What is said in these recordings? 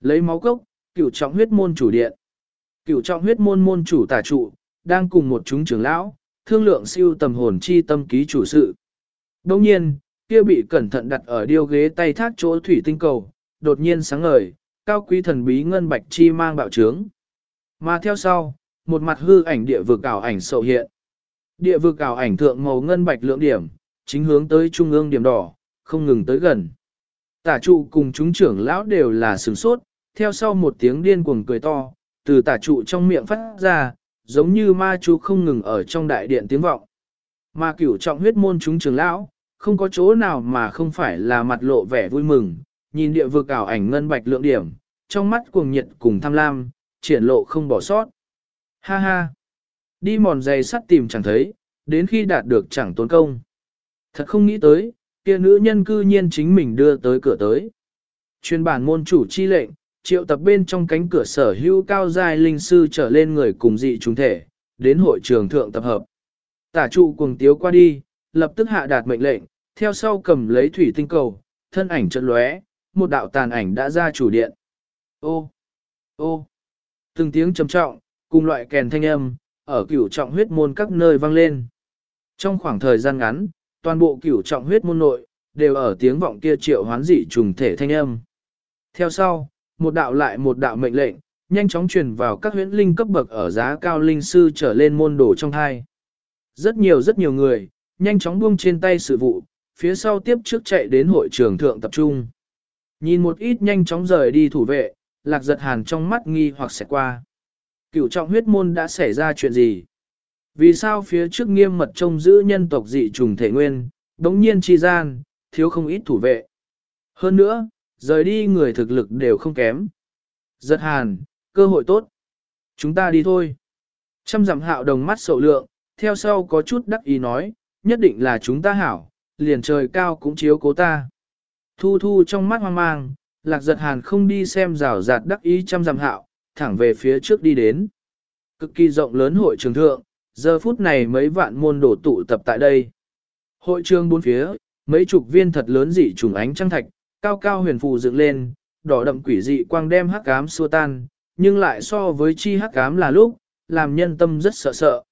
Lấy máu cốc, cửu trọng huyết môn chủ điện. Cửu trọng huyết môn môn chủ tả trụ, đang cùng một chúng trưởng lão, thương lượng siêu tầm hồn chi tâm ký chủ sự. Đồng nhiên, kia bị cẩn thận đặt ở điêu ghế tay thác chỗ thủy tinh cầu, đột nhiên sáng ngời, cao quý thần bí ngân bạch chi mang bạo trướng. Mà theo sau, một mặt hư ảnh địa vực ảo ảnh sầu hiện. Địa vực ảo ảnh thượng màu ngân bạch lượng điểm, chính hướng tới trung ương điểm đỏ, không ngừng tới gần. Tả trụ cùng chúng trưởng lão đều là sửng sốt, theo sau một tiếng điên cuồng cười to, từ tả trụ trong miệng phát ra, giống như ma chú không ngừng ở trong đại điện tiếng vọng. Ma cửu trọng huyết môn chúng trưởng lão, không có chỗ nào mà không phải là mặt lộ vẻ vui mừng, nhìn địa vực ảo ảnh ngân bạch lượng điểm, trong mắt cuồng nhiệt cùng tham lam, triển lộ không bỏ sót. Ha ha! Đi mòn giày sắt tìm chẳng thấy, đến khi đạt được chẳng tốn công. Thật không nghĩ tới, kia nữ nhân cư nhiên chính mình đưa tới cửa tới. Chuyên bản môn chủ chi lệnh, triệu tập bên trong cánh cửa sở hữu cao giai linh sư trở lên người cùng dị chúng thể, đến hội trường thượng tập hợp. Tả trụ cuồng tiếu qua đi, lập tức hạ đạt mệnh lệnh, theo sau cầm lấy thủy tinh cầu, thân ảnh chợt lóe, một đạo tàn ảnh đã ra chủ điện. Ô, ô, từng tiếng trầm trọng, cùng loại kèn thanh âm, ở cửu trọng huyết môn các nơi vang lên. Trong khoảng thời gian ngắn, toàn bộ cửu trọng huyết môn nội, đều ở tiếng vọng kia triệu hoán dị trùng thể thanh âm. Theo sau, một đạo lại một đạo mệnh lệnh, nhanh chóng truyền vào các huyễn linh cấp bậc ở giá cao linh sư trở lên môn đồ trong hai. Rất nhiều rất nhiều người, nhanh chóng buông trên tay sự vụ, phía sau tiếp trước chạy đến hội trường thượng tập trung. Nhìn một ít nhanh chóng rời đi thủ vệ, lạc giật hàn trong mắt nghi hoặc sẽ qua. Cựu trọng huyết môn đã xảy ra chuyện gì? Vì sao phía trước nghiêm mật trông giữ nhân tộc dị trùng thể nguyên, đống nhiên chi gian, thiếu không ít thủ vệ. Hơn nữa, rời đi người thực lực đều không kém. Giật hàn, cơ hội tốt. Chúng ta đi thôi. Trăm dặm hạo đồng mắt sầu lượng, theo sau có chút đắc ý nói, nhất định là chúng ta hảo, liền trời cao cũng chiếu cố ta. Thu thu trong mắt hoang mang, lạc giật hàn không đi xem rào rạt đắc ý trăm dặm hạo, thẳng về phía trước đi đến. Cực kỳ rộng lớn hội trường thượng, giờ phút này mấy vạn môn đổ tụ tập tại đây. Hội trường bốn phía, mấy chục viên thật lớn dị trùng ánh trăng thạch, cao cao huyền phù dựng lên, đỏ đậm quỷ dị quang đem hắc ám xua tan, nhưng lại so với chi hắc ám là lúc, làm nhân tâm rất sợ sợ.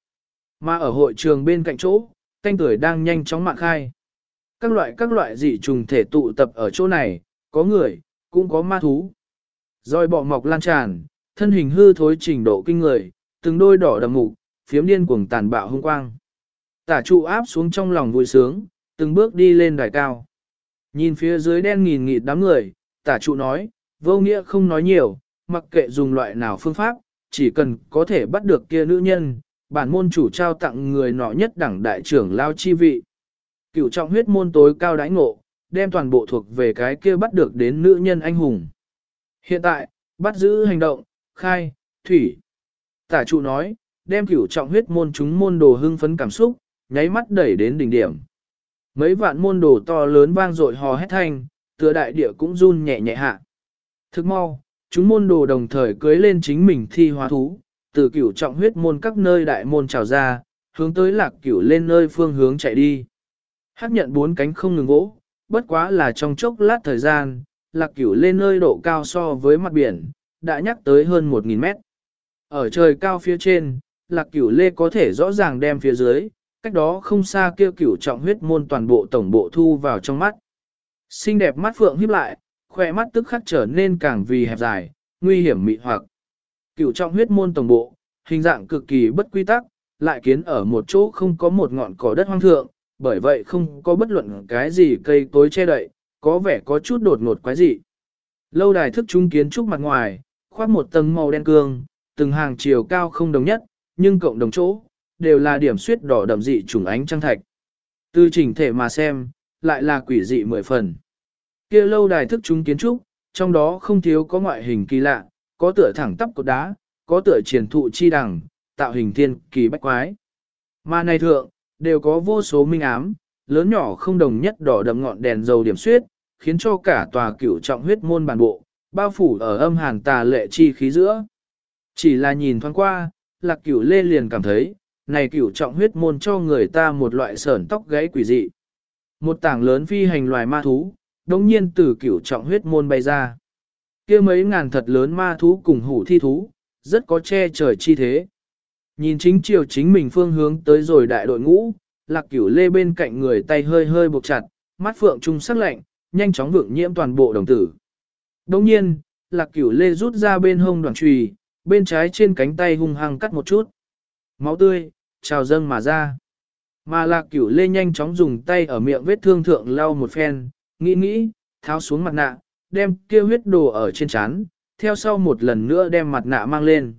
Mà ở hội trường bên cạnh chỗ, canh tuổi đang nhanh chóng mạng khai. Các loại các loại dị trùng thể tụ tập ở chỗ này, có người, cũng có ma thú. Rồi bọ mọc lan tràn, thân hình hư thối trình độ kinh người, từng đôi đỏ đậm mục, phiếm điên cuồng tàn bạo hung quang. Tả trụ áp xuống trong lòng vui sướng, từng bước đi lên đài cao. Nhìn phía dưới đen nghìn nghịt đám người, tả trụ nói, vô nghĩa không nói nhiều, mặc kệ dùng loại nào phương pháp, chỉ cần có thể bắt được kia nữ nhân, bản môn chủ trao tặng người nọ nhất đẳng đại trưởng lao chi vị. Cựu trọng huyết môn tối cao đãi ngộ, đem toàn bộ thuộc về cái kia bắt được đến nữ nhân anh hùng. Hiện tại, bắt giữ hành động, khai, thủy. Tả trụ nói, đem cửu trọng huyết môn chúng môn đồ hưng phấn cảm xúc, nháy mắt đẩy đến đỉnh điểm. Mấy vạn môn đồ to lớn vang dội hò hét thanh, tựa đại địa cũng run nhẹ nhẹ hạ. Thức mau, chúng môn đồ đồng thời cưới lên chính mình thi hóa thú, từ cửu trọng huyết môn các nơi đại môn trào ra, hướng tới lạc cửu lên nơi phương hướng chạy đi. Hắc nhận bốn cánh không ngừng vỗ, bất quá là trong chốc lát thời gian, lạc cửu lên nơi độ cao so với mặt biển, đã nhắc tới hơn 1.000 mét. Ở trời cao phía trên, lạc cửu lê có thể rõ ràng đem phía dưới, cách đó không xa kia cửu trọng huyết môn toàn bộ tổng bộ thu vào trong mắt. Xinh đẹp mắt phượng híp lại, khỏe mắt tức khắc trở nên càng vì hẹp dài, nguy hiểm mị hoặc. Cửu trọng huyết môn tổng bộ, hình dạng cực kỳ bất quy tắc, lại kiến ở một chỗ không có một ngọn cỏ đất hoang thượng, bởi vậy không có bất luận cái gì cây cối che đậy, có vẻ có chút đột ngột quái dị. Lâu đài thức trung kiến trúc mặt ngoài, khoác một tầng màu đen cương, từng hàng chiều cao không đồng nhất, nhưng cộng đồng chỗ, đều là điểm suyết đỏ đậm dị trùng ánh trăng thạch. Từ chỉnh thể mà xem, lại là quỷ dị mười phần. kia lâu đài thức chúng kiến trúc, trong đó không thiếu có ngoại hình kỳ lạ, có tựa thẳng tắp cột đá, có tựa triển thụ chi đằng, tạo hình thiên kỳ bách quái. Mà này thượng, đều có vô số minh ám, lớn nhỏ không đồng nhất đỏ đậm ngọn đèn dầu điểm suyết, khiến cho cả tòa cửu trọng huyết môn bản bộ, bao phủ ở âm hàn tà lệ chi khí giữa. Chỉ là nhìn thoáng qua, lạc cửu lê liền cảm thấy, này cửu trọng huyết môn cho người ta một loại sởn tóc gáy quỷ dị. Một tảng lớn phi hành loài ma thú, đồng nhiên từ cửu trọng huyết môn bay ra. kia mấy ngàn thật lớn ma thú cùng hủ thi thú, rất có che trời chi thế. Nhìn chính chiều chính mình phương hướng tới rồi đại đội ngũ, lạc cửu lê bên cạnh người tay hơi hơi buộc chặt, mắt phượng trung sắc lạnh, nhanh chóng vượng nhiễm toàn bộ đồng tử. Đồng nhiên, lạc cửu lê rút ra bên hông đoàn trùy, bên trái trên cánh tay hung hăng cắt một chút. Máu tươi, trào dâng mà ra. Mà lạc cửu lê nhanh chóng dùng tay ở miệng vết thương thượng lau một phen, nghĩ nghĩ, tháo xuống mặt nạ, đem kia huyết đồ ở trên chán, theo sau một lần nữa đem mặt nạ mang lên.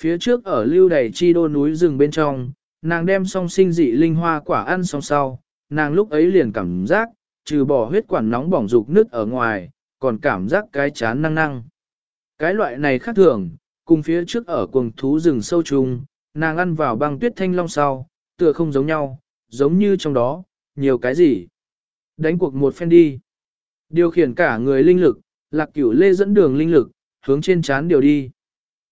Phía trước ở lưu đầy chi đô núi rừng bên trong, nàng đem song sinh dị linh hoa quả ăn xong sau, nàng lúc ấy liền cảm giác, trừ bỏ huyết quản nóng bỏng dục nứt ở ngoài, còn cảm giác cái chán năng năng. Cái loại này khác thường, cùng phía trước ở cuồng thú rừng sâu trùng, nàng ăn vào băng tuyết thanh long sau, tựa không giống nhau, giống như trong đó, nhiều cái gì. Đánh cuộc một phen đi. Điều khiển cả người linh lực, lạc cửu lê dẫn đường linh lực, hướng trên chán điều đi.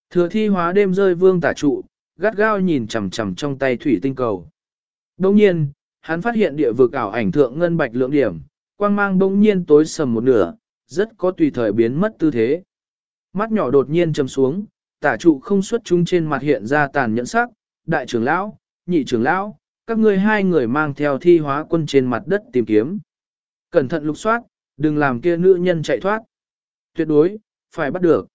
Thừa thi hóa đêm rơi vương tả trụ, gắt gao nhìn chằm chằm trong tay thủy tinh cầu. Đông nhiên, hắn phát hiện địa vực ảo ảnh thượng ngân bạch lượng điểm, quang mang bỗng nhiên tối sầm một nửa, rất có tùy thời biến mất tư thế. Mắt nhỏ đột nhiên chầm xuống, tả trụ không xuất chúng trên mặt hiện ra tàn nhẫn sắc, đại trưởng lão, nhị trưởng lão, các ngươi hai người mang theo thi hóa quân trên mặt đất tìm kiếm. Cẩn thận lục soát, đừng làm kia nữ nhân chạy thoát. Tuyệt đối, phải bắt được.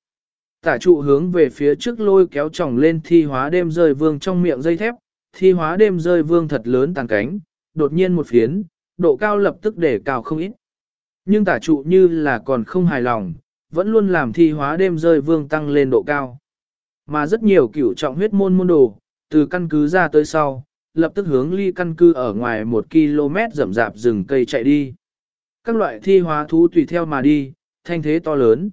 Tả trụ hướng về phía trước lôi kéo chồng lên thi hóa đêm rơi vương trong miệng dây thép, thi hóa đêm rơi vương thật lớn tàn cánh, đột nhiên một phiến, độ cao lập tức để cao không ít. Nhưng tả trụ như là còn không hài lòng, vẫn luôn làm thi hóa đêm rơi vương tăng lên độ cao. Mà rất nhiều cửu trọng huyết môn môn đồ, từ căn cứ ra tới sau, lập tức hướng ly căn cứ ở ngoài một km rậm rạp rừng cây chạy đi. Các loại thi hóa thú tùy theo mà đi, thanh thế to lớn.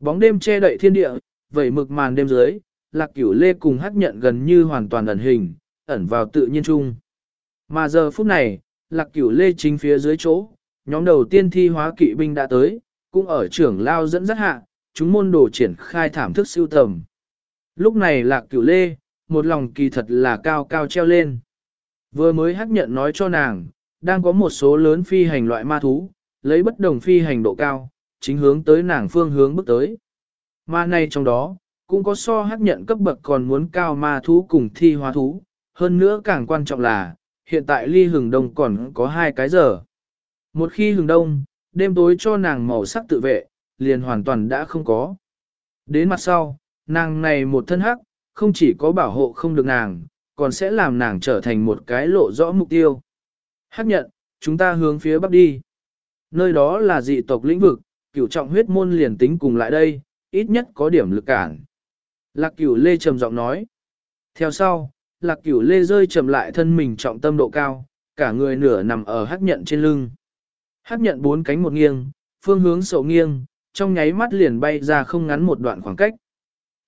Bóng đêm che đậy thiên địa, vẩy mực màn đêm dưới, lạc cửu lê cùng hắc nhận gần như hoàn toàn ẩn hình, ẩn vào tự nhiên chung. Mà giờ phút này, lạc cửu lê chính phía dưới chỗ, nhóm đầu tiên thi hóa kỵ binh đã tới, cũng ở trưởng lao dẫn dắt hạ, chúng môn đồ triển khai thảm thức siêu tầm. Lúc này lạc cửu lê, một lòng kỳ thật là cao cao treo lên. Vừa mới hắc nhận nói cho nàng, đang có một số lớn phi hành loại ma thú, lấy bất đồng phi hành độ cao, chính hướng tới nàng phương hướng bước tới. Ma này trong đó, cũng có so hắc nhận cấp bậc còn muốn cao ma thú cùng thi hóa thú, hơn nữa càng quan trọng là, hiện tại ly hừng đông còn có hai cái giờ. Một khi hừng đông, đêm tối cho nàng màu sắc tự vệ, liền hoàn toàn đã không có. Đến mặt sau, nàng này một thân hắc, không chỉ có bảo hộ không được nàng, còn sẽ làm nàng trở thành một cái lộ rõ mục tiêu. Hắc nhận, chúng ta hướng phía bắc đi. Nơi đó là dị tộc lĩnh vực, cửu trọng huyết môn liền tính cùng lại đây, ít nhất có điểm lực cản. Lạc cửu lê trầm giọng nói. Theo sau, lạc cửu lê rơi chậm lại thân mình trọng tâm độ cao, cả người nửa nằm ở hắc nhận trên lưng. Hắc nhận bốn cánh một nghiêng, phương hướng sầu nghiêng, trong nháy mắt liền bay ra không ngắn một đoạn khoảng cách.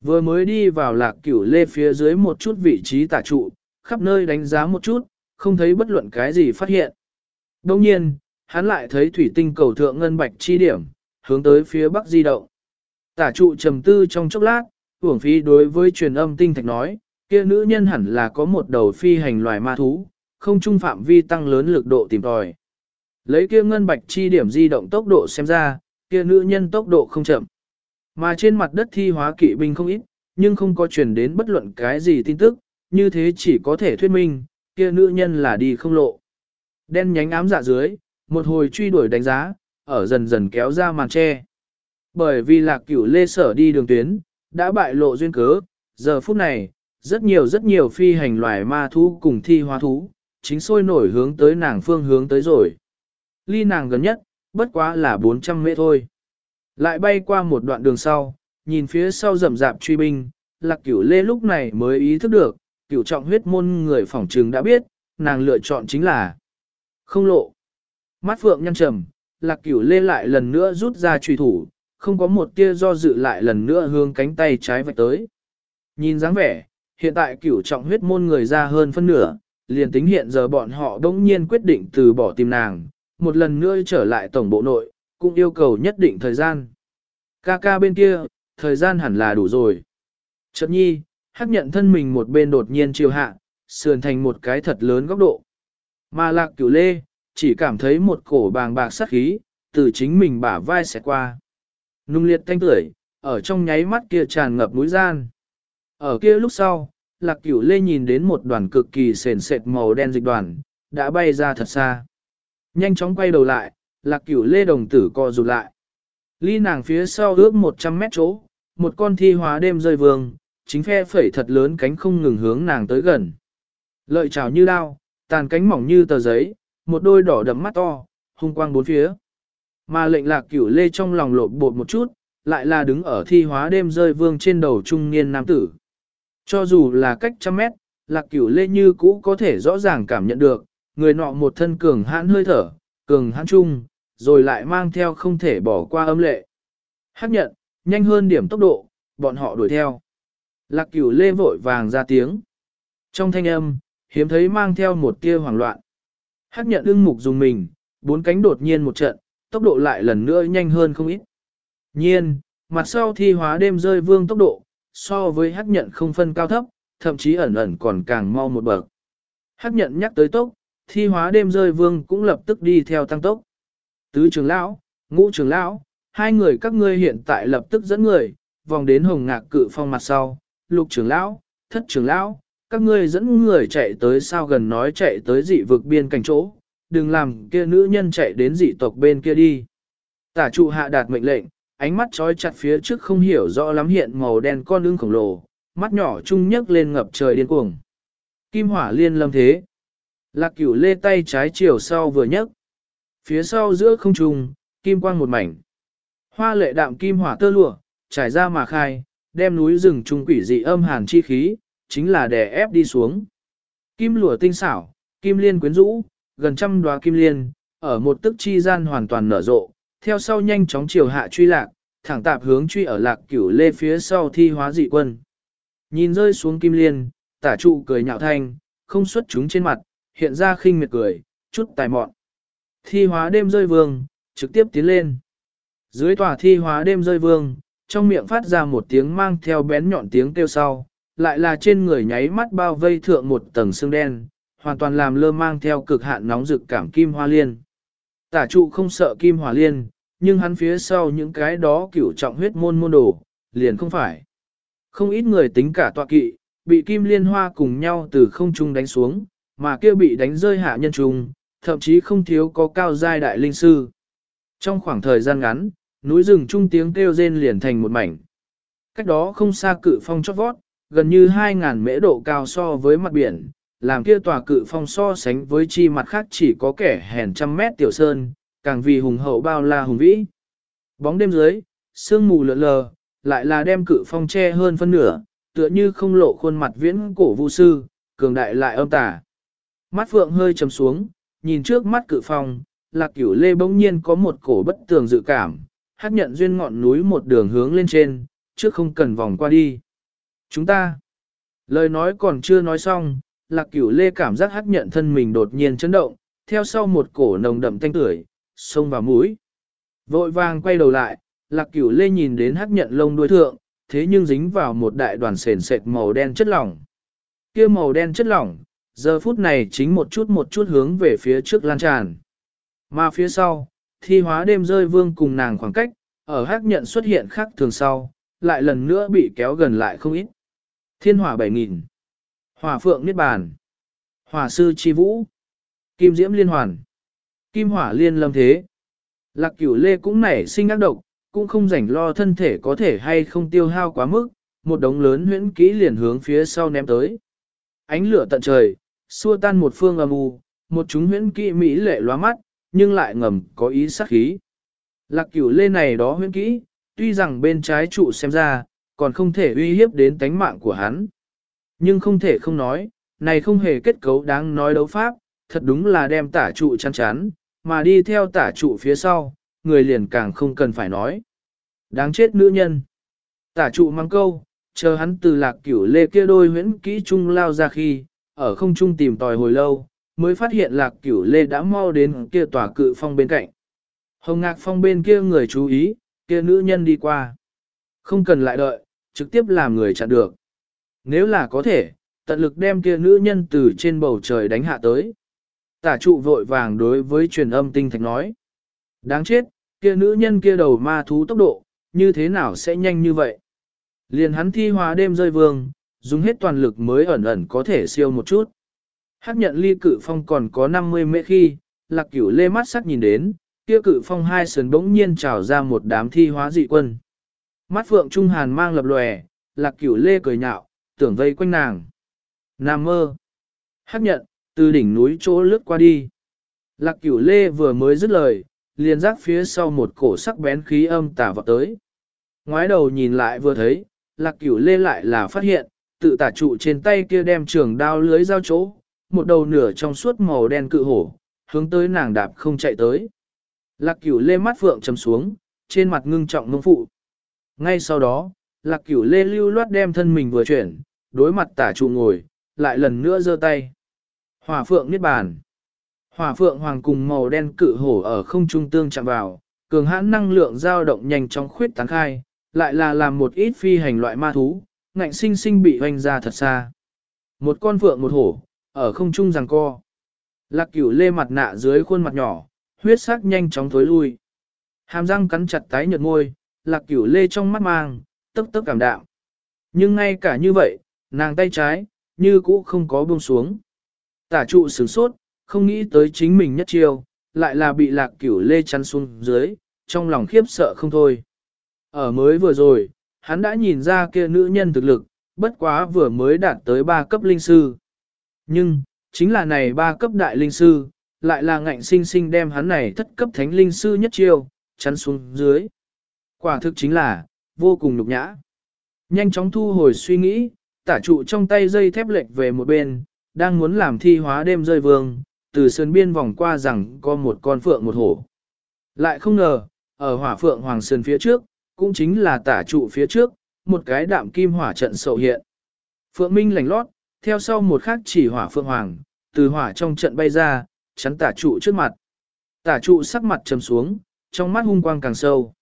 Vừa mới đi vào lạc cửu lê phía dưới một chút vị trí tả trụ, khắp nơi đánh giá một chút, không thấy bất luận cái gì phát hiện. Đồng nhiên, hắn lại thấy thủy tinh cầu thượng ngân bạch chi điểm, hướng tới phía bắc di động. Tả trụ trầm tư trong chốc lát, hưởng phí đối với truyền âm tinh thạch nói, kia nữ nhân hẳn là có một đầu phi hành loài ma thú, không trung phạm vi tăng lớn lực độ tìm tòi. Lấy kia ngân bạch chi điểm di động tốc độ xem ra, kia nữ nhân tốc độ không chậm. Mà trên mặt đất thi hóa kỵ binh không ít, nhưng không có truyền đến bất luận cái gì tin tức, như thế chỉ có thể thuyết minh, kia nữ nhân là đi không lộ. Đen nhánh ám dạ dưới, một hồi truy đuổi đánh giá, ở dần dần kéo ra màn tre. Bởi vì lạc cửu lê sở đi đường tuyến, đã bại lộ duyên cớ, giờ phút này, rất nhiều rất nhiều phi hành loài ma thú cùng thi hóa thú, chính sôi nổi hướng tới nàng phương hướng tới rồi. Ly nàng gần nhất, bất quá là 400 mễ thôi. Lại bay qua một đoạn đường sau, nhìn phía sau rầm rạp truy binh, lạc cửu lê lúc này mới ý thức được, cửu trọng huyết môn người phỏng trừng đã biết, nàng lựa chọn chính là không lộ. Mắt phượng nhăn trầm, lạc cửu lê lại lần nữa rút ra truy thủ, không có một tia do dự lại lần nữa hướng cánh tay trái vạch tới. Nhìn dáng vẻ, hiện tại cửu trọng huyết môn người ra hơn phân nửa, liền tính hiện giờ bọn họ đống nhiên quyết định từ bỏ tìm nàng, một lần nữa trở lại tổng bộ nội, cũng yêu cầu nhất định thời gian. Ca ca bên kia, thời gian hẳn là đủ rồi. Chợt nhi, hắc nhận thân mình một bên đột nhiên chiều hạ, sườn thành một cái thật lớn góc độ. Mà lạc cửu lê, chỉ cảm thấy một cổ bàng bạc sắc khí, từ chính mình bả vai xẹt qua. Nung liệt thanh tưởi, ở trong nháy mắt kia tràn ngập núi gian. Ở kia lúc sau, lạc cửu lê nhìn đến một đoàn cực kỳ sền sệt màu đen dịch đoàn, đã bay ra thật xa. Nhanh chóng quay đầu lại, lạc cửu lê đồng tử co rụt lại. Ly nàng phía sau ước 100 mét chỗ, một con thi hóa đêm rơi vương, chính phe phẩy thật lớn cánh không ngừng hướng nàng tới gần. Lợi trào như lao, tàn cánh mỏng như tờ giấy, một đôi đỏ đậm mắt to, hung quang bốn phía. Mà lệnh lạc cửu lê trong lòng lộn bột một chút, lại là đứng ở thi hóa đêm rơi vương trên đầu trung niên nam tử. Cho dù là cách trăm mét, lạc cửu lê như cũ có thể rõ ràng cảm nhận được, người nọ một thân cường hãn hơi thở, cường hãn trung, rồi lại mang theo không thể bỏ qua âm lệ. Hắc nhận, nhanh hơn điểm tốc độ, bọn họ đuổi theo. Lạc cửu lê vội vàng ra tiếng. Trong thanh âm, hiếm thấy mang theo một tia hoảng loạn. Hắc nhận ưng mục dùng mình, bốn cánh đột nhiên một trận, tốc độ lại lần nữa nhanh hơn không ít. Nhiên, mặt sau thi hóa đêm rơi vương tốc độ, so với hắc nhận không phân cao thấp, thậm chí ẩn ẩn còn càng mau một bậc. Hắc nhận nhắc tới tốc, thi hóa đêm rơi vương cũng lập tức đi theo tăng tốc. Tứ trưởng lão, ngũ trưởng lão, hai người các ngươi hiện tại lập tức dẫn người, vòng đến hồng ngạc cự phong mặt sau, lục trưởng lão, thất trưởng lão, các ngươi dẫn người chạy tới sao gần nói chạy tới dị vực biên cảnh chỗ, đừng làm kia nữ nhân chạy đến dị tộc bên kia đi. Tả trụ hạ đạt mệnh lệnh, ánh mắt trói chặt phía trước không hiểu rõ lắm hiện màu đen con ưng khổng lồ, mắt nhỏ trung nhấc lên ngập trời điên cuồng. Kim hỏa liên lâm thế. Lạc cửu lê tay trái chiều sau vừa nhấc. Phía sau giữa không trung, kim quang một mảnh. Hoa lệ đạm kim hỏa tơ lụa, trải ra mà khai, đem núi rừng trung quỷ dị âm hàn chi khí, chính là đè ép đi xuống. Kim lụa tinh xảo, kim liên quyến rũ, gần trăm đóa kim liên, ở một tức chi gian hoàn toàn nở rộ, theo sau nhanh chóng chiều hạ truy lạc, thẳng tạp hướng truy ở lạc cửu lê phía sau thi hóa dị quân. Nhìn rơi xuống kim liên, tả trụ cười nhạo thanh, không xuất chúng trên mặt, hiện ra khinh miệt cười, chút tài mọn. Thi hóa đêm rơi vương, trực tiếp tiến lên. Dưới tòa thi hóa đêm rơi vương, trong miệng phát ra một tiếng mang theo bén nhọn tiếng kêu sau, lại là trên người nháy mắt bao vây thượng một tầng xương đen, hoàn toàn làm lơ mang theo cực hạn nóng rực cảm kim hoa liên. Tả trụ không sợ kim hoa liên, nhưng hắn phía sau những cái đó cửu trọng huyết môn môn đồ, liền không phải. Không ít người tính cả tọa kỵ, bị kim liên hoa cùng nhau từ không trung đánh xuống, mà kia bị đánh rơi hạ nhân trung, thậm chí không thiếu có cao giai đại linh sư. Trong khoảng thời gian ngắn, núi rừng trung tiếng kêu rên liền thành một mảnh. Cách đó không xa cự phong chót vót, gần như 2.000 mễ độ cao so với mặt biển, làm kia tòa cự phong so sánh với chi mặt khác chỉ có kẻ hèn trăm mét tiểu sơn, càng vì hùng hậu bao la hùng vĩ. Bóng đêm dưới, sương mù lượn lờ, lại là đem cự phong che hơn phân nửa, tựa như không lộ khuôn mặt viễn cổ vu sư, cường đại lại âm tà. Mắt phượng hơi trầm xuống, nhìn trước mắt cự phong, lạc cửu lê bỗng nhiên có một cổ bất tường dự cảm, hát nhận duyên ngọn núi một đường hướng lên trên, trước không cần vòng qua đi. Chúng ta, lời nói còn chưa nói xong, lạc cửu lê cảm giác hát nhận thân mình đột nhiên chấn động, theo sau một cổ nồng đậm thanh tưởi, xông vào mũi. Vội vàng quay đầu lại, lạc cửu lê nhìn đến hát nhận lông đuôi thượng, thế nhưng dính vào một đại đoàn sền sệt màu đen chất lỏng. kia màu đen chất lỏng, giờ phút này chính một chút một chút hướng về phía trước lan tràn. Mà phía sau, thi hóa đêm rơi vương cùng nàng khoảng cách, ở hắc nhận xuất hiện khác thường sau, lại lần nữa bị kéo gần lại không ít. Thiên hỏa 7000, hỏa phượng niết bàn, hỏa sư chi vũ, kim diễm liên hoàn, kim hỏa liên lâm thế. Lạc cửu lê cũng nảy sinh ác độc, cũng không rảnh lo thân thể có thể hay không tiêu hao quá mức, một đống lớn huyễn kỹ liền hướng phía sau ném tới. Ánh lửa tận trời, xua tan một phương âm u, một chúng huyễn kỹ mỹ lệ lóa mắt, nhưng lại ngầm có ý sát khí. Lạc cửu lê này đó huyễn kỹ, tuy rằng bên trái trụ xem ra, còn không thể uy hiếp đến tánh mạng của hắn. Nhưng không thể không nói, này không hề kết cấu đáng nói đấu pháp, thật đúng là đem tả trụ chăn chán, mà đi theo tả trụ phía sau, người liền càng không cần phải nói. Đáng chết nữ nhân. Tả trụ mang câu, chờ hắn từ lạc cửu lê kia đôi huyễn kỹ trung lao ra khi, ở không trung tìm tòi hồi lâu, mới phát hiện lạc cửu lê đã mau đến kia tòa cự phong bên cạnh. Hồng ngạc phong bên kia người chú ý, kia nữ nhân đi qua. Không cần lại đợi, trực tiếp làm người chặn được. Nếu là có thể, tận lực đem kia nữ nhân từ trên bầu trời đánh hạ tới. Tả trụ vội vàng đối với truyền âm tinh thạch nói. Đáng chết, kia nữ nhân kia đầu ma thú tốc độ, như thế nào sẽ nhanh như vậy? Liền hắn thi hóa đêm rơi vương, dùng hết toàn lực mới ẩn ẩn có thể siêu một chút. Hắc nhận ly cự phong còn có 50 mễ khi, lạc cửu lê mắt sắc nhìn đến, kia cự phong hai sườn bỗng nhiên trào ra một đám thi hóa dị quân. Mắt phượng trung hàn mang lập lòe, lạc cửu lê cười nhạo, tưởng vây quanh nàng. Nam mơ. Hắc nhận, từ đỉnh núi chỗ lướt qua đi. Lạc cửu lê vừa mới dứt lời, liền giác phía sau một cổ sắc bén khí âm tả vọt tới. Ngoái đầu nhìn lại vừa thấy, lạc cửu lê lại là phát hiện, tự tả trụ trên tay kia đem trường đao lưới giao chỗ, một đầu nửa trong suốt màu đen cự hổ, hướng tới nàng đạp không chạy tới. Lạc cửu lê mắt phượng chấm xuống, trên mặt ngưng trọng mông phụ. Ngay sau đó, lạc cửu lê lưu loát đem thân mình vừa chuyển, đối mặt tả trụ ngồi, lại lần nữa giơ tay. Hỏa phượng niết bàn. Hỏa phượng hoàng cùng màu đen cự hổ ở không trung tương chạm vào, cường hãn năng lượng dao động nhanh chóng khuyết tán khai, lại là làm một ít phi hành loại ma thú, ngạnh sinh sinh bị hoành ra thật xa. Một con phượng một hổ, ở không trung giằng co. Lạc cửu lê mặt nạ dưới khuôn mặt nhỏ, huyết sắc nhanh chóng thối lui. Hàm răng cắn chặt tái nhợt môi, lạc cửu lê trong mắt mang, tức tức cảm đạm. Nhưng ngay cả như vậy, nàng tay trái, như cũ không có buông xuống. Tả trụ sửng sốt, không nghĩ tới chính mình nhất chiêu, lại là bị lạc cửu lê chắn xuống dưới, trong lòng khiếp sợ không thôi. Ở mới vừa rồi, hắn đã nhìn ra kia nữ nhân thực lực, bất quá vừa mới đạt tới ba cấp linh sư. Nhưng, chính là này ba cấp đại linh sư, lại là ngạnh sinh sinh đem hắn này thất cấp thánh linh sư nhất chiêu, chắn xuống dưới. Quả thực chính là, vô cùng nhục nhã. Nhanh chóng thu hồi suy nghĩ, tả trụ trong tay dây thép lệch về một bên, đang muốn làm thi hóa đêm rơi vương, từ sơn biên vòng qua rằng có một con phượng một hổ. Lại không ngờ, ở hỏa phượng hoàng sơn phía trước, cũng chính là tả trụ phía trước, một cái đạm kim hỏa trận sầu hiện. Phượng Minh lành lót, theo sau một khắc chỉ hỏa phượng hoàng, từ hỏa trong trận bay ra, chắn tả trụ trước mặt. Tả trụ sắc mặt trầm xuống, trong mắt hung quang càng sâu.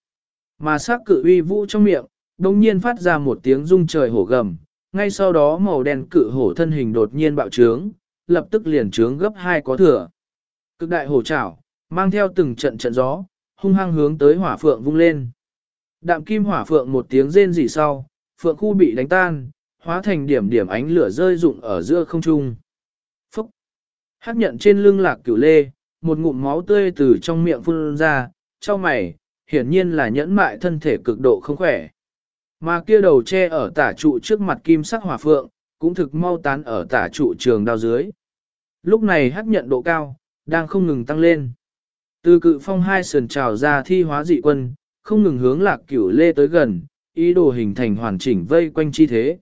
Mà sắc cự uy vũ trong miệng, đồng nhiên phát ra một tiếng rung trời hổ gầm, ngay sau đó màu đen cự hổ thân hình đột nhiên bạo trướng, lập tức liền trướng gấp hai có thừa. Cực đại hổ chảo, mang theo từng trận trận gió, hung hăng hướng tới hỏa phượng vung lên. Đạm kim hỏa phượng một tiếng rên rỉ sau, phượng khu bị đánh tan, hóa thành điểm điểm ánh lửa rơi rụng ở giữa không trung. Phúc! Hát nhận trên lưng lạc cửu lê, một ngụm máu tươi từ trong miệng phun ra, cho mày, hiển nhiên là nhẫn mại thân thể cực độ không khỏe. Mà kia đầu che ở tả trụ trước mặt kim sắc hỏa phượng, cũng thực mau tán ở tả trụ trường đao dưới. Lúc này hắc nhận độ cao, đang không ngừng tăng lên. Từ cự phong hai sườn trào ra thi hóa dị quân, không ngừng hướng lạc cửu lê tới gần, ý đồ hình thành hoàn chỉnh vây quanh chi thế.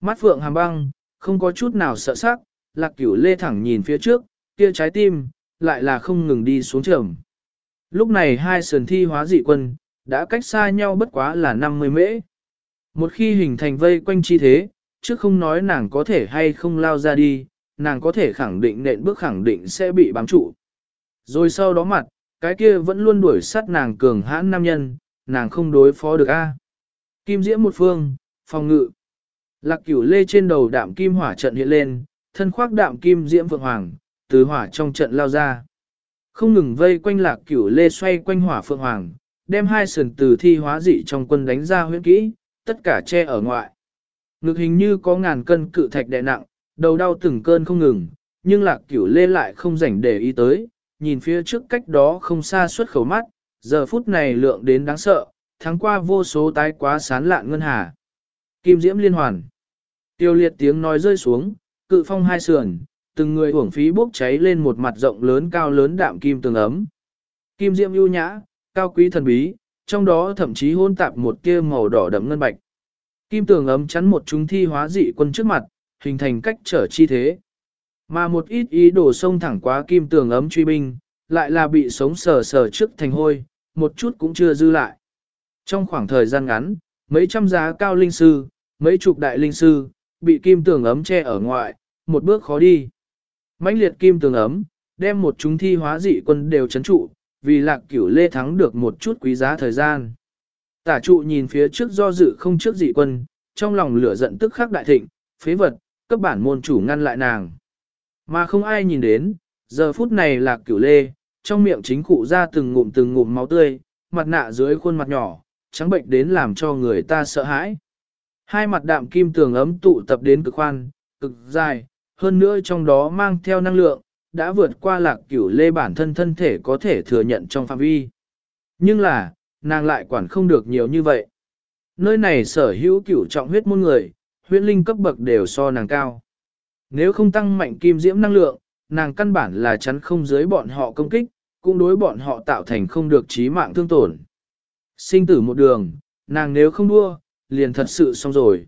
Mắt phượng hàm băng, không có chút nào sợ sắc, lạc cửu lê thẳng nhìn phía trước, kia trái tim, lại là không ngừng đi xuống trầm. Lúc này hai sườn thi hóa dị quân, đã cách xa nhau bất quá là 50 mễ. Một khi hình thành vây quanh chi thế, chứ không nói nàng có thể hay không lao ra đi, nàng có thể khẳng định nện bước khẳng định sẽ bị bám trụ. Rồi sau đó mặt, cái kia vẫn luôn đuổi sát nàng cường hãn nam nhân, nàng không đối phó được a. Kim diễm một phương, phòng ngự. Lạc cửu lê trên đầu đạm kim hỏa trận hiện lên, thân khoác đạm kim diễm vượng hoàng, từ hỏa trong trận lao ra. Không ngừng vây quanh lạc cửu lê xoay quanh hỏa phượng hoàng, đem hai sườn từ thi hóa dị trong quân đánh ra huyễn kỹ, tất cả che ở ngoại. Ngực hình như có ngàn cân cự thạch đè nặng, đầu đau từng cơn không ngừng, nhưng lạc cửu lê lại không rảnh để ý tới, nhìn phía trước cách đó không xa suốt khẩu mắt, giờ phút này lượng đến đáng sợ, tháng qua vô số tái quá sán lạn ngân hà. Kim diễm liên hoàn. Tiêu liệt tiếng nói rơi xuống, cự phong hai sườn, từng người uổng phí bốc cháy lên một mặt rộng lớn cao lớn đạm kim tường ấm. Kim diễm ưu nhã, cao quý thần bí, trong đó thậm chí hôn tạp một kia màu đỏ đậm ngân bạch. Kim tường ấm chắn một chúng thi hóa dị quân trước mặt, hình thành cách trở chi thế. Mà một ít ý đồ sông thẳng quá kim tường ấm truy binh, lại là bị sống sờ sờ trước thành hôi, một chút cũng chưa dư lại. Trong khoảng thời gian ngắn, mấy trăm giá cao linh sư, mấy chục đại linh sư, bị kim tường ấm che ở ngoại, một bước khó đi. mãnh liệt kim tường ấm, đem một chúng thi hóa dị quân đều chấn trụ, vì lạc cửu lê thắng được một chút quý giá thời gian. Tả trụ nhìn phía trước do dự không trước dị quân, trong lòng lửa giận tức khắc đại thịnh, phế vật, cấp bản môn chủ ngăn lại nàng. Mà không ai nhìn đến, giờ phút này lạc cửu lê, trong miệng chính cụ ra từng ngụm từng ngụm máu tươi, mặt nạ dưới khuôn mặt nhỏ, trắng bệnh đến làm cho người ta sợ hãi. Hai mặt đạm kim tường ấm tụ tập đến cực khoan, cực dài, hơn nữa trong đó mang theo năng lượng, đã vượt qua lạc cửu lê bản thân thân thể có thể thừa nhận trong phạm vi. Nhưng là, nàng lại quản không được nhiều như vậy. Nơi này sở hữu cửu trọng huyết môn người, huyết linh cấp bậc đều so nàng cao. Nếu không tăng mạnh kim diễm năng lượng, nàng căn bản là chắn không dưới bọn họ công kích, cũng đối bọn họ tạo thành không được trí mạng thương tổn. Sinh tử một đường, nàng nếu không đua, liền thật sự xong rồi.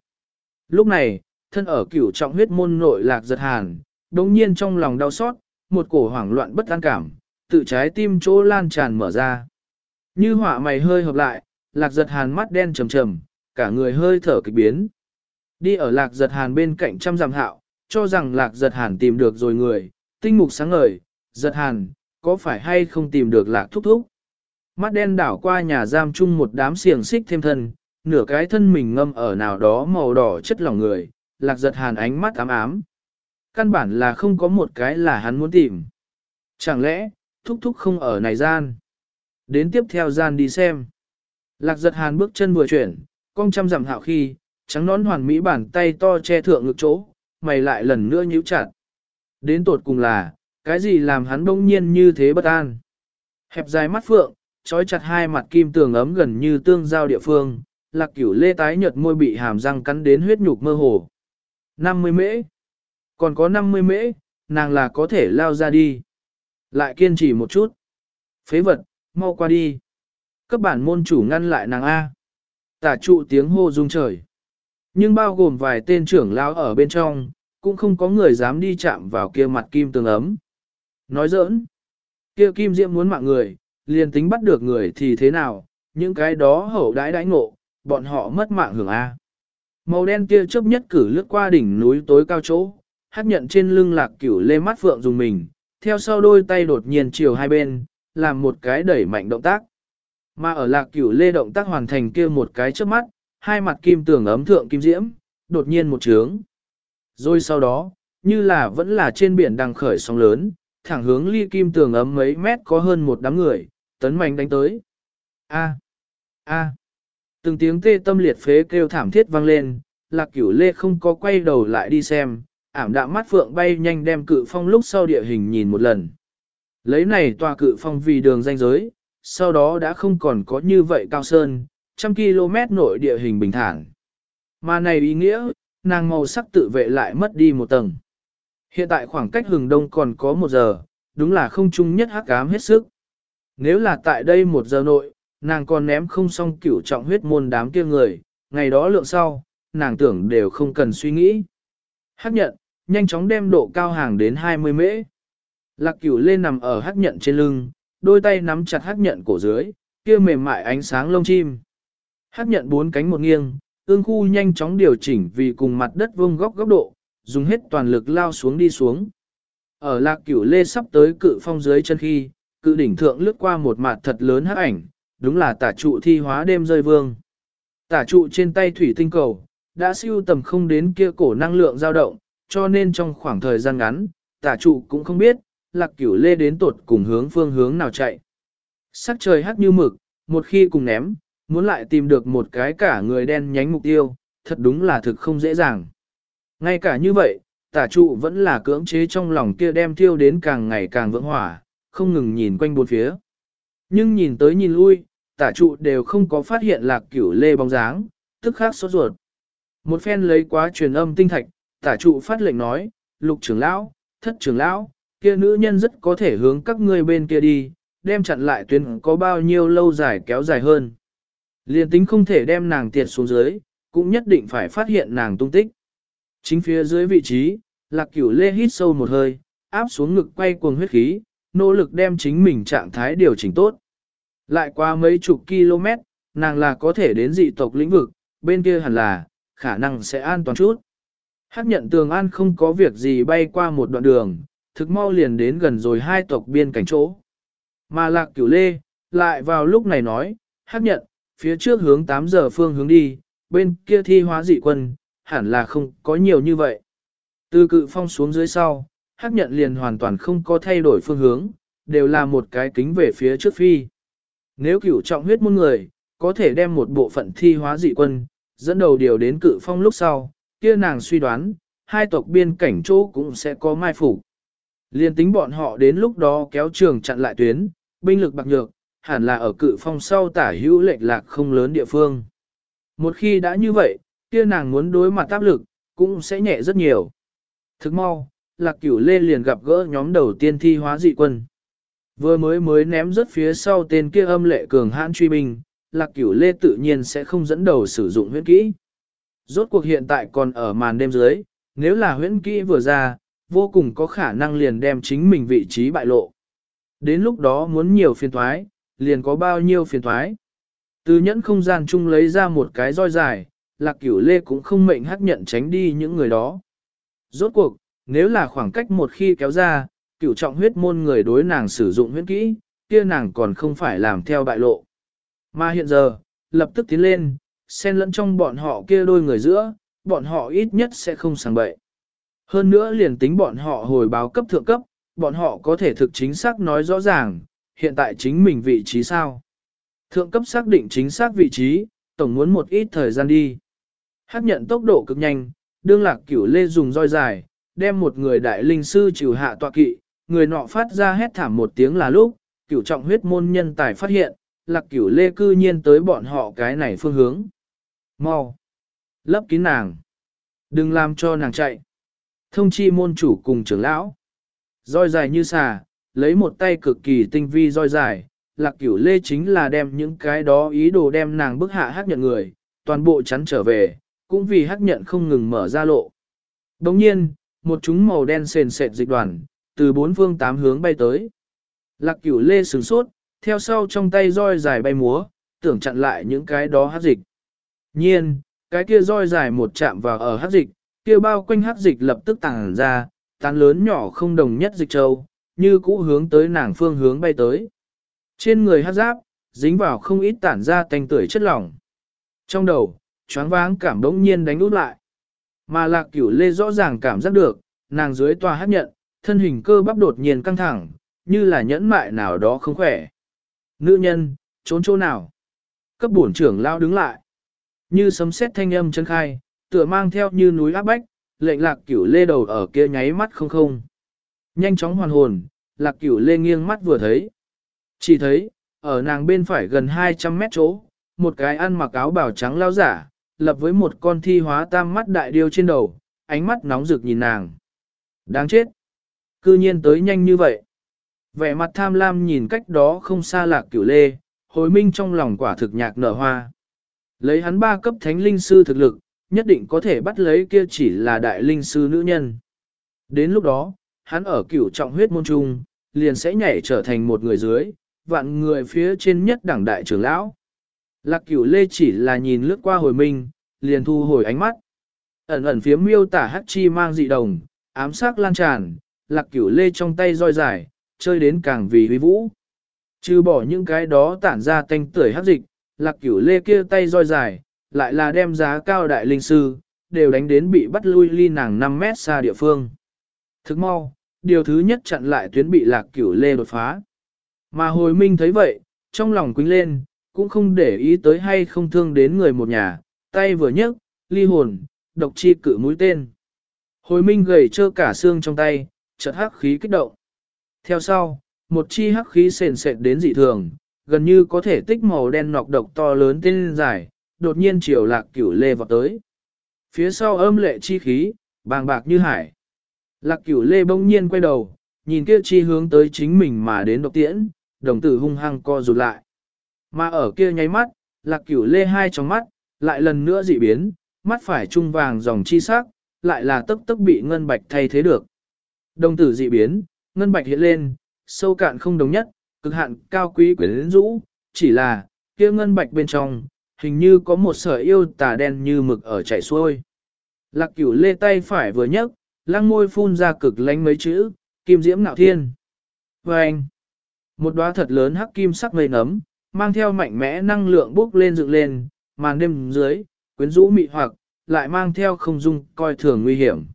Lúc này, thân ở cửu trọng huyết môn nội lạc giật hàn, đồng nhiên trong lòng đau xót, một cổ hoảng loạn bất an cảm, tự trái tim chỗ lan tràn mở ra. Như họa mày hơi hợp lại, lạc giật hàn mắt đen trầm trầm, cả người hơi thở kịch biến. Đi ở lạc giật hàn bên cạnh trăm giảm hạo, cho rằng lạc giật hàn tìm được rồi người, tinh mục sáng ngời, giật hàn, có phải hay không tìm được lạc thúc thúc. Mắt đen đảo qua nhà giam chung một đám xiềng xích thêm thân, nửa cái thân mình ngâm ở nào đó màu đỏ chất lỏng người, lạc giật hàn ánh mắt ám ám. Căn bản là không có một cái là hắn muốn tìm. Chẳng lẽ, thúc thúc không ở này gian? Đến tiếp theo gian đi xem. Lạc giật hàn bước chân vừa chuyển, cong trăm dặm hạo khi, trắng nón hoàn mỹ bàn tay to che thượng ngực chỗ, mày lại lần nữa nhíu chặt. Đến tột cùng là, cái gì làm hắn bỗng nhiên như thế bất an? Hẹp dài mắt phượng, trói chặt hai mặt kim tường ấm gần như tương giao địa phương, lạc cửu lê tái nhợt môi bị hàm răng cắn đến huyết nhục mơ hồ. 50 mễ. Còn có 50 mễ, nàng là có thể lao ra đi. Lại kiên trì một chút. Phế vật, mau qua đi. Các bản môn chủ ngăn lại nàng A. Tả trụ tiếng hô rung trời. Nhưng bao gồm vài tên trưởng lao ở bên trong, cũng không có người dám đi chạm vào kia mặt kim tường ấm. Nói giỡn. Kia kim diễm muốn mạng người, liền tính bắt được người thì thế nào, những cái đó hậu đãi đãi ngộ, bọn họ mất mạng hưởng A. Màu đen kia chớp nhất cử lướt qua đỉnh núi tối cao chỗ, hát nhận trên lưng lạc cửu lê mắt phượng dùng mình, theo sau đôi tay đột nhiên chiều hai bên, làm một cái đẩy mạnh động tác. Mà ở lạc cửu lê động tác hoàn thành kia một cái trước mắt, hai mặt kim tường ấm thượng kim diễm, đột nhiên một trướng. Rồi sau đó, như là vẫn là trên biển đang khởi sóng lớn, thẳng hướng ly kim tường ấm mấy mét có hơn một đám người, tấn mạnh đánh tới. A. A. Từng tiếng tê tâm liệt phế kêu thảm thiết vang lên, lạc cửu lê không có quay đầu lại đi xem, ảm đạm mắt phượng bay nhanh đem cự phong lúc sau địa hình nhìn một lần. Lấy này tòa cự phong vì đường danh giới, sau đó đã không còn có như vậy cao sơn, trăm km nội địa hình bình thản. Mà này ý nghĩa, nàng màu sắc tự vệ lại mất đi một tầng. Hiện tại khoảng cách hừng đông còn có một giờ, đúng là không chung nhất hắc ám hết sức. Nếu là tại đây một giờ nội, nàng còn ném không xong cửu trọng huyết môn đám kia người, ngày đó lượng sau, nàng tưởng đều không cần suy nghĩ. Hắc nhận, nhanh chóng đem độ cao hàng đến 20 mễ. Lạc cửu lên nằm ở hắc nhận trên lưng, đôi tay nắm chặt hắc nhận cổ dưới, kia mềm mại ánh sáng lông chim. Hát nhận bốn cánh một nghiêng, ương khu nhanh chóng điều chỉnh vì cùng mặt đất vuông góc góc độ, dùng hết toàn lực lao xuống đi xuống. Ở lạc cửu lê sắp tới cự phong dưới chân khi, cự đỉnh thượng lướt qua một mặt thật lớn hắc ảnh, đúng là tả trụ thi hóa đêm rơi vương. Tả trụ trên tay thủy tinh cầu, đã siêu tầm không đến kia cổ năng lượng dao động, cho nên trong khoảng thời gian ngắn, tả trụ cũng không biết, lạc cửu lê đến tột cùng hướng phương hướng nào chạy. Sắc trời hát như mực, một khi cùng ném, muốn lại tìm được một cái cả người đen nhánh mục tiêu, thật đúng là thực không dễ dàng. Ngay cả như vậy, tả trụ vẫn là cưỡng chế trong lòng kia đem thiêu đến càng ngày càng vững hỏa, không ngừng nhìn quanh bốn phía. Nhưng nhìn tới nhìn lui, tả trụ đều không có phát hiện lạc cửu lê bóng dáng, tức khắc sốt ruột. Một phen lấy quá truyền âm tinh thạch, tả trụ phát lệnh nói, lục trưởng lão, thất trưởng lão, kia nữ nhân rất có thể hướng các ngươi bên kia đi, đem chặn lại tuyến có bao nhiêu lâu dài kéo dài hơn. Liên tính không thể đem nàng tiệt xuống dưới, cũng nhất định phải phát hiện nàng tung tích. Chính phía dưới vị trí, lạc cửu lê hít sâu một hơi, áp xuống ngực quay cuồng huyết khí, nỗ lực đem chính mình trạng thái điều chỉnh tốt. Lại qua mấy chục km, nàng là có thể đến dị tộc lĩnh vực, bên kia hẳn là, khả năng sẽ an toàn chút. Hắc nhận tường an không có việc gì bay qua một đoạn đường, thực mau liền đến gần rồi hai tộc biên cảnh chỗ. Mà lạc cửu lê, lại vào lúc này nói, hắc nhận, phía trước hướng 8 giờ phương hướng đi, bên kia thi hóa dị quân, hẳn là không có nhiều như vậy. Từ cự phong xuống dưới sau, hắc nhận liền hoàn toàn không có thay đổi phương hướng, đều là một cái kính về phía trước phi. Nếu cửu trọng huyết môn người, có thể đem một bộ phận thi hóa dị quân, dẫn đầu điều đến cự phong lúc sau, kia nàng suy đoán, hai tộc biên cảnh chỗ cũng sẽ có mai phủ Liên tính bọn họ đến lúc đó kéo trường chặn lại tuyến, binh lực bạc nhược, hẳn là ở cự phong sau tả hữu lệch lạc không lớn địa phương. Một khi đã như vậy, kia nàng muốn đối mặt áp lực, cũng sẽ nhẹ rất nhiều. Thức mau, lạc cửu lê liền gặp gỡ nhóm đầu tiên thi hóa dị quân. Vừa mới mới ném rất phía sau tên kia âm lệ cường hãn truy binh, lạc cửu lê tự nhiên sẽ không dẫn đầu sử dụng huyễn kỹ. Rốt cuộc hiện tại còn ở màn đêm dưới, nếu là huyễn kỹ vừa ra, vô cùng có khả năng liền đem chính mình vị trí bại lộ. Đến lúc đó muốn nhiều phiên thoái, liền có bao nhiêu phiền thoái. Từ nhẫn không gian chung lấy ra một cái roi dài, lạc cửu lê cũng không mệnh hắc nhận tránh đi những người đó. Rốt cuộc, nếu là khoảng cách một khi kéo ra, cửu trọng huyết môn người đối nàng sử dụng huyết kỹ, kia nàng còn không phải làm theo bại lộ. Mà hiện giờ, lập tức tiến lên, xen lẫn trong bọn họ kia đôi người giữa, bọn họ ít nhất sẽ không sàng bậy. Hơn nữa liền tính bọn họ hồi báo cấp thượng cấp, bọn họ có thể thực chính xác nói rõ ràng, hiện tại chính mình vị trí sao. Thượng cấp xác định chính xác vị trí, tổng muốn một ít thời gian đi. Hắc nhận tốc độ cực nhanh, đương lạc cửu lê dùng roi dài, đem một người đại linh sư trừ hạ tọa kỵ, người nọ phát ra hét thảm một tiếng là lúc, cửu trọng huyết môn nhân tài phát hiện, lạc cửu lê cư nhiên tới bọn họ cái này phương hướng. Mau! Lấp kín nàng! Đừng làm cho nàng chạy! Thông chi môn chủ cùng trưởng lão. Roi dài như xà, lấy một tay cực kỳ tinh vi roi dài, lạc cửu lê chính là đem những cái đó ý đồ đem nàng bức hạ hát nhận người, toàn bộ chắn trở về, cũng vì hát nhận không ngừng mở ra lộ. Đồng nhiên, một chúng màu đen sền sệt dịch đoàn, từ bốn phương tám hướng bay tới. Lạc cửu lê sửng sốt, theo sau trong tay roi dài bay múa, tưởng chặn lại những cái đó hát dịch. Nhiên, cái kia roi dài một chạm vào ở hát dịch, kia bao quanh hát dịch lập tức tàng ra, tán lớn nhỏ không đồng nhất dịch châu, như cũ hướng tới nàng phương hướng bay tới. Trên người hát giáp, dính vào không ít tản ra tanh tưởi chất lỏng. Trong đầu, choáng váng cảm đống nhiên đánh út lại. Mà lạc cửu lê rõ ràng cảm giác được, nàng dưới tòa hát nhận, thân hình cơ bắp đột nhiên căng thẳng, như là nhẫn mại nào đó không khỏe. Nữ nhân, trốn chỗ nào? Cấp bổn trưởng lao đứng lại. Như sấm sét thanh âm chân khai, tựa mang theo như núi áp bách, lệnh lạc cửu lê đầu ở kia nháy mắt không không. Nhanh chóng hoàn hồn, lạc cửu lê nghiêng mắt vừa thấy. Chỉ thấy, ở nàng bên phải gần 200 mét chỗ, một cái ăn mặc áo bảo trắng lao giả, lập với một con thi hóa tam mắt đại điêu trên đầu, ánh mắt nóng rực nhìn nàng. Đáng chết! Cư nhiên tới nhanh như vậy. Vẻ mặt tham lam nhìn cách đó không xa lạc cửu lê, hồi minh trong lòng quả thực nhạc nở hoa. Lấy hắn ba cấp thánh linh sư thực lực, nhất định có thể bắt lấy kia chỉ là đại linh sư nữ nhân. Đến lúc đó, hắn ở cửu trọng huyết môn trung, liền sẽ nhảy trở thành một người dưới, vạn người phía trên nhất đảng đại trưởng lão. Lạc cửu lê chỉ là nhìn lướt qua hồi minh, liền thu hồi ánh mắt. Ẩn ẩn phía miêu tả hắc chi mang dị đồng, ám sát lan tràn, lạc cửu lê trong tay roi dài, chơi đến càng vì huy vũ. Trừ bỏ những cái đó tản ra tanh tưởi hắc dịch, lạc cửu lê kia tay roi dài, lại là đem giá cao đại linh sư, đều đánh đến bị bắt lui ly nàng 5 mét xa địa phương. Thức mau, điều thứ nhất chặn lại tuyến bị lạc cửu lê đột phá. Mà hồi minh thấy vậy, trong lòng quính lên, cũng không để ý tới hay không thương đến người một nhà, tay vừa nhấc, ly hồn, độc chi cử mũi tên. Hồi minh gầy trơ cả xương trong tay, chợt hắc khí kích động. Theo sau, một chi hắc khí sền sệt đến dị thường, gần như có thể tích màu đen nọc độc to lớn tên dài, đột nhiên chiều lạc cửu lê vọt tới. Phía sau âm lệ chi khí, bàng bạc như hải. Lạc cửu lê bỗng nhiên quay đầu, nhìn kia chi hướng tới chính mình mà đến độc tiễn, đồng tử hung hăng co rụt lại. Mà ở kia nháy mắt, lạc cửu lê hai trong mắt, lại lần nữa dị biến, mắt phải trung vàng dòng chi sắc, lại là tức tức bị ngân bạch thay thế được. Đồng tử dị biến, ngân bạch hiện lên, sâu cạn không đồng nhất, cực hạn cao quý quyến rũ, chỉ là, kia ngân bạch bên trong, hình như có một sợi yêu tà đen như mực ở chảy xuôi. Lạc cửu lê tay phải vừa nhấc, lăng môi phun ra cực lánh mấy chữ, kim diễm nạo thiên. Và anh, một đóa thật lớn hắc kim sắc mây nấm, mang theo mạnh mẽ năng lượng bốc lên dựng lên, màn đêm dưới, quyến rũ mị hoặc, lại mang theo không dung coi thường nguy hiểm.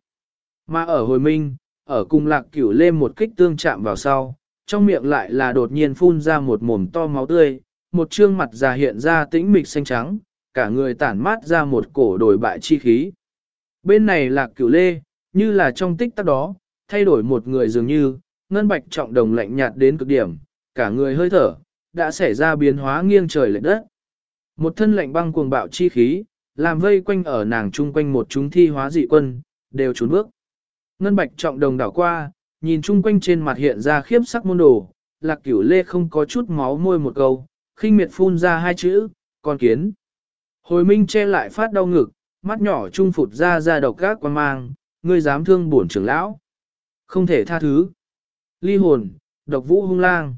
Mà ở hồi minh, ở cùng lạc cửu lê một kích tương chạm vào sau, trong miệng lại là đột nhiên phun ra một mồm to máu tươi, một trương mặt già hiện ra tĩnh mịch xanh trắng, cả người tản mát ra một cổ đổi bại chi khí. Bên này là cửu lê, như là trong tích tắc đó, thay đổi một người dường như, ngân bạch trọng đồng lạnh nhạt đến cực điểm, cả người hơi thở, đã xảy ra biến hóa nghiêng trời lệch đất. Một thân lạnh băng cuồng bạo chi khí, làm vây quanh ở nàng chung quanh một chúng thi hóa dị quân, đều trốn bước. Ngân bạch trọng đồng đảo qua, nhìn chung quanh trên mặt hiện ra khiếp sắc môn đồ, lạc cửu lê không có chút máu môi một câu, khinh miệt phun ra hai chữ, con kiến. Hồi minh che lại phát đau ngực, mắt nhỏ trung phụt ra ra độc gác quan mang, ngươi dám thương bổn trưởng lão. Không thể tha thứ. Ly hồn, độc vũ hung lang.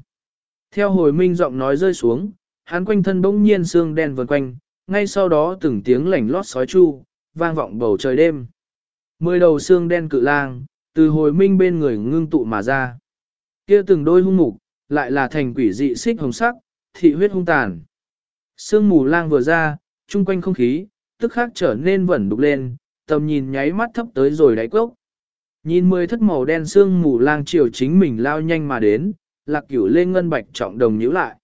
Theo hồi minh giọng nói rơi xuống, hắn quanh thân bỗng nhiên xương đen vần quanh, ngay sau đó từng tiếng lảnh lót sói chu, vang vọng bầu trời đêm. Mười đầu xương đen cự lang, từ hồi minh bên người ngưng tụ mà ra. Kia từng đôi hung mục, lại là thành quỷ dị xích hồng sắc, thị huyết hung tàn. Sương mù lang vừa ra, chung quanh không khí, tức khắc trở nên vẩn đục lên, tầm nhìn nháy mắt thấp tới rồi đáy cốc. Nhìn mười thất màu đen sương mù lang chiều chính mình lao nhanh mà đến, lạc cửu lê ngân bạch trọng đồng nhíu lại.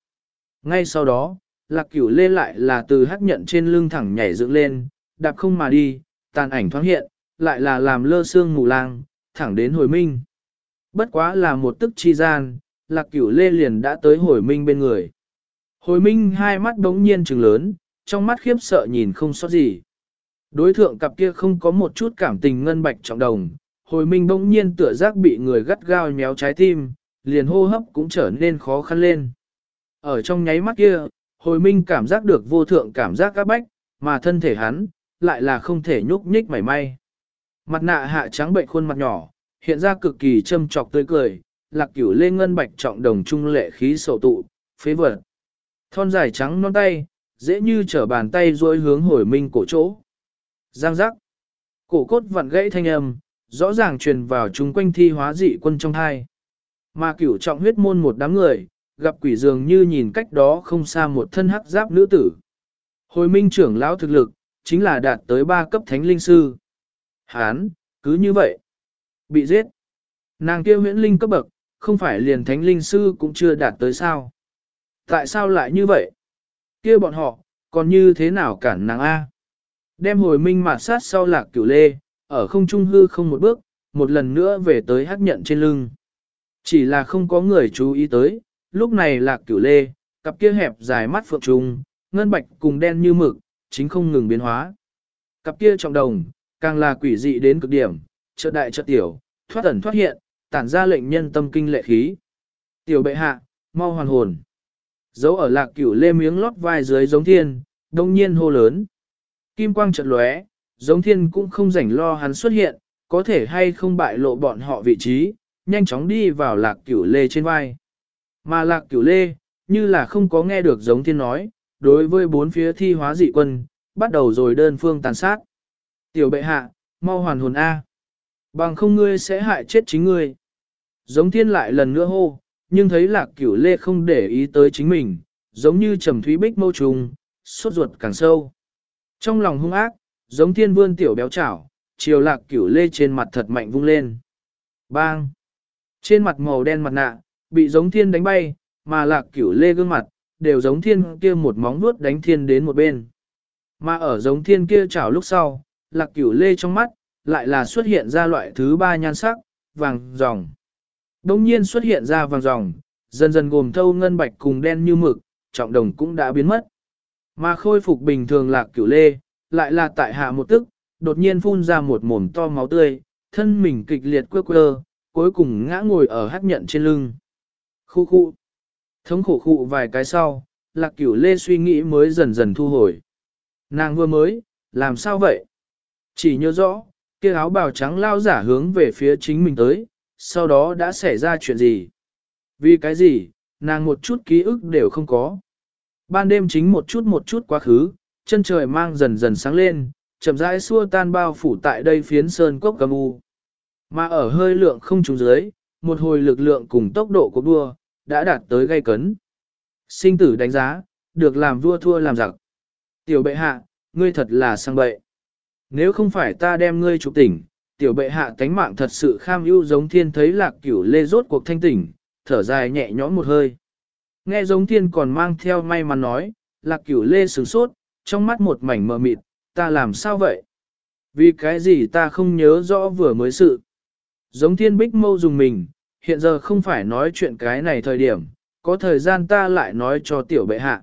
Ngay sau đó, lạc cửu lê lại là từ hắc nhận trên lưng thẳng nhảy dựng lên, đạp không mà đi, tàn ảnh thoáng hiện, lại là làm lơ xương mù lang, thẳng đến hồi minh. Bất quá là một tức chi gian, lạc cửu lê liền đã tới hồi minh bên người. Hồi minh hai mắt đống nhiên trừng lớn, trong mắt khiếp sợ nhìn không sót gì. Đối thượng cặp kia không có một chút cảm tình ngân bạch trọng đồng, hồi minh bỗng nhiên tựa giác bị người gắt gao nhéo trái tim, liền hô hấp cũng trở nên khó khăn lên. Ở trong nháy mắt kia, hồi minh cảm giác được vô thượng cảm giác các bách, mà thân thể hắn, lại là không thể nhúc nhích mảy may. Mặt nạ hạ trắng bệnh khuôn mặt nhỏ, hiện ra cực kỳ châm trọc tươi cười, lạc cửu lên ngân bạch trọng đồng trung lệ khí sầu tụ, phế vật. Thon dài trắng non tay, dễ như trở bàn tay duỗi hướng hồi minh cổ chỗ. Giang giác. Cổ cốt vặn gãy thanh âm, rõ ràng truyền vào chúng quanh thi hóa dị quân trong hai. Mà cửu trọng huyết môn một đám người, gặp quỷ dường như nhìn cách đó không xa một thân hắc giáp nữ tử. Hồi minh trưởng lão thực lực, chính là đạt tới ba cấp thánh linh sư. Hán, cứ như vậy. Bị giết. Nàng kia huyễn linh cấp bậc, không phải liền thánh linh sư cũng chưa đạt tới sao. Tại sao lại như vậy? kia bọn họ, còn như thế nào cản nàng A? Đem hồi minh mạt sát sau lạc cửu lê, ở không trung hư không một bước, một lần nữa về tới hắc nhận trên lưng. Chỉ là không có người chú ý tới, lúc này lạc cửu lê, cặp kia hẹp dài mắt phượng trùng, ngân bạch cùng đen như mực, chính không ngừng biến hóa. Cặp kia trọng đồng, càng là quỷ dị đến cực điểm, chợt đại chợt tiểu, thoát ẩn thoát hiện, tản ra lệnh nhân tâm kinh lệ khí. Tiểu bệ hạ, mau hoàn hồn. Dấu ở lạc cửu lê miếng lót vai dưới giống thiên, đông nhiên hô lớn. Kim quang chợt lóe, giống thiên cũng không rảnh lo hắn xuất hiện, có thể hay không bại lộ bọn họ vị trí, nhanh chóng đi vào lạc cửu lê trên vai. Mà lạc cửu lê, như là không có nghe được giống thiên nói, đối với bốn phía thi hóa dị quân, bắt đầu rồi đơn phương tàn sát. Tiểu bệ hạ, mau hoàn hồn A. Bằng không ngươi sẽ hại chết chính ngươi. Giống thiên lại lần nữa hô, nhưng thấy lạc cửu lê không để ý tới chính mình, giống như trầm thúy bích mâu trùng, suốt ruột càng sâu. Trong lòng hung ác, giống thiên vươn tiểu béo chảo, chiều lạc cửu lê trên mặt thật mạnh vung lên. Bang! Trên mặt màu đen mặt nạ, bị giống thiên đánh bay, mà lạc cửu lê gương mặt, đều giống thiên kia một móng vuốt đánh thiên đến một bên. Mà ở giống thiên kia chảo lúc sau, lạc cửu lê trong mắt, lại là xuất hiện ra loại thứ ba nhan sắc, vàng ròng. Đông nhiên xuất hiện ra vàng ròng, dần dần gồm thâu ngân bạch cùng đen như mực, trọng đồng cũng đã biến mất. Mà khôi phục bình thường lạc cửu lê, lại là tại hạ một tức, đột nhiên phun ra một mồm to máu tươi, thân mình kịch liệt quơ quơ, cuối cùng ngã ngồi ở hát nhận trên lưng. Khu khu. Thống khổ khụ vài cái sau, lạc cửu lê suy nghĩ mới dần dần thu hồi. Nàng vừa mới, làm sao vậy? Chỉ nhớ rõ, kia áo bào trắng lao giả hướng về phía chính mình tới, sau đó đã xảy ra chuyện gì? Vì cái gì, nàng một chút ký ức đều không có. Ban đêm chính một chút một chút quá khứ, chân trời mang dần dần sáng lên, chậm rãi xua tan bao phủ tại đây phiến sơn cốc cầm u. Mà ở hơi lượng không trùng dưới, một hồi lực lượng cùng tốc độ của đua, đã đạt tới gây cấn. Sinh tử đánh giá, được làm vua thua làm giặc. Tiểu bệ hạ, ngươi thật là sang bệ. Nếu không phải ta đem ngươi chụp tỉnh, tiểu bệ hạ tánh mạng thật sự kham ưu giống thiên thấy lạc cửu lê rốt cuộc thanh tỉnh, thở dài nhẹ nhõm một hơi. Nghe giống thiên còn mang theo may mắn nói, lạc cửu lê sửng sốt, trong mắt một mảnh mờ mịt, ta làm sao vậy? Vì cái gì ta không nhớ rõ vừa mới sự. Giống thiên bích mâu dùng mình, hiện giờ không phải nói chuyện cái này thời điểm, có thời gian ta lại nói cho tiểu bệ hạ.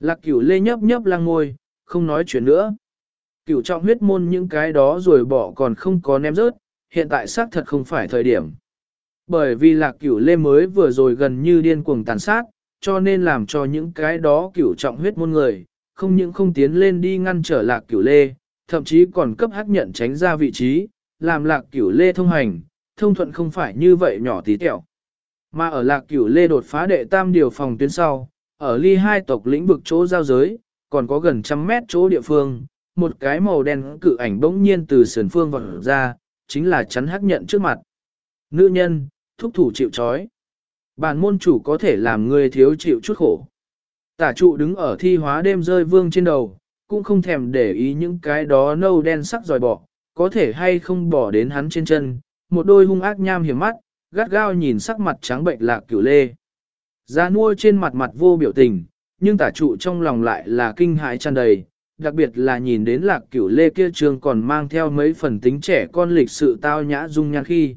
Lạc cửu lê nhấp nhấp lang ngôi, không nói chuyện nữa. Cửu trọng huyết môn những cái đó rồi bỏ còn không có ném rớt, hiện tại xác thật không phải thời điểm. Bởi vì lạc cửu lê mới vừa rồi gần như điên cuồng tàn sát, cho nên làm cho những cái đó cửu trọng huyết môn người, không những không tiến lên đi ngăn trở lạc cửu lê, thậm chí còn cấp hắc nhận tránh ra vị trí, làm lạc cửu lê thông hành, thông thuận không phải như vậy nhỏ tí tẹo. Mà ở lạc cửu lê đột phá đệ tam điều phòng tuyến sau, ở ly hai tộc lĩnh vực chỗ giao giới, còn có gần trăm mét chỗ địa phương, một cái màu đen cự ảnh bỗng nhiên từ sườn phương vọt ra, chính là chắn hắc nhận trước mặt. Nữ nhân, thúc thủ chịu trói. Bản môn chủ có thể làm ngươi thiếu chịu chút khổ. Tả trụ đứng ở thi hóa đêm rơi vương trên đầu, cũng không thèm để ý những cái đó nâu đen sắc dòi bỏ, có thể hay không bỏ đến hắn trên chân, một đôi hung ác nham hiểm mắt, gắt gao nhìn sắc mặt trắng bệnh lạc cửu lê. Ra nuôi trên mặt mặt vô biểu tình, nhưng tả trụ trong lòng lại là kinh hãi tràn đầy, đặc biệt là nhìn đến lạc cửu lê kia trường còn mang theo mấy phần tính trẻ con lịch sự tao nhã dung nhan khi.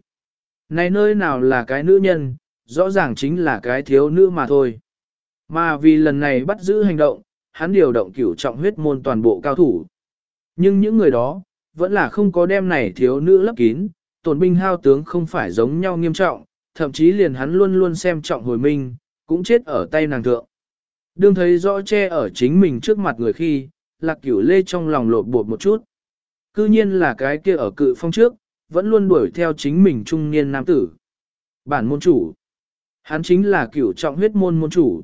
Này nơi nào là cái nữ nhân, rõ ràng chính là cái thiếu nữ mà thôi. Mà vì lần này bắt giữ hành động, hắn điều động cửu trọng huyết môn toàn bộ cao thủ. Nhưng những người đó, vẫn là không có đem này thiếu nữ lấp kín, tổn binh hao tướng không phải giống nhau nghiêm trọng, thậm chí liền hắn luôn luôn xem trọng hồi minh, cũng chết ở tay nàng thượng. Đương thấy rõ che ở chính mình trước mặt người khi, lạc cửu lê trong lòng lột bột một chút. Cư nhiên là cái kia ở cự phong trước, vẫn luôn đuổi theo chính mình trung niên nam tử. Bản môn chủ. Hắn chính là cửu trọng huyết môn môn chủ.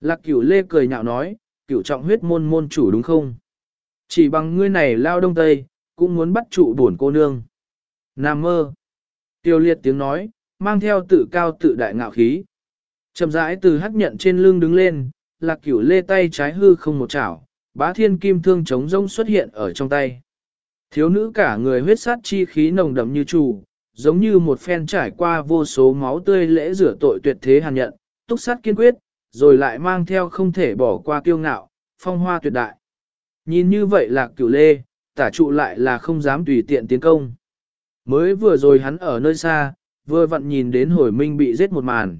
Lạc cửu lê cười nhạo nói, cửu trọng huyết môn môn chủ đúng không? Chỉ bằng ngươi này lao đông tây, cũng muốn bắt trụ bổn cô nương. Nam mơ. Tiêu liệt tiếng nói, mang theo tự cao tự đại ngạo khí. Chậm rãi từ hắc nhận trên lưng đứng lên, lạc cửu lê tay trái hư không một chảo, bá thiên kim thương chống rông xuất hiện ở trong tay. Thiếu nữ cả người huyết sát chi khí nồng đậm như chủ, giống như một phen trải qua vô số máu tươi lễ rửa tội tuyệt thế hàn nhận, túc sát kiên quyết, rồi lại mang theo không thể bỏ qua kiêu ngạo, phong hoa tuyệt đại. Nhìn như vậy là cửu lê, tả trụ lại là không dám tùy tiện tiến công. Mới vừa rồi hắn ở nơi xa, vừa vặn nhìn đến hồi minh bị giết một màn.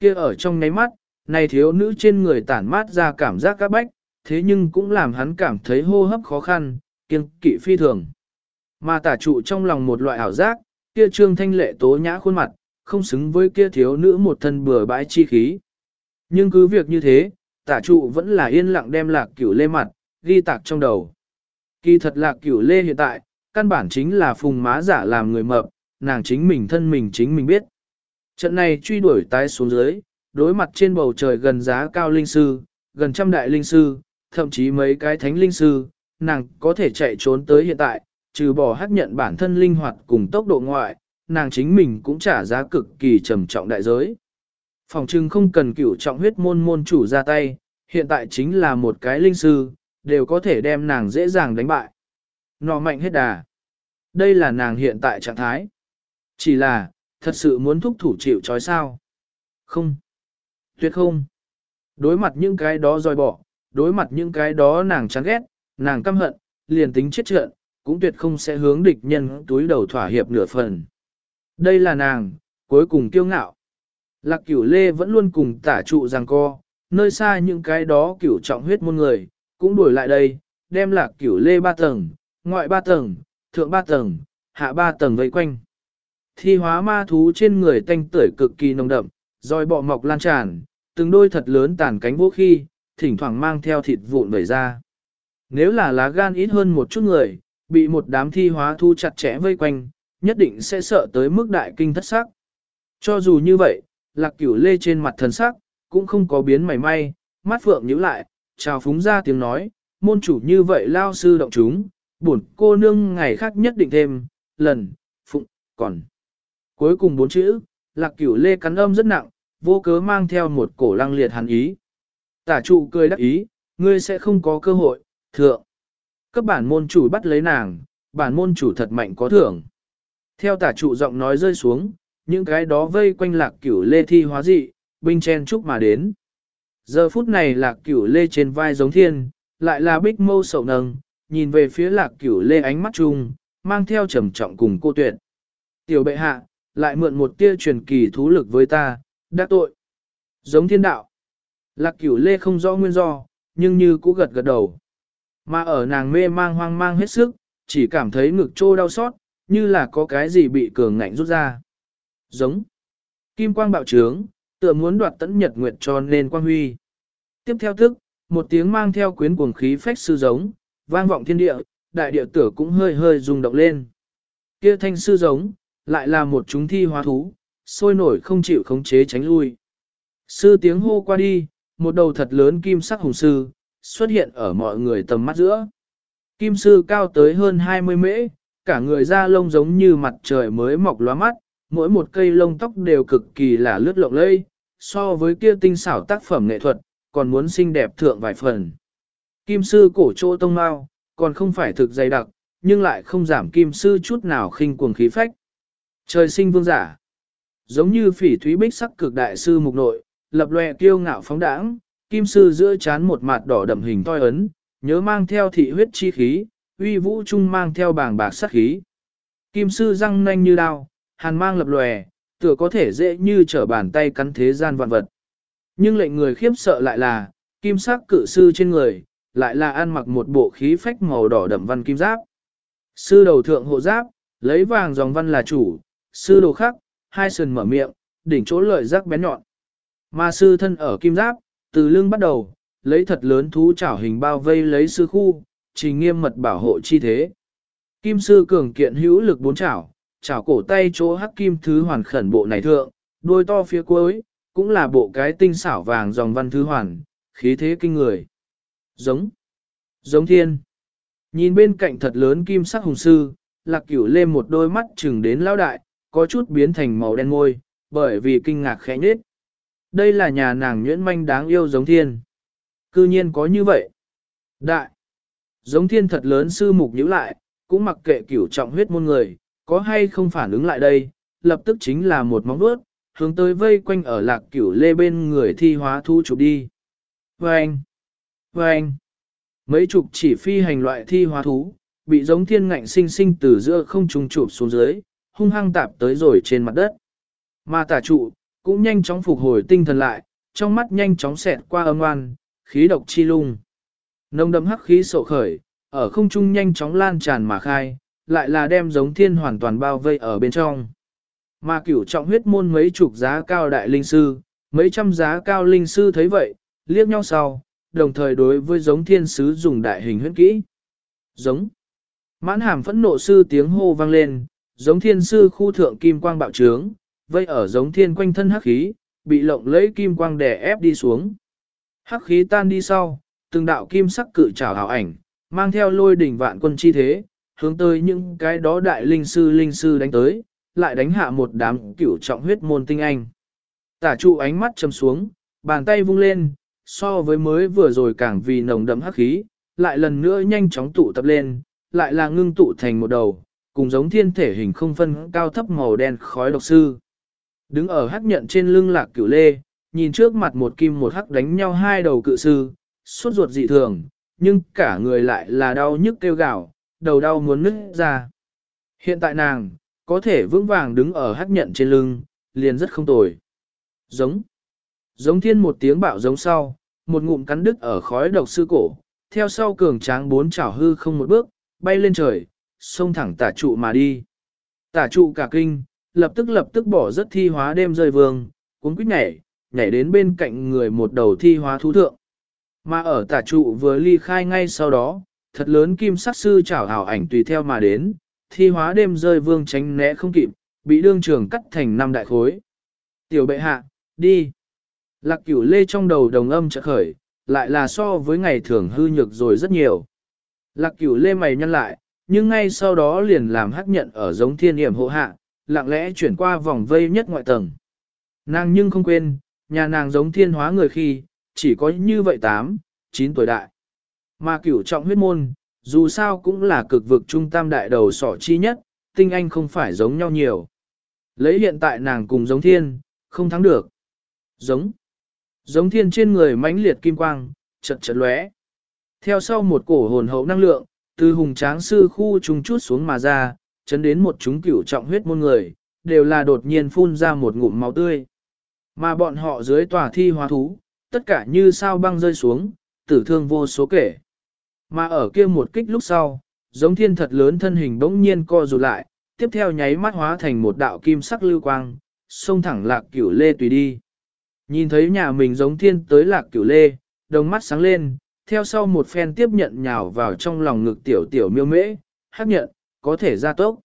kia ở trong ngáy mắt, này thiếu nữ trên người tản mát ra cảm giác các bách, thế nhưng cũng làm hắn cảm thấy hô hấp khó khăn, kiên kỵ phi thường. Mà tả trụ trong lòng một loại ảo giác, kia trương thanh lệ tố nhã khuôn mặt, không xứng với kia thiếu nữ một thân bừa bãi chi khí. Nhưng cứ việc như thế, tả trụ vẫn là yên lặng đem lạc cửu lê mặt, ghi tạc trong đầu. Kỳ thật lạc cửu lê hiện tại, căn bản chính là phùng má giả làm người mập, nàng chính mình thân mình chính mình biết. Trận này truy đuổi tái xuống dưới, đối mặt trên bầu trời gần giá cao linh sư, gần trăm đại linh sư, thậm chí mấy cái thánh linh sư, nàng có thể chạy trốn tới hiện tại, trừ bỏ hắc nhận bản thân linh hoạt cùng tốc độ ngoại, nàng chính mình cũng trả giá cực kỳ trầm trọng đại giới. Phòng trưng không cần cửu trọng huyết môn môn chủ ra tay, hiện tại chính là một cái linh sư, đều có thể đem nàng dễ dàng đánh bại. Nọ mạnh hết đà. Đây là nàng hiện tại trạng thái. Chỉ là, thật sự muốn thúc thủ chịu trói sao? Không. Tuyệt không. Đối mặt những cái đó roi bỏ, đối mặt những cái đó nàng chán ghét, nàng căm hận, liền tính chết trận, cũng tuyệt không sẽ hướng địch nhân túi đầu thỏa hiệp nửa phần. Đây là nàng, cuối cùng kiêu ngạo. Lạc cửu lê vẫn luôn cùng tả trụ rằng co, nơi xa những cái đó cửu trọng huyết môn người, cũng đuổi lại đây, đem lạc cửu lê ba tầng, ngoại ba tầng, thượng ba tầng, hạ ba tầng vây quanh. Thi hóa ma thú trên người tanh tưởi cực kỳ nồng đậm, rồi bọ mọc lan tràn, từng đôi thật lớn tàn cánh vũ khi, thỉnh thoảng mang theo thịt vụn vẩy ra. Nếu là lá gan ít hơn một chút người, bị một đám thi hóa thu chặt chẽ vây quanh, nhất định sẽ sợ tới mức đại kinh thất sắc. Cho dù như vậy, lạc cửu lê trên mặt thần sắc, cũng không có biến mảy may, mắt phượng nhíu lại, chào phúng ra tiếng nói, môn chủ như vậy lao sư động chúng, buồn cô nương ngày khác nhất định thêm, lần, phụng, còn. Cuối cùng bốn chữ, lạc cửu lê cắn âm rất nặng, vô cớ mang theo một cổ lăng liệt hàn ý. Tả trụ cười đắc ý, ngươi sẽ không có cơ hội, thượng. Cấp bản môn chủ bắt lấy nàng, bản môn chủ thật mạnh có thưởng. Theo tả trụ giọng nói rơi xuống, những cái đó vây quanh lạc cửu lê thi hóa dị, binh chen chúc mà đến. Giờ phút này lạc cửu lê trên vai giống thiên, lại là bích mâu sậu nâng, nhìn về phía lạc cửu lê ánh mắt chung, mang theo trầm trọng cùng cô tuyệt. Tiểu bệ hạ, lại mượn một tia truyền kỳ thú lực với ta, đã tội. Giống thiên đạo. Lạc cửu lê không rõ nguyên do, nhưng như cũ gật gật đầu. Mà ở nàng mê mang hoang mang hết sức, chỉ cảm thấy ngực trô đau xót, như là có cái gì bị cường ngạnh rút ra. Giống. Kim quang bạo trướng, tựa muốn đoạt tẫn nhật nguyệt cho nên quang huy. Tiếp theo thức, một tiếng mang theo quyến cuồng khí phách sư giống, vang vọng thiên địa, đại địa tử cũng hơi hơi rung động lên. Kia thanh sư giống, lại là một chúng thi hóa thú, sôi nổi không chịu khống chế tránh lui. Sư tiếng hô qua đi, một đầu thật lớn kim sắc hùng sư, xuất hiện ở mọi người tầm mắt giữa. Kim sư cao tới hơn 20 mễ, cả người da lông giống như mặt trời mới mọc lóa mắt, mỗi một cây lông tóc đều cực kỳ là lướt lộng lây, so với kia tinh xảo tác phẩm nghệ thuật, còn muốn xinh đẹp thượng vài phần. Kim sư cổ trô tông mao, còn không phải thực dày đặc, nhưng lại không giảm kim sư chút nào khinh cuồng khí phách. Trời sinh vương giả, giống như phỉ thúy bích sắc cực đại sư mục nội, lập lòe kiêu ngạo phóng đãng, kim sư giữa chán một mặt đỏ đậm hình toi ấn, nhớ mang theo thị huyết chi khí, uy vũ trung mang theo bảng bạc sát khí. Kim sư răng nanh như đao, hàn mang lập lòe, tựa có thể dễ như trở bàn tay cắn thế gian vạn vật. Nhưng lệnh người khiếp sợ lại là, kim sắc cự sư trên người, lại là ăn mặc một bộ khí phách màu đỏ đậm văn kim giáp. Sư đầu thượng hộ giáp, lấy vàng dòng văn là chủ, sư đồ khắc, hai sườn mở miệng, đỉnh chỗ lợi giác bén nhọn. Mà sư thân ở kim giáp, từ lưng bắt đầu, lấy thật lớn thú chảo hình bao vây lấy sư khu, chỉ nghiêm mật bảo hộ chi thế. Kim sư cường kiện hữu lực bốn chảo, chảo cổ tay chỗ hắc kim thứ hoàn khẩn bộ này thượng, đôi to phía cuối, cũng là bộ cái tinh xảo vàng dòng văn thứ hoàn, khí thế kinh người. Giống, giống thiên. Nhìn bên cạnh thật lớn kim sắc hùng sư, lạc cửu lên một đôi mắt chừng đến lao đại, có chút biến thành màu đen môi, bởi vì kinh ngạc khẽ nhết. Đây là nhà nàng nhuyễn manh đáng yêu giống thiên. Cư nhiên có như vậy. Đại. Giống thiên thật lớn sư mục nhíu lại, cũng mặc kệ cửu trọng huyết môn người, có hay không phản ứng lại đây, lập tức chính là một móng vuốt, hướng tới vây quanh ở lạc cửu lê bên người thi hóa thu chụp đi. Vâng! Vâng! Mấy chục chỉ phi hành loại thi hóa thú, bị giống thiên ngạnh sinh sinh từ giữa không trung chụp xuống dưới, hung hăng tạp tới rồi trên mặt đất. Mà tả trụ, cũng nhanh chóng phục hồi tinh thần lại, trong mắt nhanh chóng xẹt qua âm oan, khí độc chi lung. Nông đậm hắc khí sổ khởi, ở không trung nhanh chóng lan tràn mà khai, lại là đem giống thiên hoàn toàn bao vây ở bên trong. Mà cửu trọng huyết môn mấy chục giá cao đại linh sư, mấy trăm giá cao linh sư thấy vậy, liếc nhau sau, đồng thời đối với giống thiên sứ dùng đại hình huyết kỹ. Giống. Mãn hàm phẫn nộ sư tiếng hô vang lên, giống thiên sư khu thượng kim quang bạo trướng, vây ở giống thiên quanh thân hắc khí, bị lộng lấy kim quang đè ép đi xuống. Hắc khí tan đi sau, từng đạo kim sắc cự trảo hào ảnh, mang theo lôi đỉnh vạn quân chi thế, hướng tới những cái đó đại linh sư linh sư đánh tới, lại đánh hạ một đám cửu trọng huyết môn tinh anh. Tả trụ ánh mắt chầm xuống, bàn tay vung lên, so với mới vừa rồi càng vì nồng đậm hắc khí, lại lần nữa nhanh chóng tụ tập lên, lại là ngưng tụ thành một đầu, cùng giống thiên thể hình không phân cao thấp màu đen khói độc sư. Đứng ở hắc nhận trên lưng lạc cửu lê, nhìn trước mặt một kim một hắc đánh nhau hai đầu cự sư, suốt ruột dị thường, nhưng cả người lại là đau nhức kêu gào, đầu đau muốn nứt ra. Hiện tại nàng, có thể vững vàng đứng ở hắc nhận trên lưng, liền rất không tồi. Giống. Giống thiên một tiếng bạo giống sau, một ngụm cắn đứt ở khói độc sư cổ, theo sau cường tráng bốn chảo hư không một bước, bay lên trời, xông thẳng tả trụ mà đi. Tả trụ cả kinh, lập tức lập tức bỏ rất thi hóa đêm rơi vương, cuốn quýt nhảy, nhảy đến bên cạnh người một đầu thi hóa thú thượng. Mà ở tả trụ vừa ly khai ngay sau đó, thật lớn kim sắc sư chảo hảo ảnh tùy theo mà đến, thi hóa đêm rơi vương tránh né không kịp, bị đương trường cắt thành năm đại khối. Tiểu bệ hạ, đi. Lạc cửu lê trong đầu đồng âm trợ khởi, lại là so với ngày thường hư nhược rồi rất nhiều. Lạc cửu lê mày nhăn lại, nhưng ngay sau đó liền làm hắc nhận ở giống thiên hiểm hộ hạ, lặng lẽ chuyển qua vòng vây nhất ngoại tầng. Nàng nhưng không quên, nhà nàng giống thiên hóa người khi, chỉ có như vậy 8, 9 tuổi đại. Mà cửu trọng huyết môn, dù sao cũng là cực vực trung tam đại đầu sỏ chi nhất, tinh anh không phải giống nhau nhiều. Lấy hiện tại nàng cùng giống thiên, không thắng được. Giống. Giống thiên trên người mãnh liệt kim quang, chật chật lóe. Theo sau một cổ hồn hậu năng lượng, từ hùng tráng sư khu trùng chút xuống mà ra, chấn đến một chúng cửu trọng huyết môn người, đều là đột nhiên phun ra một ngụm máu tươi. Mà bọn họ dưới tòa thi hóa thú, tất cả như sao băng rơi xuống, tử thương vô số kể. Mà ở kia một kích lúc sau, giống thiên thật lớn thân hình bỗng nhiên co rụt lại, tiếp theo nháy mắt hóa thành một đạo kim sắc lưu quang, xông thẳng lạc cửu lê tùy đi. Nhìn thấy nhà mình giống thiên tới lạc cửu lê, đồng mắt sáng lên, theo sau một phen tiếp nhận nhào vào trong lòng ngực tiểu tiểu miêu mễ, hắc nhận, có thể ra tốc.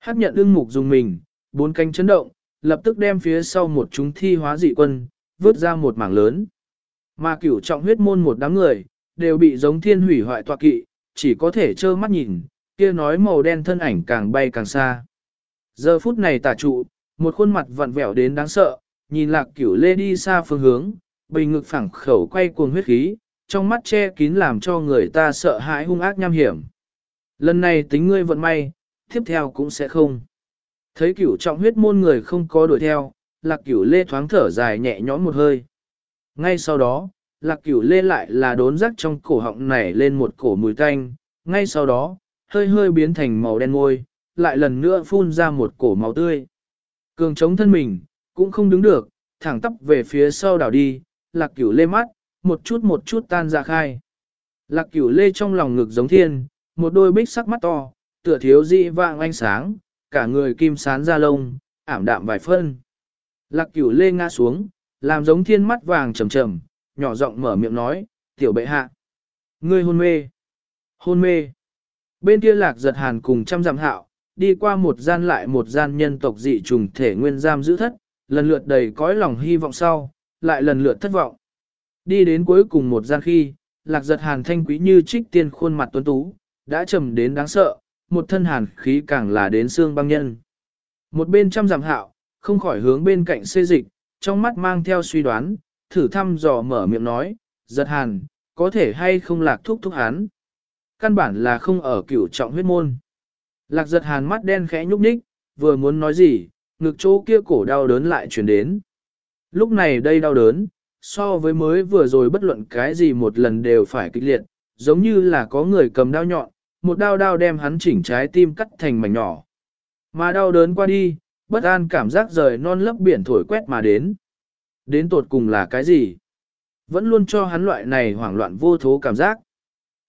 Hắc nhận ưng mục dùng mình, bốn cánh chấn động, lập tức đem phía sau một chúng thi hóa dị quân, vứt ra một mảng lớn. Mà cửu trọng huyết môn một đám người, đều bị giống thiên hủy hoại tọa kỵ, chỉ có thể trơ mắt nhìn, kia nói màu đen thân ảnh càng bay càng xa. Giờ phút này tả trụ, một khuôn mặt vặn vẹo đến đáng sợ, nhìn lạc cửu lê đi xa phương hướng, bình ngực phẳng khẩu quay cuồng huyết khí, trong mắt che kín làm cho người ta sợ hãi hung ác nham hiểm. Lần này tính ngươi vận may, tiếp theo cũng sẽ không. Thấy cửu trọng huyết môn người không có đuổi theo, lạc cửu lê thoáng thở dài nhẹ nhõm một hơi. Ngay sau đó, lạc cửu lê lại là đốn rắc trong cổ họng nảy lên một cổ mùi tanh, ngay sau đó, hơi hơi biến thành màu đen ngôi, lại lần nữa phun ra một cổ máu tươi. Cường chống thân mình, cũng không đứng được, thẳng tắp về phía sau đảo đi, lạc cửu lê mắt, một chút một chút tan ra khai. Lạc cửu lê trong lòng ngực giống thiên, một đôi bích sắc mắt to, tựa thiếu dị vạng ánh sáng, cả người kim sán ra lông, ảm đạm vài phân. Lạc cửu lê ngã xuống, làm giống thiên mắt vàng trầm trầm, nhỏ giọng mở miệng nói, tiểu bệ hạ. Ngươi hôn mê. Hôn mê. Bên kia lạc giật hàn cùng trăm dặm hạo, đi qua một gian lại một gian nhân tộc dị trùng thể nguyên giam giữ thất, lần lượt đầy cõi lòng hy vọng sau, lại lần lượt thất vọng. Đi đến cuối cùng một gian khi, lạc giật hàn thanh quý như trích tiên khuôn mặt tuấn tú, đã trầm đến đáng sợ, một thân hàn khí càng là đến xương băng nhân. Một bên trăm giảm hạo, không khỏi hướng bên cạnh xê dịch, trong mắt mang theo suy đoán, thử thăm dò mở miệng nói, giật hàn, có thể hay không lạc thúc thúc hán. Căn bản là không ở cửu trọng huyết môn. Lạc giật hàn mắt đen khẽ nhúc nhích, vừa muốn nói gì, ngực chỗ kia cổ đau đớn lại chuyển đến. Lúc này đây đau đớn, so với mới vừa rồi bất luận cái gì một lần đều phải kịch liệt, giống như là có người cầm đao nhọn, một đao đao đem hắn chỉnh trái tim cắt thành mảnh nhỏ. Mà đau đớn qua đi, bất an cảm giác rời non lấp biển thổi quét mà đến. Đến tột cùng là cái gì? Vẫn luôn cho hắn loại này hoảng loạn vô thố cảm giác.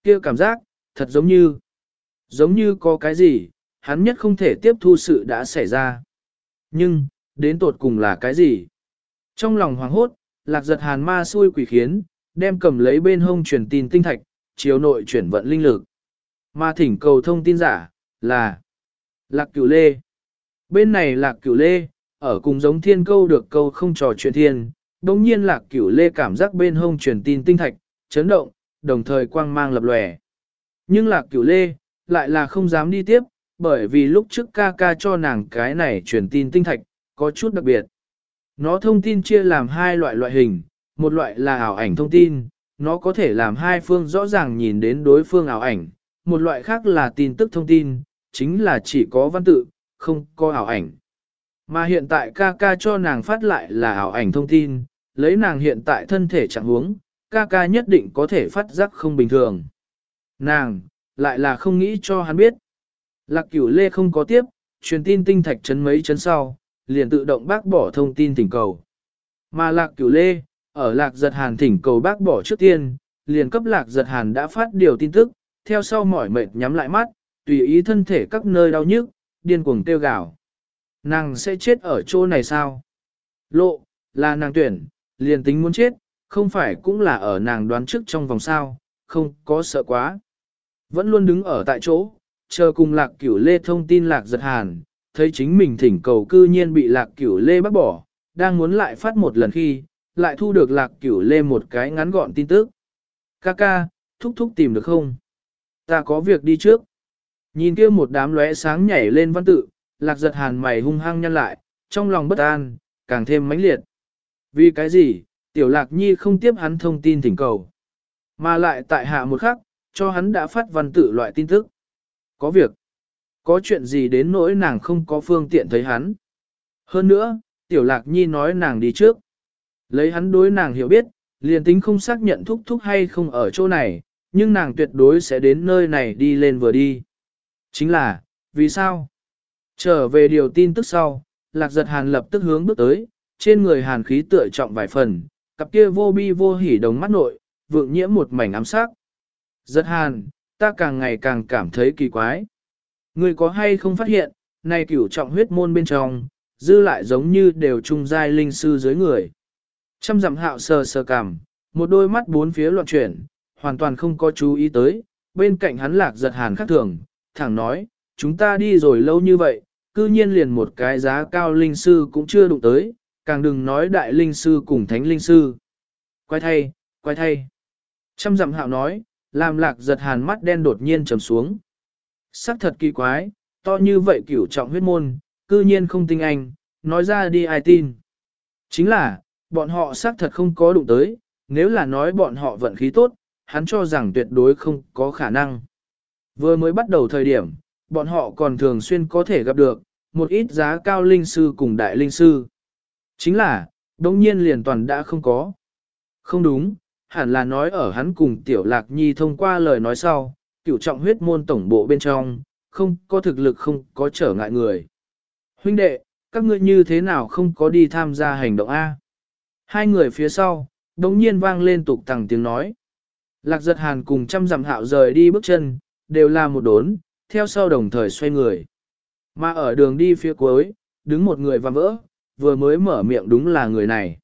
kia cảm giác, thật giống như, giống như có cái gì, hắn nhất không thể tiếp thu sự đã xảy ra. Nhưng, đến tột cùng là cái gì? Trong lòng hoàng hốt, lạc giật hàn ma xui quỷ khiến, đem cầm lấy bên hông truyền tin tinh thạch, chiếu nội chuyển vận linh lực. Mà thỉnh cầu thông tin giả, là lạc cửu lê. Bên này lạc cửu lê, ở cùng giống thiên câu được câu không trò chuyện thiên, đồng nhiên lạc cửu lê cảm giác bên hông truyền tin tinh thạch, chấn động, đồng thời quang mang lập lòe. Nhưng lạc cửu lê, lại là không dám đi tiếp, bởi vì lúc trước ca ca cho nàng cái này truyền tin tinh thạch, có chút đặc biệt. Nó thông tin chia làm hai loại loại hình, một loại là ảo ảnh thông tin, nó có thể làm hai phương rõ ràng nhìn đến đối phương ảo ảnh, một loại khác là tin tức thông tin, chính là chỉ có văn tự, không có ảo ảnh. Mà hiện tại ca ca cho nàng phát lại là ảo ảnh thông tin, lấy nàng hiện tại thân thể trạng huống, ca ca nhất định có thể phát giác không bình thường. Nàng, lại là không nghĩ cho hắn biết. Lạc cửu lê không có tiếp, truyền tin tinh thạch chấn mấy chấn sau, liền tự động bác bỏ thông tin thỉnh cầu. Mà lạc cửu lê, ở lạc giật hàn thỉnh cầu bác bỏ trước tiên, liền cấp lạc giật hàn đã phát điều tin tức, theo sau mỏi mệt nhắm lại mắt, tùy ý thân thể các nơi đau nhức, điên cuồng tiêu gạo. Nàng sẽ chết ở chỗ này sao? Lộ, là nàng tuyển, liền tính muốn chết, không phải cũng là ở nàng đoán trước trong vòng sao, không có sợ quá. Vẫn luôn đứng ở tại chỗ, chờ cùng lạc cửu lê thông tin lạc giật hàn, thấy chính mình thỉnh cầu cư nhiên bị lạc cửu lê bác bỏ, đang muốn lại phát một lần khi, lại thu được lạc cửu lê một cái ngắn gọn tin tức. kaka thúc thúc tìm được không? Ta có việc đi trước. Nhìn kia một đám lóe sáng nhảy lên văn tự, lạc giật hàn mày hung hăng nhăn lại, trong lòng bất an, càng thêm mãnh liệt. Vì cái gì, tiểu lạc nhi không tiếp hắn thông tin thỉnh cầu. Mà lại tại hạ một khắc, cho hắn đã phát văn tự loại tin tức. Có việc. Có chuyện gì đến nỗi nàng không có phương tiện thấy hắn. Hơn nữa, tiểu lạc nhi nói nàng đi trước. Lấy hắn đối nàng hiểu biết, liền tính không xác nhận thúc thúc hay không ở chỗ này, nhưng nàng tuyệt đối sẽ đến nơi này đi lên vừa đi. Chính là, vì sao? Trở về điều tin tức sau, lạc giật hàn lập tức hướng bước tới, trên người hàn khí tựa trọng vài phần, cặp kia vô bi vô hỉ đồng mắt nội, vượng nhiễm một mảnh ám sắc. Giật hàn, ta càng ngày càng cảm thấy kỳ quái. Người có hay không phát hiện, này cửu trọng huyết môn bên trong, dư lại giống như đều trung giai linh sư dưới người. Trăm dặm hạo sờ sờ cảm, một đôi mắt bốn phía loạn chuyển, hoàn toàn không có chú ý tới, bên cạnh hắn lạc giật hàn khác thường, thẳng nói, chúng ta đi rồi lâu như vậy, cư nhiên liền một cái giá cao linh sư cũng chưa đụng tới, càng đừng nói đại linh sư cùng thánh linh sư. Quay thay, quay thay. Trăm dặm hạo nói, làm lạc giật hàn mắt đen đột nhiên trầm xuống. Sắc thật kỳ quái, to như vậy cửu trọng huyết môn, cư nhiên không tinh anh, nói ra đi ai tin. Chính là, bọn họ xác thật không có đụng tới, nếu là nói bọn họ vận khí tốt, hắn cho rằng tuyệt đối không có khả năng. Vừa mới bắt đầu thời điểm, bọn họ còn thường xuyên có thể gặp được, một ít giá cao linh sư cùng đại linh sư. Chính là, đồng nhiên liền toàn đã không có. Không đúng, hẳn là nói ở hắn cùng tiểu lạc nhi thông qua lời nói sau, cửu trọng huyết môn tổng bộ bên trong, không có thực lực không có trở ngại người. Huynh đệ, các ngươi như thế nào không có đi tham gia hành động A? Hai người phía sau, đống nhiên vang lên tục tằng tiếng nói. Lạc giật hàn cùng trăm dặm hạo rời đi bước chân, đều là một đốn, theo sau đồng thời xoay người. Mà ở đường đi phía cuối, đứng một người và vỡ, vừa mới mở miệng đúng là người này.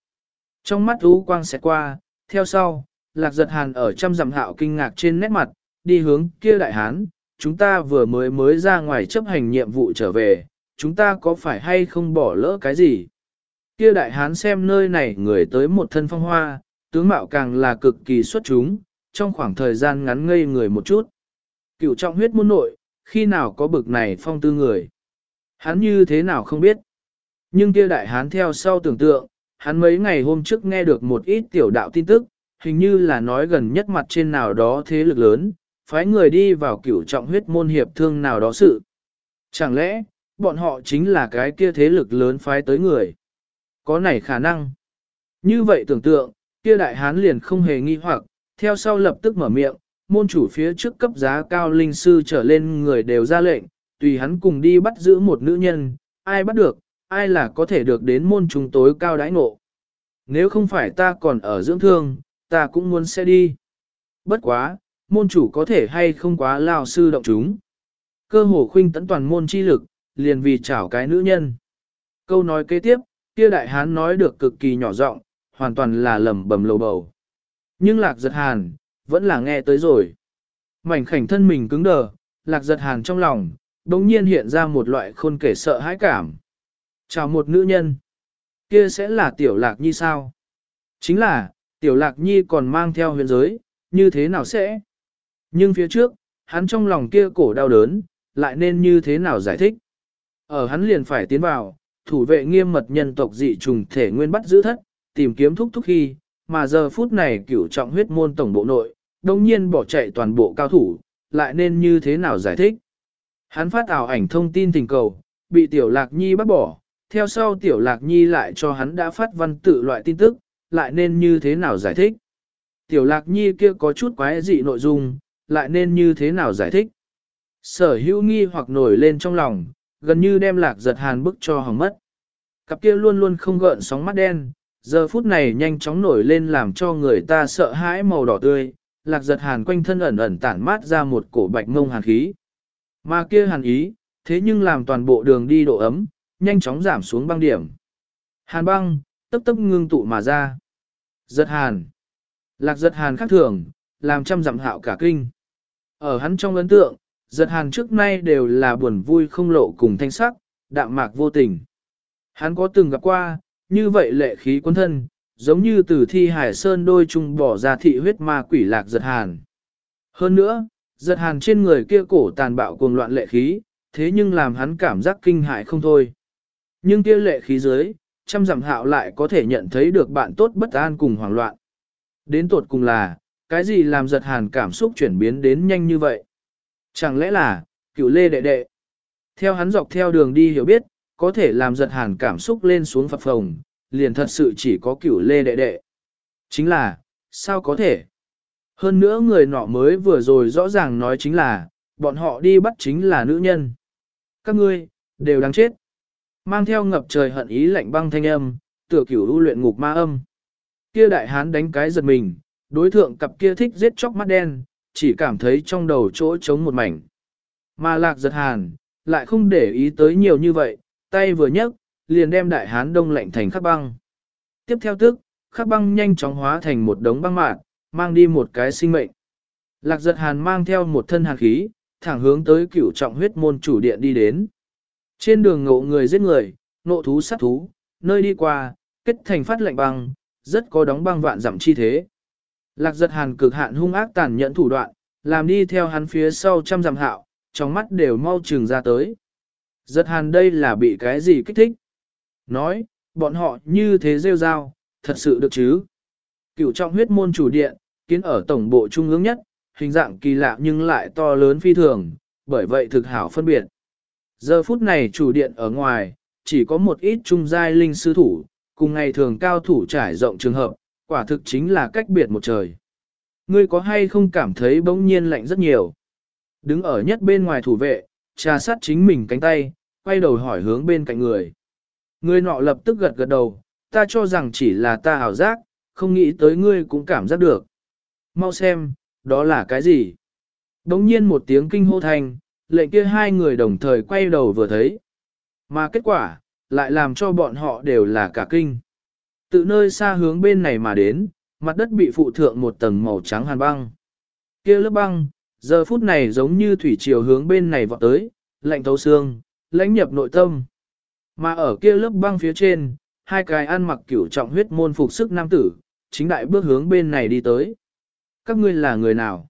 Trong mắt ú quang sẽ qua, theo sau, lạc giật hàn ở trăm dặm hạo kinh ngạc trên nét mặt, đi hướng kia đại hán, chúng ta vừa mới mới ra ngoài chấp hành nhiệm vụ trở về, chúng ta có phải hay không bỏ lỡ cái gì? Kia đại hán xem nơi này người tới một thân phong hoa, tướng mạo càng là cực kỳ xuất chúng, trong khoảng thời gian ngắn ngây người một chút. Cựu trọng huyết môn nội, khi nào có bực này phong tư người? Hắn như thế nào không biết? Nhưng kia đại hán theo sau tưởng tượng, hắn mấy ngày hôm trước nghe được một ít tiểu đạo tin tức, hình như là nói gần nhất mặt trên nào đó thế lực lớn, phái người đi vào cửu trọng huyết môn hiệp thương nào đó sự. Chẳng lẽ, bọn họ chính là cái kia thế lực lớn phái tới người? Có này khả năng. Như vậy tưởng tượng, kia đại hán liền không hề nghi hoặc, theo sau lập tức mở miệng, môn chủ phía trước cấp giá cao linh sư trở lên người đều ra lệnh, tùy hắn cùng đi bắt giữ một nữ nhân, ai bắt được, ai là có thể được đến môn trùng tối cao đãi ngộ. Nếu không phải ta còn ở dưỡng thương, ta cũng muốn sẽ đi. Bất quá, môn chủ có thể hay không quá lao sư động chúng. Cơ hồ khuynh tấn toàn môn chi lực, liền vì chảo cái nữ nhân. Câu nói kế tiếp, kia đại hán nói được cực kỳ nhỏ giọng, hoàn toàn là lầm bầm lầu bầu. Nhưng lạc giật hàn, vẫn là nghe tới rồi. Mảnh khảnh thân mình cứng đờ, lạc giật hàn trong lòng, đống nhiên hiện ra một loại khôn kể sợ hãi cảm. Chào một nữ nhân. Kia sẽ là tiểu lạc nhi sao? Chính là, tiểu lạc nhi còn mang theo huyền giới, như thế nào sẽ? Nhưng phía trước, hắn trong lòng kia cổ đau đớn, lại nên như thế nào giải thích? Ở hắn liền phải tiến vào, thủ vệ nghiêm mật nhân tộc dị trùng thể nguyên bắt giữ thất, tìm kiếm thúc thúc khi, mà giờ phút này cửu trọng huyết môn tổng bộ nội, đồng nhiên bỏ chạy toàn bộ cao thủ, lại nên như thế nào giải thích? Hắn phát ảo ảnh thông tin tình cầu, bị tiểu lạc nhi bắt bỏ, theo sau tiểu lạc nhi lại cho hắn đã phát văn tự loại tin tức, lại nên như thế nào giải thích? Tiểu lạc nhi kia có chút quái dị nội dung, lại nên như thế nào giải thích? Sở hữu nghi hoặc nổi lên trong lòng, gần như đem lạc giật hàn bức cho hỏng mất. Cặp kia luôn luôn không gợn sóng mắt đen, giờ phút này nhanh chóng nổi lên làm cho người ta sợ hãi màu đỏ tươi, lạc giật hàn quanh thân ẩn ẩn tản mát ra một cổ bạch ngông hàn khí. Mà kia hàn ý, thế nhưng làm toàn bộ đường đi độ ấm, nhanh chóng giảm xuống băng điểm. Hàn băng, tấp tấp ngưng tụ mà ra. Giật hàn. Lạc giật hàn khác thường, làm trăm dặm hạo cả kinh. Ở hắn trong ấn tượng, giật hàn trước nay đều là buồn vui không lộ cùng thanh sắc, đạm mạc vô tình. Hắn có từng gặp qua, như vậy lệ khí quân thân, giống như từ thi hải sơn đôi chung bỏ ra thị huyết ma quỷ lạc giật hàn. Hơn nữa, giật hàn trên người kia cổ tàn bạo cuồng loạn lệ khí, thế nhưng làm hắn cảm giác kinh hại không thôi. Nhưng kia lệ khí dưới, trăm dặm hạo lại có thể nhận thấy được bạn tốt bất an cùng hoảng loạn. Đến tột cùng là, cái gì làm giật hàn cảm xúc chuyển biến đến nhanh như vậy? Chẳng lẽ là, cựu lê đệ đệ? Theo hắn dọc theo đường đi hiểu biết, có thể làm giật hàn cảm xúc lên xuống phập phồng, liền thật sự chỉ có cửu lê đệ đệ. Chính là, sao có thể? Hơn nữa người nọ mới vừa rồi rõ ràng nói chính là, bọn họ đi bắt chính là nữ nhân. Các ngươi, đều đáng chết. Mang theo ngập trời hận ý lạnh băng thanh âm, tựa cửu lưu luyện ngục ma âm. Kia đại hán đánh cái giật mình, đối thượng cặp kia thích giết chóc mắt đen, chỉ cảm thấy trong đầu chỗ trống một mảnh. Mà lạc giật hàn, lại không để ý tới nhiều như vậy, tay vừa nhấc, liền đem đại hán đông lạnh thành khắc băng. Tiếp theo tức, khắc băng nhanh chóng hóa thành một đống băng mạn, mang đi một cái sinh mệnh. Lạc giật hàn mang theo một thân hàn khí, thẳng hướng tới cửu trọng huyết môn chủ điện đi đến. Trên đường ngộ người giết người, nộ thú sát thú, nơi đi qua, kết thành phát lạnh băng, rất có đóng băng vạn giảm chi thế. Lạc giật hàn cực hạn hung ác tàn nhẫn thủ đoạn, làm đi theo hắn phía sau trăm dặm hạo, trong mắt đều mau trừng ra tới. Giật hàn đây là bị cái gì kích thích? Nói, bọn họ như thế rêu rao, thật sự được chứ? Cựu trọng huyết môn chủ điện, kiến ở tổng bộ trung ương nhất, hình dạng kỳ lạ nhưng lại to lớn phi thường, bởi vậy thực hảo phân biệt. Giờ phút này chủ điện ở ngoài, chỉ có một ít trung giai linh sư thủ, cùng ngày thường cao thủ trải rộng trường hợp, quả thực chính là cách biệt một trời. Ngươi có hay không cảm thấy bỗng nhiên lạnh rất nhiều? Đứng ở nhất bên ngoài thủ vệ, trà sát chính mình cánh tay, quay đầu hỏi hướng bên cạnh người. Người nọ lập tức gật gật đầu, ta cho rằng chỉ là ta hảo giác, không nghĩ tới ngươi cũng cảm giác được. Mau xem, đó là cái gì? Đống nhiên một tiếng kinh hô thành, lệnh kia hai người đồng thời quay đầu vừa thấy. Mà kết quả, lại làm cho bọn họ đều là cả kinh. Tự nơi xa hướng bên này mà đến, mặt đất bị phụ thượng một tầng màu trắng hàn băng. kia lớp băng, giờ phút này giống như thủy triều hướng bên này vọt tới, lạnh thấu xương, lãnh nhập nội tâm. Mà ở kia lớp băng phía trên, hai cái ăn mặc cửu trọng huyết môn phục sức nam tử, chính đại bước hướng bên này đi tới. Các ngươi là người nào?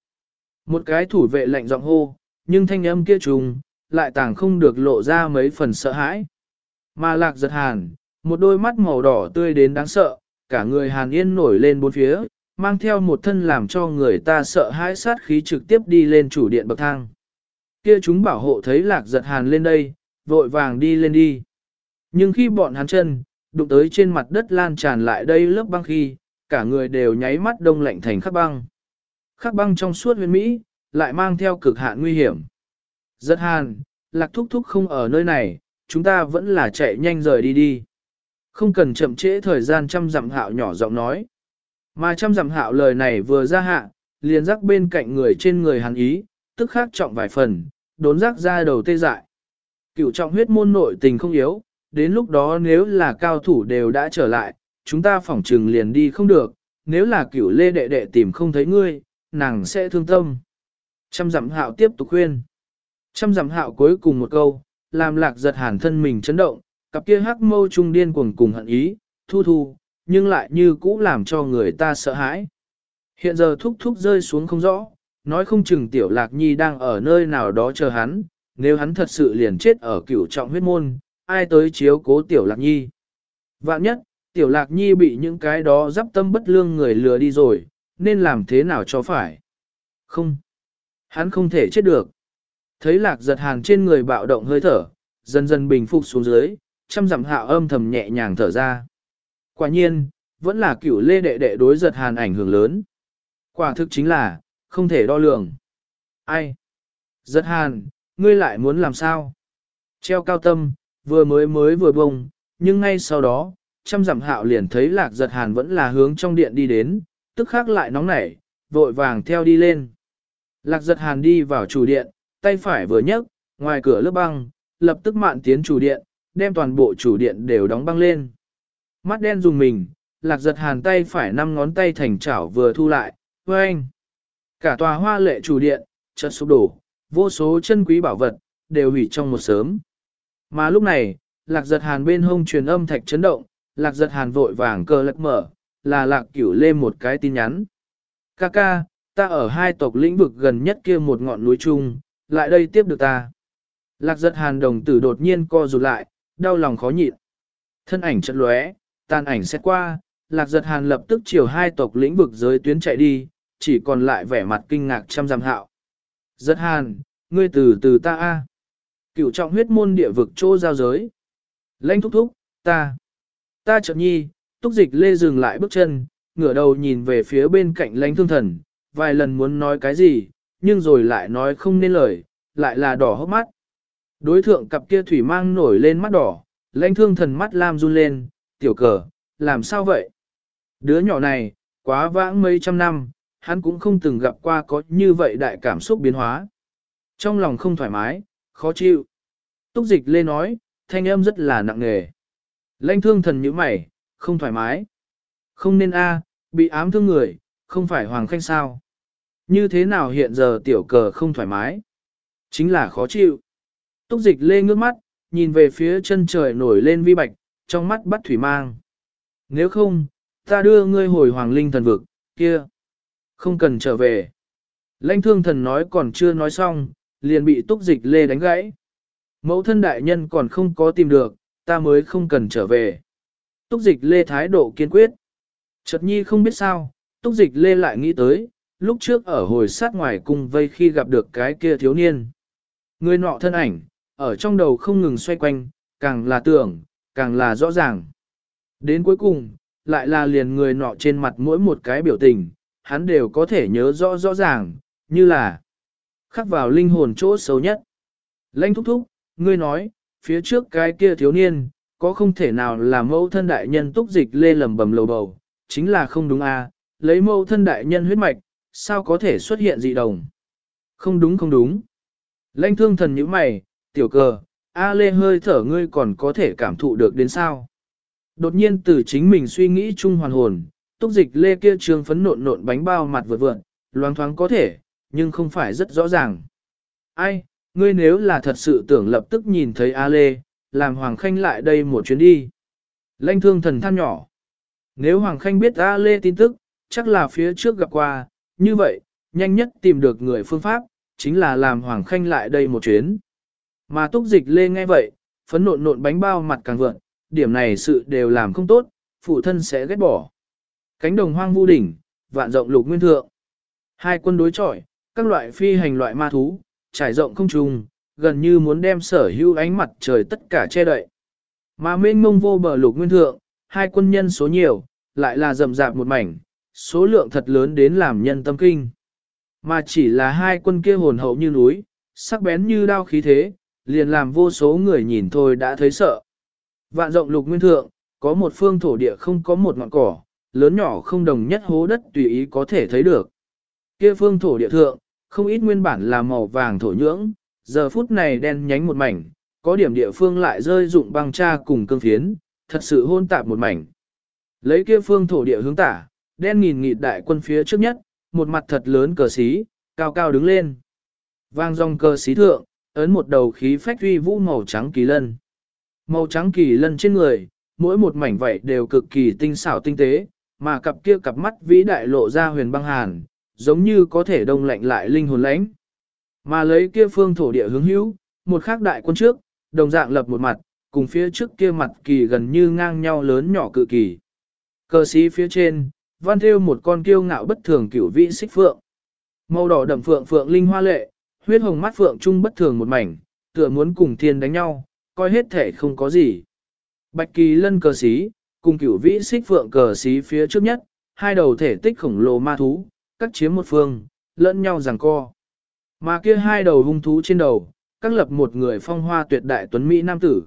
Một cái thủ vệ lạnh giọng hô, nhưng thanh âm kia trùng, lại tàng không được lộ ra mấy phần sợ hãi. Mà lạc giật hàn, một đôi mắt màu đỏ tươi đến đáng sợ, cả người hàn yên nổi lên bốn phía, mang theo một thân làm cho người ta sợ hãi sát khí trực tiếp đi lên chủ điện bậc thang. Kia chúng bảo hộ thấy lạc giật hàn lên đây, vội vàng đi lên đi. Nhưng khi bọn hắn chân, đụng tới trên mặt đất lan tràn lại đây lớp băng khi, cả người đều nháy mắt đông lạnh thành khắc băng. Khắc băng trong suốt huyền Mỹ, lại mang theo cực hạn nguy hiểm. Giật hàn, lạc thúc thúc không ở nơi này, chúng ta vẫn là chạy nhanh rời đi đi. Không cần chậm trễ thời gian trăm dặm hạo nhỏ giọng nói. Mà trăm dặm hạo lời này vừa ra hạ, liền rắc bên cạnh người trên người hắn ý, tức khắc trọng vài phần, đốn rắc ra đầu tê dại. Cựu trọng huyết môn nội tình không yếu, đến lúc đó nếu là cao thủ đều đã trở lại, chúng ta phỏng trừng liền đi không được, nếu là cựu lê đệ đệ tìm không thấy ngươi, nàng sẽ thương tâm. Trăm dặm hạo tiếp tục khuyên. Trăm dặm hạo cuối cùng một câu, làm lạc giật hàn thân mình chấn động, cặp kia hắc mâu trung điên cuồng cùng hận ý, thu thu, nhưng lại như cũ làm cho người ta sợ hãi. Hiện giờ thúc thúc rơi xuống không rõ, nói không chừng tiểu lạc nhi đang ở nơi nào đó chờ hắn, nếu hắn thật sự liền chết ở cửu trọng huyết môn, ai tới chiếu cố tiểu lạc nhi. Vạn nhất, tiểu lạc nhi bị những cái đó dắp tâm bất lương người lừa đi rồi, nên làm thế nào cho phải? Không, hắn không thể chết được. Thấy lạc giật hàn trên người bạo động hơi thở, dần dần bình phục xuống dưới, chăm dặm hạ âm thầm nhẹ nhàng thở ra. Quả nhiên, vẫn là cửu lê đệ đệ đối giật hàn ảnh hưởng lớn. Quả thực chính là, không thể đo lường. Ai? Giật hàn, ngươi lại muốn làm sao? Treo cao tâm, vừa mới mới vừa bông, nhưng ngay sau đó, trăm dặm hạo liền thấy lạc giật hàn vẫn là hướng trong điện đi đến, tức khắc lại nóng nảy, vội vàng theo đi lên. Lạc giật hàn đi vào chủ điện, tay phải vừa nhấc, ngoài cửa lớp băng, lập tức mạn tiến chủ điện, đem toàn bộ chủ điện đều đóng băng lên. Mắt đen dùng mình, lạc giật hàn tay phải năm ngón tay thành chảo vừa thu lại, với anh. Cả tòa hoa lệ chủ điện, chợt sụp đổ, vô số chân quý bảo vật, đều hủy trong một sớm. Mà lúc này, lạc giật hàn bên hông truyền âm thạch chấn động, lạc giật hàn vội vàng cờ lật mở, là lạc cửu lên một cái tin nhắn. Kaka, ta ở hai tộc lĩnh vực gần nhất kia một ngọn núi chung, lại đây tiếp được ta. Lạc giật hàn đồng tử đột nhiên co rụt lại, đau lòng khó nhịn. Thân ảnh chật lóe, tàn ảnh xét qua, lạc giật hàn lập tức chiều hai tộc lĩnh vực giới tuyến chạy đi, chỉ còn lại vẻ mặt kinh ngạc trăm giam hạo. Giật hàn, ngươi từ từ ta a Cựu trọng huyết môn địa vực chỗ giao giới. Lãnh thúc thúc, ta. Ta chợt nhi, túc dịch lê dừng lại bước chân, ngửa đầu nhìn về phía bên cạnh lãnh thương thần, vài lần muốn nói cái gì, nhưng rồi lại nói không nên lời, lại là đỏ hốc mắt. Đối thượng cặp kia thủy mang nổi lên mắt đỏ, lãnh thương thần mắt lam run lên, tiểu cờ, làm sao vậy? Đứa nhỏ này, quá vãng mấy trăm năm, hắn cũng không từng gặp qua có như vậy đại cảm xúc biến hóa. Trong lòng không thoải mái, khó chịu. Túc dịch lê nói, thanh âm rất là nặng nề. Lãnh thương thần như mày, không thoải mái. Không nên a, bị ám thương người, không phải hoàng khanh sao. Như thế nào hiện giờ tiểu cờ không thoải mái? Chính là khó chịu. Túc dịch lê ngước mắt, nhìn về phía chân trời nổi lên vi bạch, trong mắt bắt thủy mang. Nếu không, ta đưa ngươi hồi hoàng linh thần vực, kia. Không cần trở về. Lãnh thương thần nói còn chưa nói xong, liền bị túc dịch lê đánh gãy. Mẫu thân đại nhân còn không có tìm được, ta mới không cần trở về. Túc dịch lê thái độ kiên quyết. Chợt nhi không biết sao, túc dịch lê lại nghĩ tới, lúc trước ở hồi sát ngoài cung vây khi gặp được cái kia thiếu niên. Người nọ thân ảnh, ở trong đầu không ngừng xoay quanh, càng là tưởng, càng là rõ ràng. Đến cuối cùng, lại là liền người nọ trên mặt mỗi một cái biểu tình, hắn đều có thể nhớ rõ rõ ràng, như là khắc vào linh hồn chỗ xấu nhất. Lanh thúc thúc, ngươi nói, phía trước cái kia thiếu niên, có không thể nào là mẫu thân đại nhân túc dịch lê lầm bầm lầu bầu, chính là không đúng à, lấy mẫu thân đại nhân huyết mạch, sao có thể xuất hiện dị đồng. Không đúng không đúng. Lanh thương thần như mày, tiểu cờ, A lê hơi thở ngươi còn có thể cảm thụ được đến sao. Đột nhiên từ chính mình suy nghĩ chung hoàn hồn, túc dịch lê kia trường phấn nộn nộn bánh bao mặt vượt vượn, loáng thoáng có thể, nhưng không phải rất rõ ràng. Ai, ngươi nếu là thật sự tưởng lập tức nhìn thấy A Lê, làm Hoàng Khanh lại đây một chuyến đi. Lanh thương thần than nhỏ. Nếu Hoàng Khanh biết A Lê tin tức, chắc là phía trước gặp qua, như vậy, nhanh nhất tìm được người phương pháp, chính là làm Hoàng Khanh lại đây một chuyến. Mà túc dịch Lê nghe vậy, phấn nộn nộn bánh bao mặt càng vượn, điểm này sự đều làm không tốt, phụ thân sẽ ghét bỏ. Cánh đồng hoang vu đỉnh, vạn rộng lục nguyên thượng. Hai quân đối chọi, các loại phi hành loại ma thú, trải rộng không trùng, gần như muốn đem sở hữu ánh mặt trời tất cả che đậy. Mà mênh mông vô bờ lục nguyên thượng, hai quân nhân số nhiều, lại là rầm rạp một mảnh, số lượng thật lớn đến làm nhân tâm kinh. Mà chỉ là hai quân kia hồn hậu như núi, sắc bén như đao khí thế, liền làm vô số người nhìn thôi đã thấy sợ. Vạn rộng lục nguyên thượng, có một phương thổ địa không có một ngọn cỏ, lớn nhỏ không đồng nhất hố đất tùy ý có thể thấy được. Kia phương thổ địa thượng, không ít nguyên bản là màu vàng thổ nhưỡng, giờ phút này đen nhánh một mảnh, có điểm địa phương lại rơi dụng băng cha cùng cương phiến, thật sự hôn tạp một mảnh. Lấy kia phương thổ địa hướng tả, đen nghìn nghịt đại quân phía trước nhất, một mặt thật lớn cờ xí, cao cao đứng lên. Vang dòng cờ xí thượng, ấn một đầu khí phách uy vũ màu trắng kỳ lân. Màu trắng kỳ lân trên người, mỗi một mảnh vảy đều cực kỳ tinh xảo tinh tế, mà cặp kia cặp mắt vĩ đại lộ ra huyền băng hàn, giống như có thể đông lạnh lại linh hồn lãnh. Mà lấy kia phương thổ địa hướng hữu, một khác đại quân trước, đồng dạng lập một mặt, cùng phía trước kia mặt kỳ gần như ngang nhau lớn nhỏ cự kỳ. Cờ sĩ phía trên, văn thêu một con kiêu ngạo bất thường cửu vĩ xích phượng. Màu đỏ đậm phượng phượng linh hoa lệ, huyết hồng mắt phượng trung bất thường một mảnh, tựa muốn cùng thiên đánh nhau, coi hết thể không có gì. Bạch kỳ lân cờ sĩ, cùng cửu vĩ xích phượng cờ xí phía trước nhất, hai đầu thể tích khổng lồ ma thú, các chiếm một phương, lẫn nhau giằng co. Mà kia hai đầu hung thú trên đầu, các lập một người phong hoa tuyệt đại tuấn Mỹ nam tử.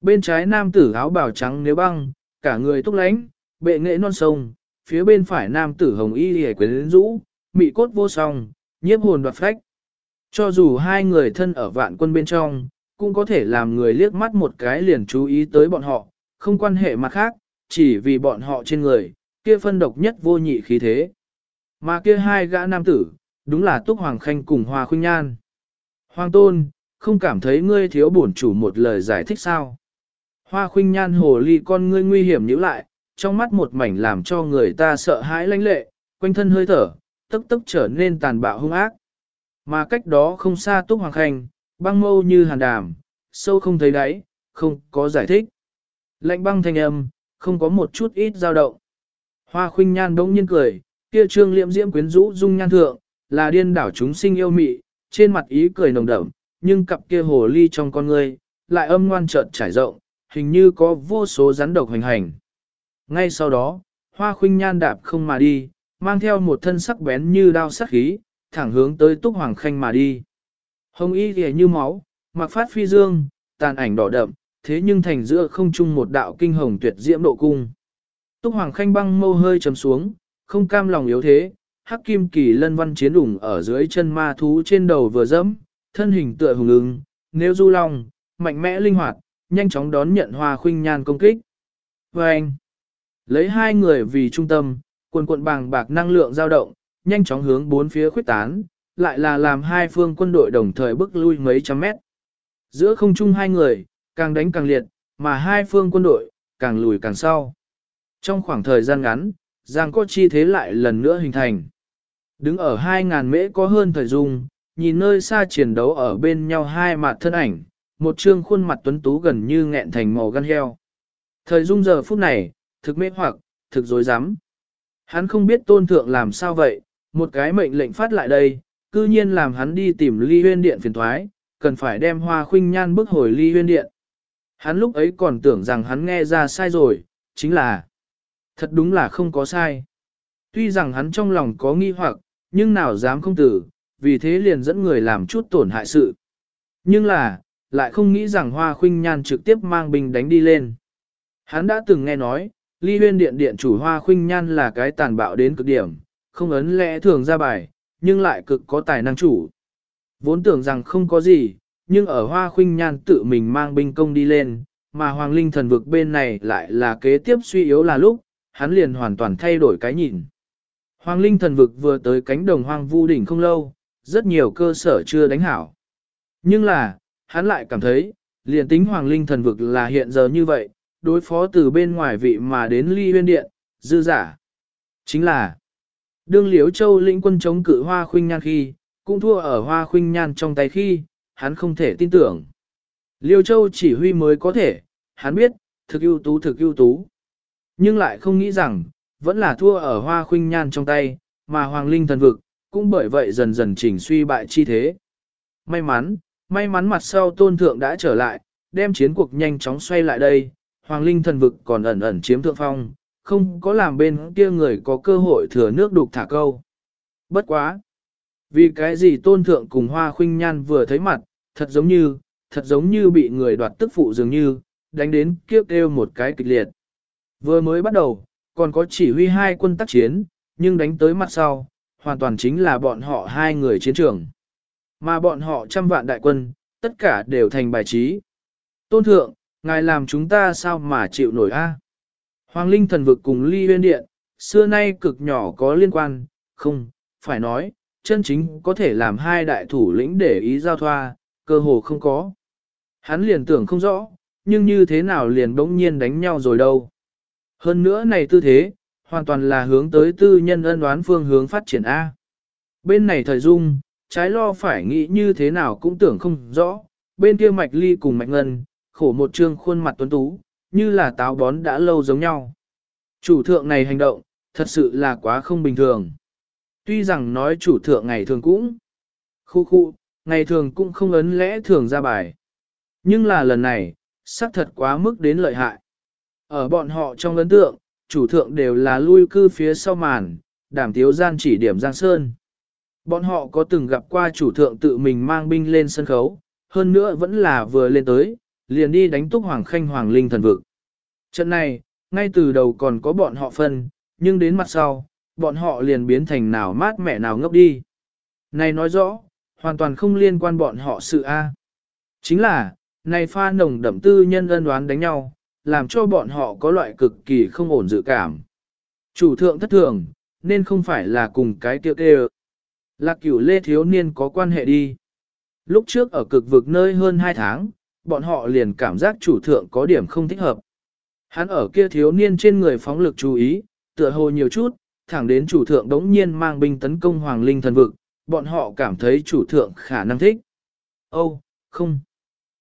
Bên trái nam tử áo bào trắng nếu băng, cả người túc lánh, bệ nghệ non sông, phía bên phải nam tử hồng y hề quyến rũ, mị cốt vô song, nhiếp hồn đoạt phách. Cho dù hai người thân ở vạn quân bên trong, cũng có thể làm người liếc mắt một cái liền chú ý tới bọn họ, không quan hệ mặt khác, chỉ vì bọn họ trên người, kia phân độc nhất vô nhị khí thế. Mà kia hai gã nam tử, đúng là Túc Hoàng Khanh cùng Hoa Khuynh Nhan. Hoàng Tôn, không cảm thấy ngươi thiếu bổn chủ một lời giải thích sao? Hoa Khuynh Nhan hồ ly con ngươi nguy hiểm nhíu lại, trong mắt một mảnh làm cho người ta sợ hãi lãnh lệ, quanh thân hơi thở, tức tức trở nên tàn bạo hung ác. Mà cách đó không xa Túc Hoàng Khanh, băng mâu như hàn đàm, sâu không thấy đáy, không có giải thích. Lạnh băng thanh âm, không có một chút ít dao động. Hoa Khuynh Nhan bỗng nhiên cười, kia trương Liệm diễm quyến rũ dung nhan thượng, là điên đảo chúng sinh yêu mị, trên mặt ý cười nồng đậm, nhưng cặp kia hồ ly trong con ngươi, lại âm ngoan chợt trải rộng, hình như có vô số rắn độc hành hành. Ngay sau đó, hoa khuynh nhan đạp không mà đi, mang theo một thân sắc bén như đao sắc khí, thẳng hướng tới túc hoàng khanh mà đi. Hồng y ghề như máu, mặc phát phi dương, tàn ảnh đỏ đậm, thế nhưng thành giữa không trung một đạo kinh hồng tuyệt diễm độ cung. Túc hoàng khanh băng mâu hơi chấm xuống, không cam lòng yếu thế, hắc kim kỳ lân văn chiến đủng ở dưới chân ma thú trên đầu vừa dẫm, thân hình tựa hùng ứng, nếu du long, mạnh mẽ linh hoạt, nhanh chóng đón nhận hoa khuynh nhan công kích. Và anh, lấy hai người vì trung tâm, quần quận bàng bạc năng lượng dao động, nhanh chóng hướng bốn phía khuyết tán, lại là làm hai phương quân đội đồng thời bước lui mấy trăm mét. Giữa không trung hai người, càng đánh càng liệt, mà hai phương quân đội, càng lùi càng sau. Trong khoảng thời gian ngắn, Giang có chi thế lại lần nữa hình thành. Đứng ở 2.000 mễ có hơn thời dung, nhìn nơi xa chiến đấu ở bên nhau hai mặt thân ảnh, một trương khuôn mặt tuấn tú gần như nghẹn thành màu gan heo. Thời dung giờ phút này, thực mê hoặc, thực dối rắm Hắn không biết tôn thượng làm sao vậy, một cái mệnh lệnh phát lại đây, cư nhiên làm hắn đi tìm ly huyên điện phiền thoái, cần phải đem hoa khuynh nhan bức hồi ly huyên điện. Hắn lúc ấy còn tưởng rằng hắn nghe ra sai rồi, chính là, thật đúng là không có sai. Tuy rằng hắn trong lòng có nghi hoặc, nhưng nào dám không tử, vì thế liền dẫn người làm chút tổn hại sự. Nhưng là, lại không nghĩ rằng hoa khuynh nhan trực tiếp mang binh đánh đi lên. Hắn đã từng nghe nói, ly huyên điện điện chủ hoa khuynh nhan là cái tàn bạo đến cực điểm, không ấn lẽ thường ra bài, nhưng lại cực có tài năng chủ. Vốn tưởng rằng không có gì, nhưng ở hoa khuynh nhan tự mình mang binh công đi lên, mà hoàng linh thần vực bên này lại là kế tiếp suy yếu là lúc, hắn liền hoàn toàn thay đổi cái nhìn. Hoàng linh thần vực vừa tới cánh đồng hoang vu đỉnh không lâu, rất nhiều cơ sở chưa đánh hảo. Nhưng là, hắn lại cảm thấy, liền tính hoàng linh thần vực là hiện giờ như vậy, đối phó từ bên ngoài vị mà đến ly huyên điện, dư giả. Chính là, đương liếu châu lĩnh quân chống cự hoa khuynh nhan khi, cũng thua ở hoa khuynh nhan trong tay khi, hắn không thể tin tưởng. Liêu châu chỉ huy mới có thể, hắn biết, thực ưu tú thực ưu tú. Nhưng lại không nghĩ rằng, vẫn là thua ở hoa khuynh nhan trong tay, mà hoàng linh thần vực, cũng bởi vậy dần dần chỉnh suy bại chi thế. May mắn, may mắn mặt sau tôn thượng đã trở lại, đem chiến cuộc nhanh chóng xoay lại đây, hoàng linh thần vực còn ẩn ẩn chiếm thượng phong, không có làm bên kia người có cơ hội thừa nước đục thả câu. Bất quá! Vì cái gì tôn thượng cùng hoa khuynh nhan vừa thấy mặt, thật giống như, thật giống như bị người đoạt tức phụ dường như, đánh đến kiếp kêu một cái kịch liệt. Vừa mới bắt đầu, còn có chỉ huy hai quân tác chiến, nhưng đánh tới mặt sau, hoàn toàn chính là bọn họ hai người chiến trường. Mà bọn họ trăm vạn đại quân, tất cả đều thành bài trí. Tôn thượng, ngài làm chúng ta sao mà chịu nổi a? Hoàng Linh thần vực cùng ly huyên điện, xưa nay cực nhỏ có liên quan, không, phải nói, chân chính có thể làm hai đại thủ lĩnh để ý giao thoa, cơ hồ không có. Hắn liền tưởng không rõ, nhưng như thế nào liền bỗng nhiên đánh nhau rồi đâu. Hơn nữa này tư thế, hoàn toàn là hướng tới tư nhân ân đoán phương hướng phát triển A. Bên này thời dung, trái lo phải nghĩ như thế nào cũng tưởng không rõ, bên kia mạch ly cùng mạch ngân, khổ một trương khuôn mặt tuấn tú, như là táo bón đã lâu giống nhau. Chủ thượng này hành động, thật sự là quá không bình thường. Tuy rằng nói chủ thượng ngày thường cũng, khu khu, ngày thường cũng không ấn lẽ thường ra bài. Nhưng là lần này, xác thật quá mức đến lợi hại. Ở bọn họ trong ấn tượng, chủ thượng đều là lui cư phía sau màn, đảm tiếu gian chỉ điểm Giang Sơn. Bọn họ có từng gặp qua chủ thượng tự mình mang binh lên sân khấu, hơn nữa vẫn là vừa lên tới, liền đi đánh túc Hoàng Khanh Hoàng Linh thần vực. Trận này, ngay từ đầu còn có bọn họ phân, nhưng đến mặt sau, bọn họ liền biến thành nào mát mẹ nào ngốc đi. Này nói rõ, hoàn toàn không liên quan bọn họ sự A. Chính là, này pha nồng đậm tư nhân ân đoán đánh nhau, làm cho bọn họ có loại cực kỳ không ổn dự cảm. Chủ thượng thất thường, nên không phải là cùng cái tiêu kêu. Lạc cửu lê thiếu niên có quan hệ đi. Lúc trước ở cực vực nơi hơn 2 tháng, bọn họ liền cảm giác chủ thượng có điểm không thích hợp. Hắn ở kia thiếu niên trên người phóng lực chú ý, tựa hồ nhiều chút, thẳng đến chủ thượng đống nhiên mang binh tấn công hoàng linh thần vực, bọn họ cảm thấy chủ thượng khả năng thích. Âu, không.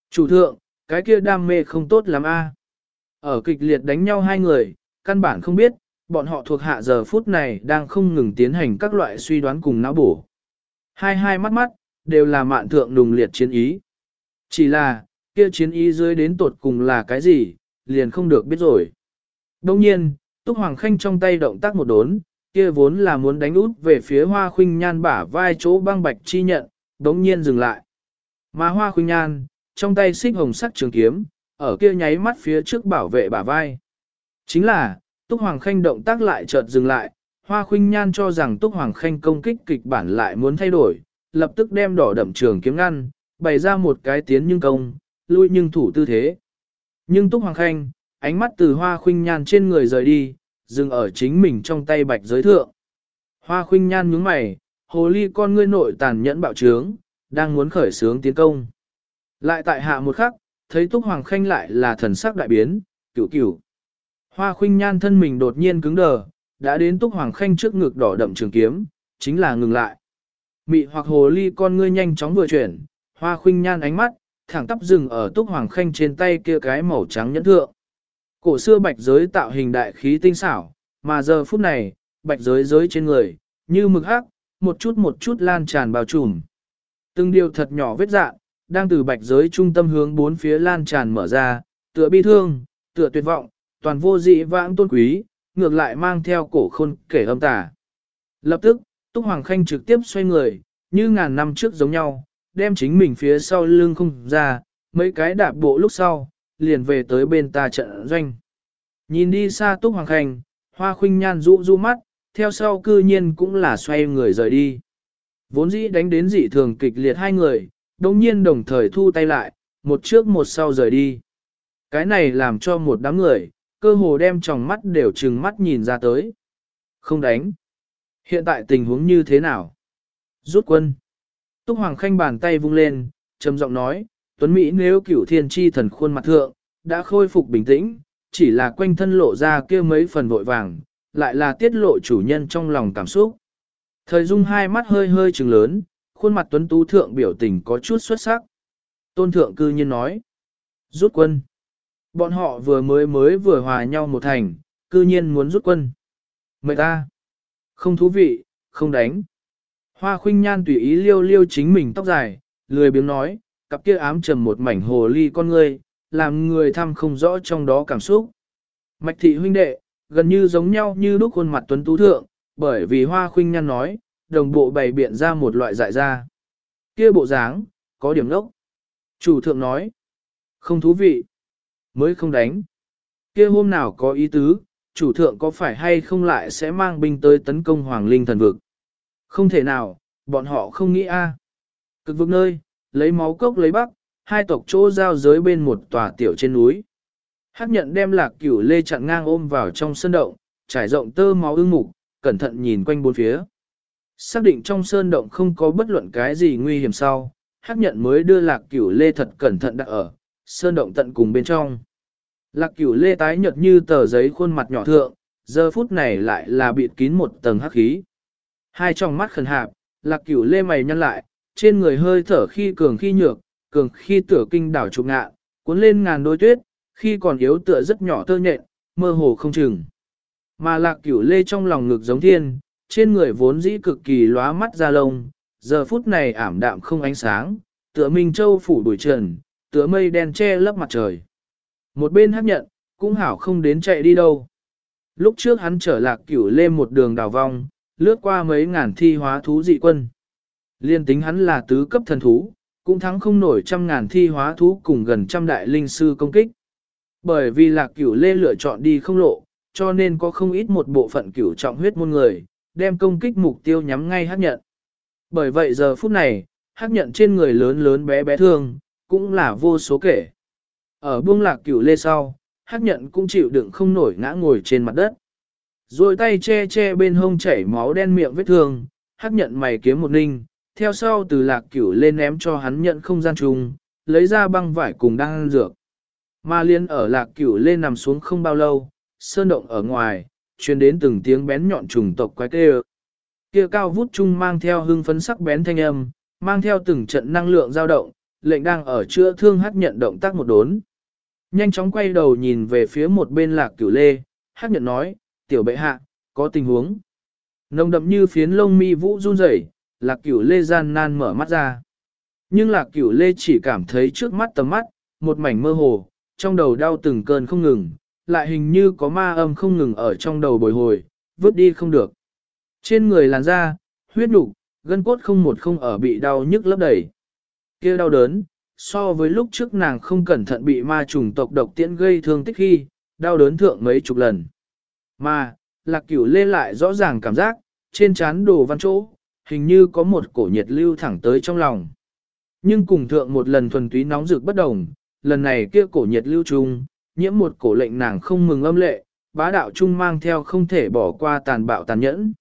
Chủ thượng, cái kia đam mê không tốt lắm a. Ở kịch liệt đánh nhau hai người, căn bản không biết, bọn họ thuộc hạ giờ phút này đang không ngừng tiến hành các loại suy đoán cùng não bổ. Hai hai mắt mắt, đều là mạn thượng nùng liệt chiến ý. Chỉ là, kia chiến ý dưới đến tột cùng là cái gì, liền không được biết rồi. Đồng nhiên, Túc Hoàng Khanh trong tay động tác một đốn, kia vốn là muốn đánh út về phía hoa khuynh nhan bả vai chỗ băng bạch chi nhận, đống nhiên dừng lại. Mà hoa khuynh nhan, trong tay xích hồng sắc trường kiếm, ở kia nháy mắt phía trước bảo vệ bả vai. Chính là, Túc Hoàng Khanh động tác lại chợt dừng lại, hoa khuynh nhan cho rằng Túc Hoàng Khanh công kích kịch bản lại muốn thay đổi, lập tức đem đỏ đậm trường kiếm ngăn, bày ra một cái tiến nhưng công, lui nhưng thủ tư thế. Nhưng Túc Hoàng Khanh, ánh mắt từ hoa khuynh nhan trên người rời đi, dừng ở chính mình trong tay bạch giới thượng. Hoa khuynh nhan nhướng mày, hồ ly con ngươi nội tàn nhẫn bạo trướng, đang muốn khởi sướng tiến công. Lại tại hạ một khắc, thấy Túc Hoàng Khanh lại là thần sắc đại biến, cửu cửu. Hoa khuynh nhan thân mình đột nhiên cứng đờ, đã đến Túc Hoàng Khanh trước ngực đỏ đậm trường kiếm, chính là ngừng lại. Mị hoặc hồ ly con ngươi nhanh chóng vừa chuyển, hoa khuynh nhan ánh mắt, thẳng tắp dừng ở Túc Hoàng Khanh trên tay kia cái màu trắng nhẫn thượng. Cổ xưa bạch giới tạo hình đại khí tinh xảo, mà giờ phút này, bạch giới giới trên người, như mực hắc, một chút một chút lan tràn bao trùm. Từng điều thật nhỏ vết dạng, đang từ bạch giới trung tâm hướng bốn phía lan tràn mở ra, tựa bi thương, tựa tuyệt vọng, toàn vô dị vãng tôn quý, ngược lại mang theo cổ khôn kể âm tả. Lập tức, Túc Hoàng Khanh trực tiếp xoay người, như ngàn năm trước giống nhau, đem chính mình phía sau lưng không ra, mấy cái đạp bộ lúc sau, liền về tới bên ta trận doanh. Nhìn đi xa Túc Hoàng Khanh, hoa khuynh nhan rũ rũ mắt, theo sau cư nhiên cũng là xoay người rời đi. Vốn dĩ đánh đến dị thường kịch liệt hai người, đồng nhiên đồng thời thu tay lại, một trước một sau rời đi. Cái này làm cho một đám người, cơ hồ đem tròng mắt đều trừng mắt nhìn ra tới. Không đánh. Hiện tại tình huống như thế nào? Rút quân. Túc Hoàng Khanh bàn tay vung lên, trầm giọng nói, Tuấn Mỹ nếu cửu thiên chi thần khuôn mặt thượng, đã khôi phục bình tĩnh, chỉ là quanh thân lộ ra kia mấy phần vội vàng, lại là tiết lộ chủ nhân trong lòng cảm xúc. Thời dung hai mắt hơi hơi trừng lớn, khuôn mặt tuấn tú thượng biểu tình có chút xuất sắc. Tôn thượng cư nhiên nói, rút quân. Bọn họ vừa mới mới vừa hòa nhau một thành, cư nhiên muốn rút quân. Mời ta, không thú vị, không đánh. Hoa khuynh nhan tùy ý liêu liêu chính mình tóc dài, lười biếng nói, cặp kia ám trầm một mảnh hồ ly con ngươi, làm người thăm không rõ trong đó cảm xúc. Mạch thị huynh đệ, gần như giống nhau như lúc khuôn mặt tuấn tú thượng, bởi vì hoa khuynh nhăn nói, đồng bộ bày biện ra một loại dại ra. Kia bộ dáng, có điểm lốc. Chủ thượng nói, không thú vị, mới không đánh. Kia hôm nào có ý tứ, chủ thượng có phải hay không lại sẽ mang binh tới tấn công hoàng linh thần vực. Không thể nào, bọn họ không nghĩ a. Cực vực nơi, lấy máu cốc lấy bắc, hai tộc chỗ giao giới bên một tòa tiểu trên núi. Hắc nhận đem lạc cửu lê chặn ngang ôm vào trong sơn động, trải rộng tơ máu ưng mục, cẩn thận nhìn quanh bốn phía. Xác định trong sơn động không có bất luận cái gì nguy hiểm sau, hắc nhận mới đưa lạc cửu lê thật cẩn thận đặt ở, sơn động tận cùng bên trong. Lạc cửu lê tái nhợt như tờ giấy khuôn mặt nhỏ thượng, giờ phút này lại là bịt kín một tầng hắc khí. Hai trong mắt khẩn hạp, lạc cửu lê mày nhăn lại, trên người hơi thở khi cường khi nhược, cường khi tựa kinh đảo trục ngạ, cuốn lên ngàn đôi tuyết, khi còn yếu tựa rất nhỏ tơ nhện, mơ hồ không chừng. Mà lạc cửu lê trong lòng ngực giống thiên, trên người vốn dĩ cực kỳ lóa mắt ra lông, giờ phút này ảm đạm không ánh sáng, tựa Minh Châu phủ đuổi trần, tựa mây đen che lấp mặt trời. Một bên hấp nhận, cũng hảo không đến chạy đi đâu. Lúc trước hắn trở lạc cửu lê một đường đào vong, lướt qua mấy ngàn thi hóa thú dị quân. Liên tính hắn là tứ cấp thần thú, cũng thắng không nổi trăm ngàn thi hóa thú cùng gần trăm đại linh sư công kích. Bởi vì lạc cửu lê lựa chọn đi không lộ, cho nên có không ít một bộ phận cửu trọng huyết môn người, đem công kích mục tiêu nhắm ngay hát nhận. Bởi vậy giờ phút này, hát nhận trên người lớn lớn bé bé thương, cũng là vô số kể. Ở buông lạc cửu lê sau, hát nhận cũng chịu đựng không nổi ngã ngồi trên mặt đất. Rồi tay che che bên hông chảy máu đen miệng vết thương, hát nhận mày kiếm một ninh, theo sau từ lạc cửu lên ném cho hắn nhận không gian trùng, lấy ra băng vải cùng đang ăn dược. Ma liên ở lạc cửu lên nằm xuống không bao lâu, sơn động ở ngoài, truyền đến từng tiếng bén nhọn trùng tộc quái kêu. Kia cao vút trung mang theo hưng phấn sắc bén thanh âm, mang theo từng trận năng lượng dao động, lệnh đang ở chữa thương hát nhận động tác một đốn. Nhanh chóng quay đầu nhìn về phía một bên lạc cửu lê, hát nhận nói, tiểu bệ hạ, có tình huống. Nồng đậm như phiến lông mi vũ run rẩy, lạc cửu lê gian nan mở mắt ra. Nhưng lạc cửu lê chỉ cảm thấy trước mắt tầm mắt, một mảnh mơ hồ, trong đầu đau từng cơn không ngừng, lại hình như có ma âm không ngừng ở trong đầu bồi hồi, vứt đi không được. Trên người làn da, huyết nục, gân cốt không một không ở bị đau nhức lấp đầy. kia đau đớn, so với lúc trước nàng không cẩn thận bị ma trùng tộc độc tiễn gây thương tích khi, đau đớn thượng mấy chục lần. Mà, lạc cửu lê lại rõ ràng cảm giác, trên trán đồ văn chỗ, hình như có một cổ nhiệt lưu thẳng tới trong lòng. Nhưng cùng thượng một lần thuần túy nóng rực bất đồng, lần này kia cổ nhiệt lưu trung, nhiễm một cổ lệnh nàng không mừng âm lệ, bá đạo trung mang theo không thể bỏ qua tàn bạo tàn nhẫn.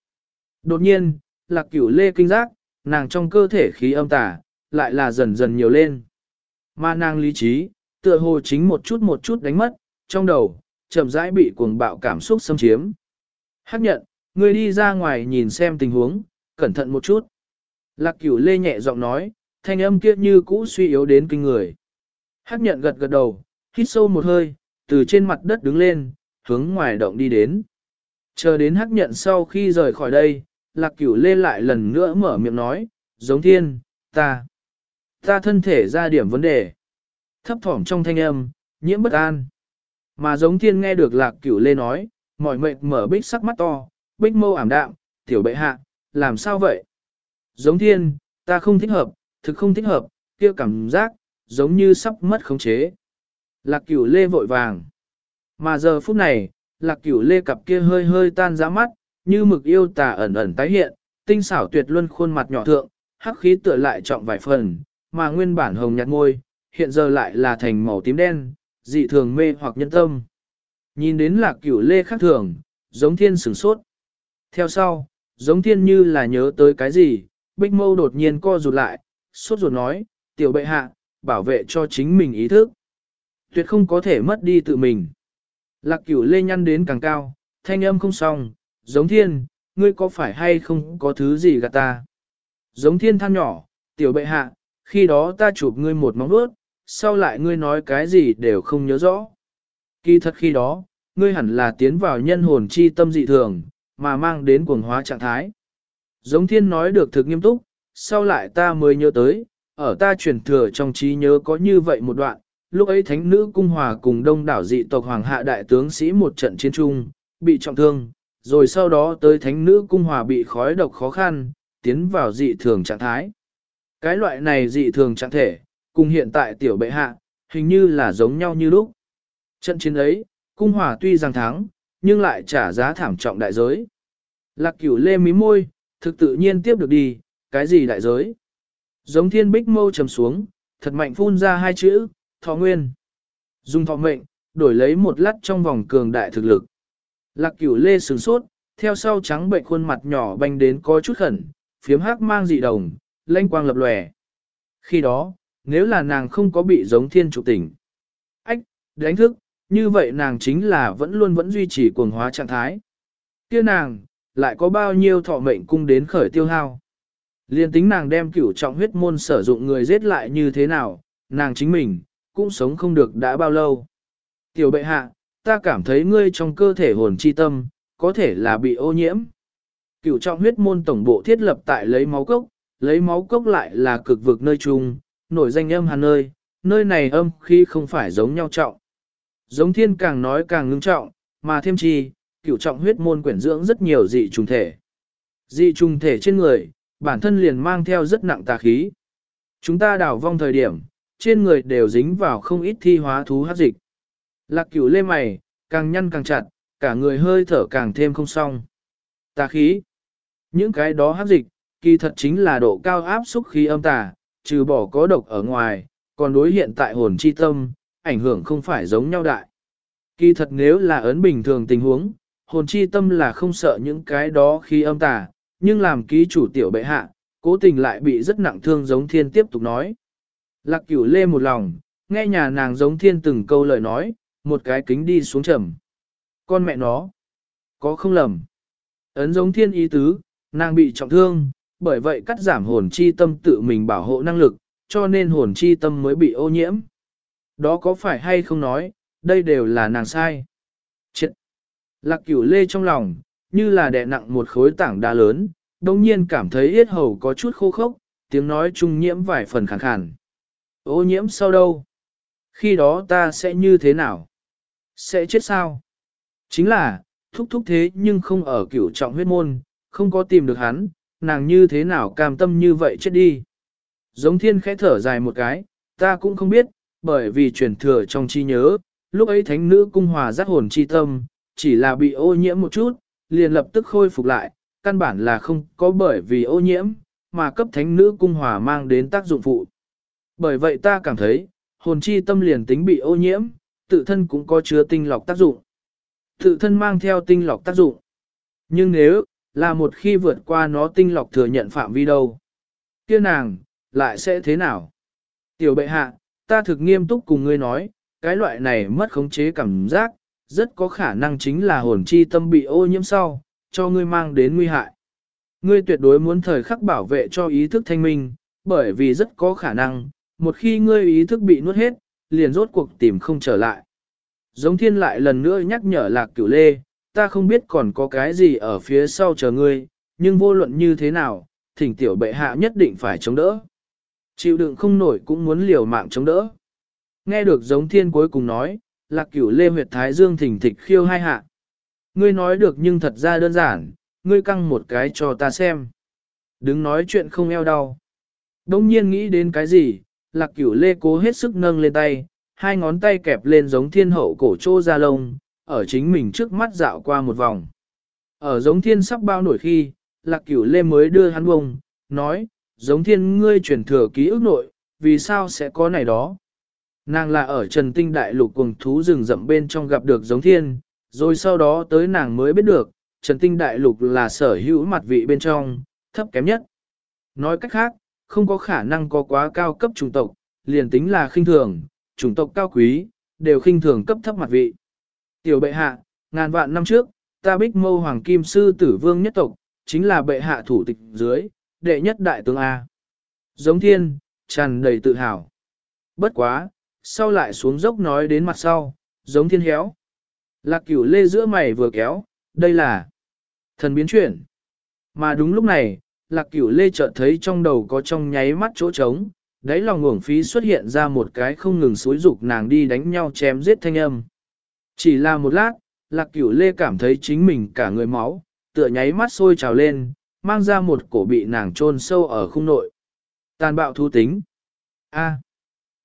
Đột nhiên, lạc cửu lê kinh giác, nàng trong cơ thể khí âm tà, lại là dần dần nhiều lên. Mà nàng lý trí, tựa hồ chính một chút một chút đánh mất, trong đầu, chậm rãi bị cuồng bạo cảm xúc xâm chiếm. Hắc nhận, người đi ra ngoài nhìn xem tình huống, cẩn thận một chút. Lạc cửu lê nhẹ giọng nói, thanh âm kia như cũ suy yếu đến kinh người. Hắc nhận gật gật đầu, hít sâu một hơi, từ trên mặt đất đứng lên, hướng ngoài động đi đến. Chờ đến hắc nhận sau khi rời khỏi đây, lạc cửu lê lại lần nữa mở miệng nói, giống thiên, ta, ta thân thể ra điểm vấn đề. Thấp thỏm trong thanh âm, nhiễm bất an. Mà giống thiên nghe được lạc cửu lê nói, mỏi mệt mở bích sắc mắt to, bích mâu ảm đạm, tiểu bệ hạ, làm sao vậy? Giống thiên, ta không thích hợp, thực không thích hợp, kia cảm giác, giống như sắp mất khống chế. Lạc cửu lê vội vàng. Mà giờ phút này, lạc cửu lê cặp kia hơi hơi tan ra mắt, như mực yêu tà ẩn ẩn tái hiện, tinh xảo tuyệt luân khuôn mặt nhỏ thượng, hắc khí tựa lại trọng vài phần, mà nguyên bản hồng nhạt môi, hiện giờ lại là thành màu tím đen, dị thường mê hoặc nhân tâm. Nhìn đến lạc cửu lê khác thường, giống thiên sửng sốt. Theo sau, giống thiên như là nhớ tới cái gì, bích mâu đột nhiên co rụt lại, suốt ruột nói, tiểu bệ hạ, bảo vệ cho chính mình ý thức. Tuyệt không có thể mất đi tự mình. Lạc cửu lê nhăn đến càng cao, thanh âm không xong, giống thiên, ngươi có phải hay không có thứ gì gạt ta? Giống thiên than nhỏ, tiểu bệ hạ, khi đó ta chụp ngươi một móng vuốt, sau lại ngươi nói cái gì đều không nhớ rõ. Kỳ thật khi đó, ngươi hẳn là tiến vào nhân hồn chi tâm dị thường, mà mang đến cuồng hóa trạng thái. Giống thiên nói được thực nghiêm túc, sau lại ta mới nhớ tới, ở ta truyền thừa trong trí nhớ có như vậy một đoạn, lúc ấy thánh nữ cung hòa cùng đông đảo dị tộc hoàng hạ đại tướng sĩ một trận chiến trung, bị trọng thương, rồi sau đó tới thánh nữ cung hòa bị khói độc khó khăn, tiến vào dị thường trạng thái. Cái loại này dị thường trạng thể, cùng hiện tại tiểu bệ hạ, hình như là giống nhau như lúc. Trận chiến ấy, cung hòa tuy rằng thắng, nhưng lại trả giá thảm trọng đại giới. Lạc cửu lê mí môi, thực tự nhiên tiếp được đi, cái gì đại giới? Giống thiên bích mâu trầm xuống, thật mạnh phun ra hai chữ, thọ nguyên. Dùng thọ mệnh, đổi lấy một lát trong vòng cường đại thực lực. Lạc cửu lê sướng sốt, theo sau trắng bệnh khuôn mặt nhỏ banh đến có chút khẩn, phiếm hắc mang dị đồng, lanh quang lập lòe. Khi đó, nếu là nàng không có bị giống thiên trụ tỉnh. Ách, đánh thức, như vậy nàng chính là vẫn luôn vẫn duy trì cuồng hóa trạng thái. Kia nàng, lại có bao nhiêu thọ mệnh cung đến khởi tiêu hao. Liên tính nàng đem cửu trọng huyết môn sử dụng người giết lại như thế nào, nàng chính mình, cũng sống không được đã bao lâu. Tiểu bệ hạ, ta cảm thấy ngươi trong cơ thể hồn chi tâm, có thể là bị ô nhiễm. Cửu trọng huyết môn tổng bộ thiết lập tại lấy máu cốc, lấy máu cốc lại là cực vực nơi trung, nổi danh âm hàn nơi, nơi này âm khi không phải giống nhau trọng. Giống thiên càng nói càng ngưng trọng, mà thêm chi, cửu trọng huyết môn quyển dưỡng rất nhiều dị trùng thể. Dị trùng thể trên người, bản thân liền mang theo rất nặng tà khí. Chúng ta đảo vong thời điểm, trên người đều dính vào không ít thi hóa thú hát dịch. Lạc cửu lê mày, càng nhăn càng chặt, cả người hơi thở càng thêm không xong. Tà khí. Những cái đó hát dịch, kỳ thật chính là độ cao áp xúc khí âm tà, trừ bỏ có độc ở ngoài, còn đối hiện tại hồn chi tâm, ảnh hưởng không phải giống nhau đại. Kỳ thật nếu là ấn bình thường tình huống, hồn chi tâm là không sợ những cái đó khi âm tà, nhưng làm ký chủ tiểu bệ hạ, cố tình lại bị rất nặng thương giống thiên tiếp tục nói. Lạc cửu lê một lòng, nghe nhà nàng giống thiên từng câu lời nói, một cái kính đi xuống trầm. Con mẹ nó, có không lầm. Ấn giống thiên ý tứ, nàng bị trọng thương, bởi vậy cắt giảm hồn chi tâm tự mình bảo hộ năng lực, cho nên hồn chi tâm mới bị ô nhiễm. Đó có phải hay không nói, đây đều là nàng sai. Chết! Lạc cửu lê trong lòng, như là đè nặng một khối tảng đá lớn, đồng nhiên cảm thấy yết hầu có chút khô khốc, tiếng nói trung nhiễm vài phần khàn khàn. Ô nhiễm sau đâu? Khi đó ta sẽ như thế nào? Sẽ chết sao? Chính là, thúc thúc thế nhưng không ở cửu trọng huyết môn, không có tìm được hắn, nàng như thế nào cam tâm như vậy chết đi. Giống thiên khẽ thở dài một cái, ta cũng không biết, bởi vì truyền thừa trong chi nhớ, lúc ấy thánh nữ cung hòa giác hồn chi tâm, chỉ là bị ô nhiễm một chút, liền lập tức khôi phục lại, căn bản là không có bởi vì ô nhiễm, mà cấp thánh nữ cung hòa mang đến tác dụng phụ. Bởi vậy ta cảm thấy, hồn chi tâm liền tính bị ô nhiễm, tự thân cũng có chứa tinh lọc tác dụng. Tự thân mang theo tinh lọc tác dụng. Nhưng nếu, là một khi vượt qua nó tinh lọc thừa nhận phạm vi đâu, kia nàng, lại sẽ thế nào? Tiểu bệ hạ, ta thực nghiêm túc cùng ngươi nói, cái loại này mất khống chế cảm giác, rất có khả năng chính là hồn chi tâm bị ô nhiễm sau, cho ngươi mang đến nguy hại. Ngươi tuyệt đối muốn thời khắc bảo vệ cho ý thức thanh minh, bởi vì rất có khả năng, một khi ngươi ý thức bị nuốt hết, liền rốt cuộc tìm không trở lại. Giống thiên lại lần nữa nhắc nhở lạc cửu lê, ta không biết còn có cái gì ở phía sau chờ ngươi, nhưng vô luận như thế nào, thỉnh tiểu bệ hạ nhất định phải chống đỡ. Chịu đựng không nổi cũng muốn liều mạng chống đỡ. Nghe được giống thiên cuối cùng nói, lạc cửu lê huyệt thái dương thỉnh thịch khiêu hai hạ. Ngươi nói được nhưng thật ra đơn giản, ngươi căng một cái cho ta xem. Đứng nói chuyện không eo đau. Đông nhiên nghĩ đến cái gì, lạc cửu lê cố hết sức nâng lên tay, hai ngón tay kẹp lên giống thiên hậu cổ trô ra lông, ở chính mình trước mắt dạo qua một vòng. Ở giống thiên sắp bao nổi khi, lạc cửu lê mới đưa hắn bông, nói, giống thiên ngươi truyền thừa ký ức nội, vì sao sẽ có này đó. Nàng là ở Trần Tinh Đại Lục cùng thú rừng rậm bên trong gặp được giống thiên, rồi sau đó tới nàng mới biết được, Trần Tinh Đại Lục là sở hữu mặt vị bên trong, thấp kém nhất. Nói cách khác, không có khả năng có quá cao cấp chủng tộc, liền tính là khinh thường, chủng tộc cao quý, đều khinh thường cấp thấp mặt vị. Tiểu bệ hạ, ngàn vạn năm trước, ta bích mâu hoàng kim sư tử vương nhất tộc, chính là bệ hạ thủ tịch dưới, đệ nhất đại tướng A. Giống thiên, tràn đầy tự hào. Bất quá, sau lại xuống dốc nói đến mặt sau, giống thiên héo. Lạc cửu lê giữa mày vừa kéo, đây là thần biến chuyển. Mà đúng lúc này, lạc cửu lê chợt thấy trong đầu có trong nháy mắt chỗ trống, đáy lòng ngưỡng phí xuất hiện ra một cái không ngừng xối dục nàng đi đánh nhau chém giết thanh âm. Chỉ là một lát, lạc cửu lê cảm thấy chính mình cả người máu, tựa nháy mắt sôi trào lên, mang ra một cổ bị nàng chôn sâu ở khung nội. Tàn bạo thu tính. A. À.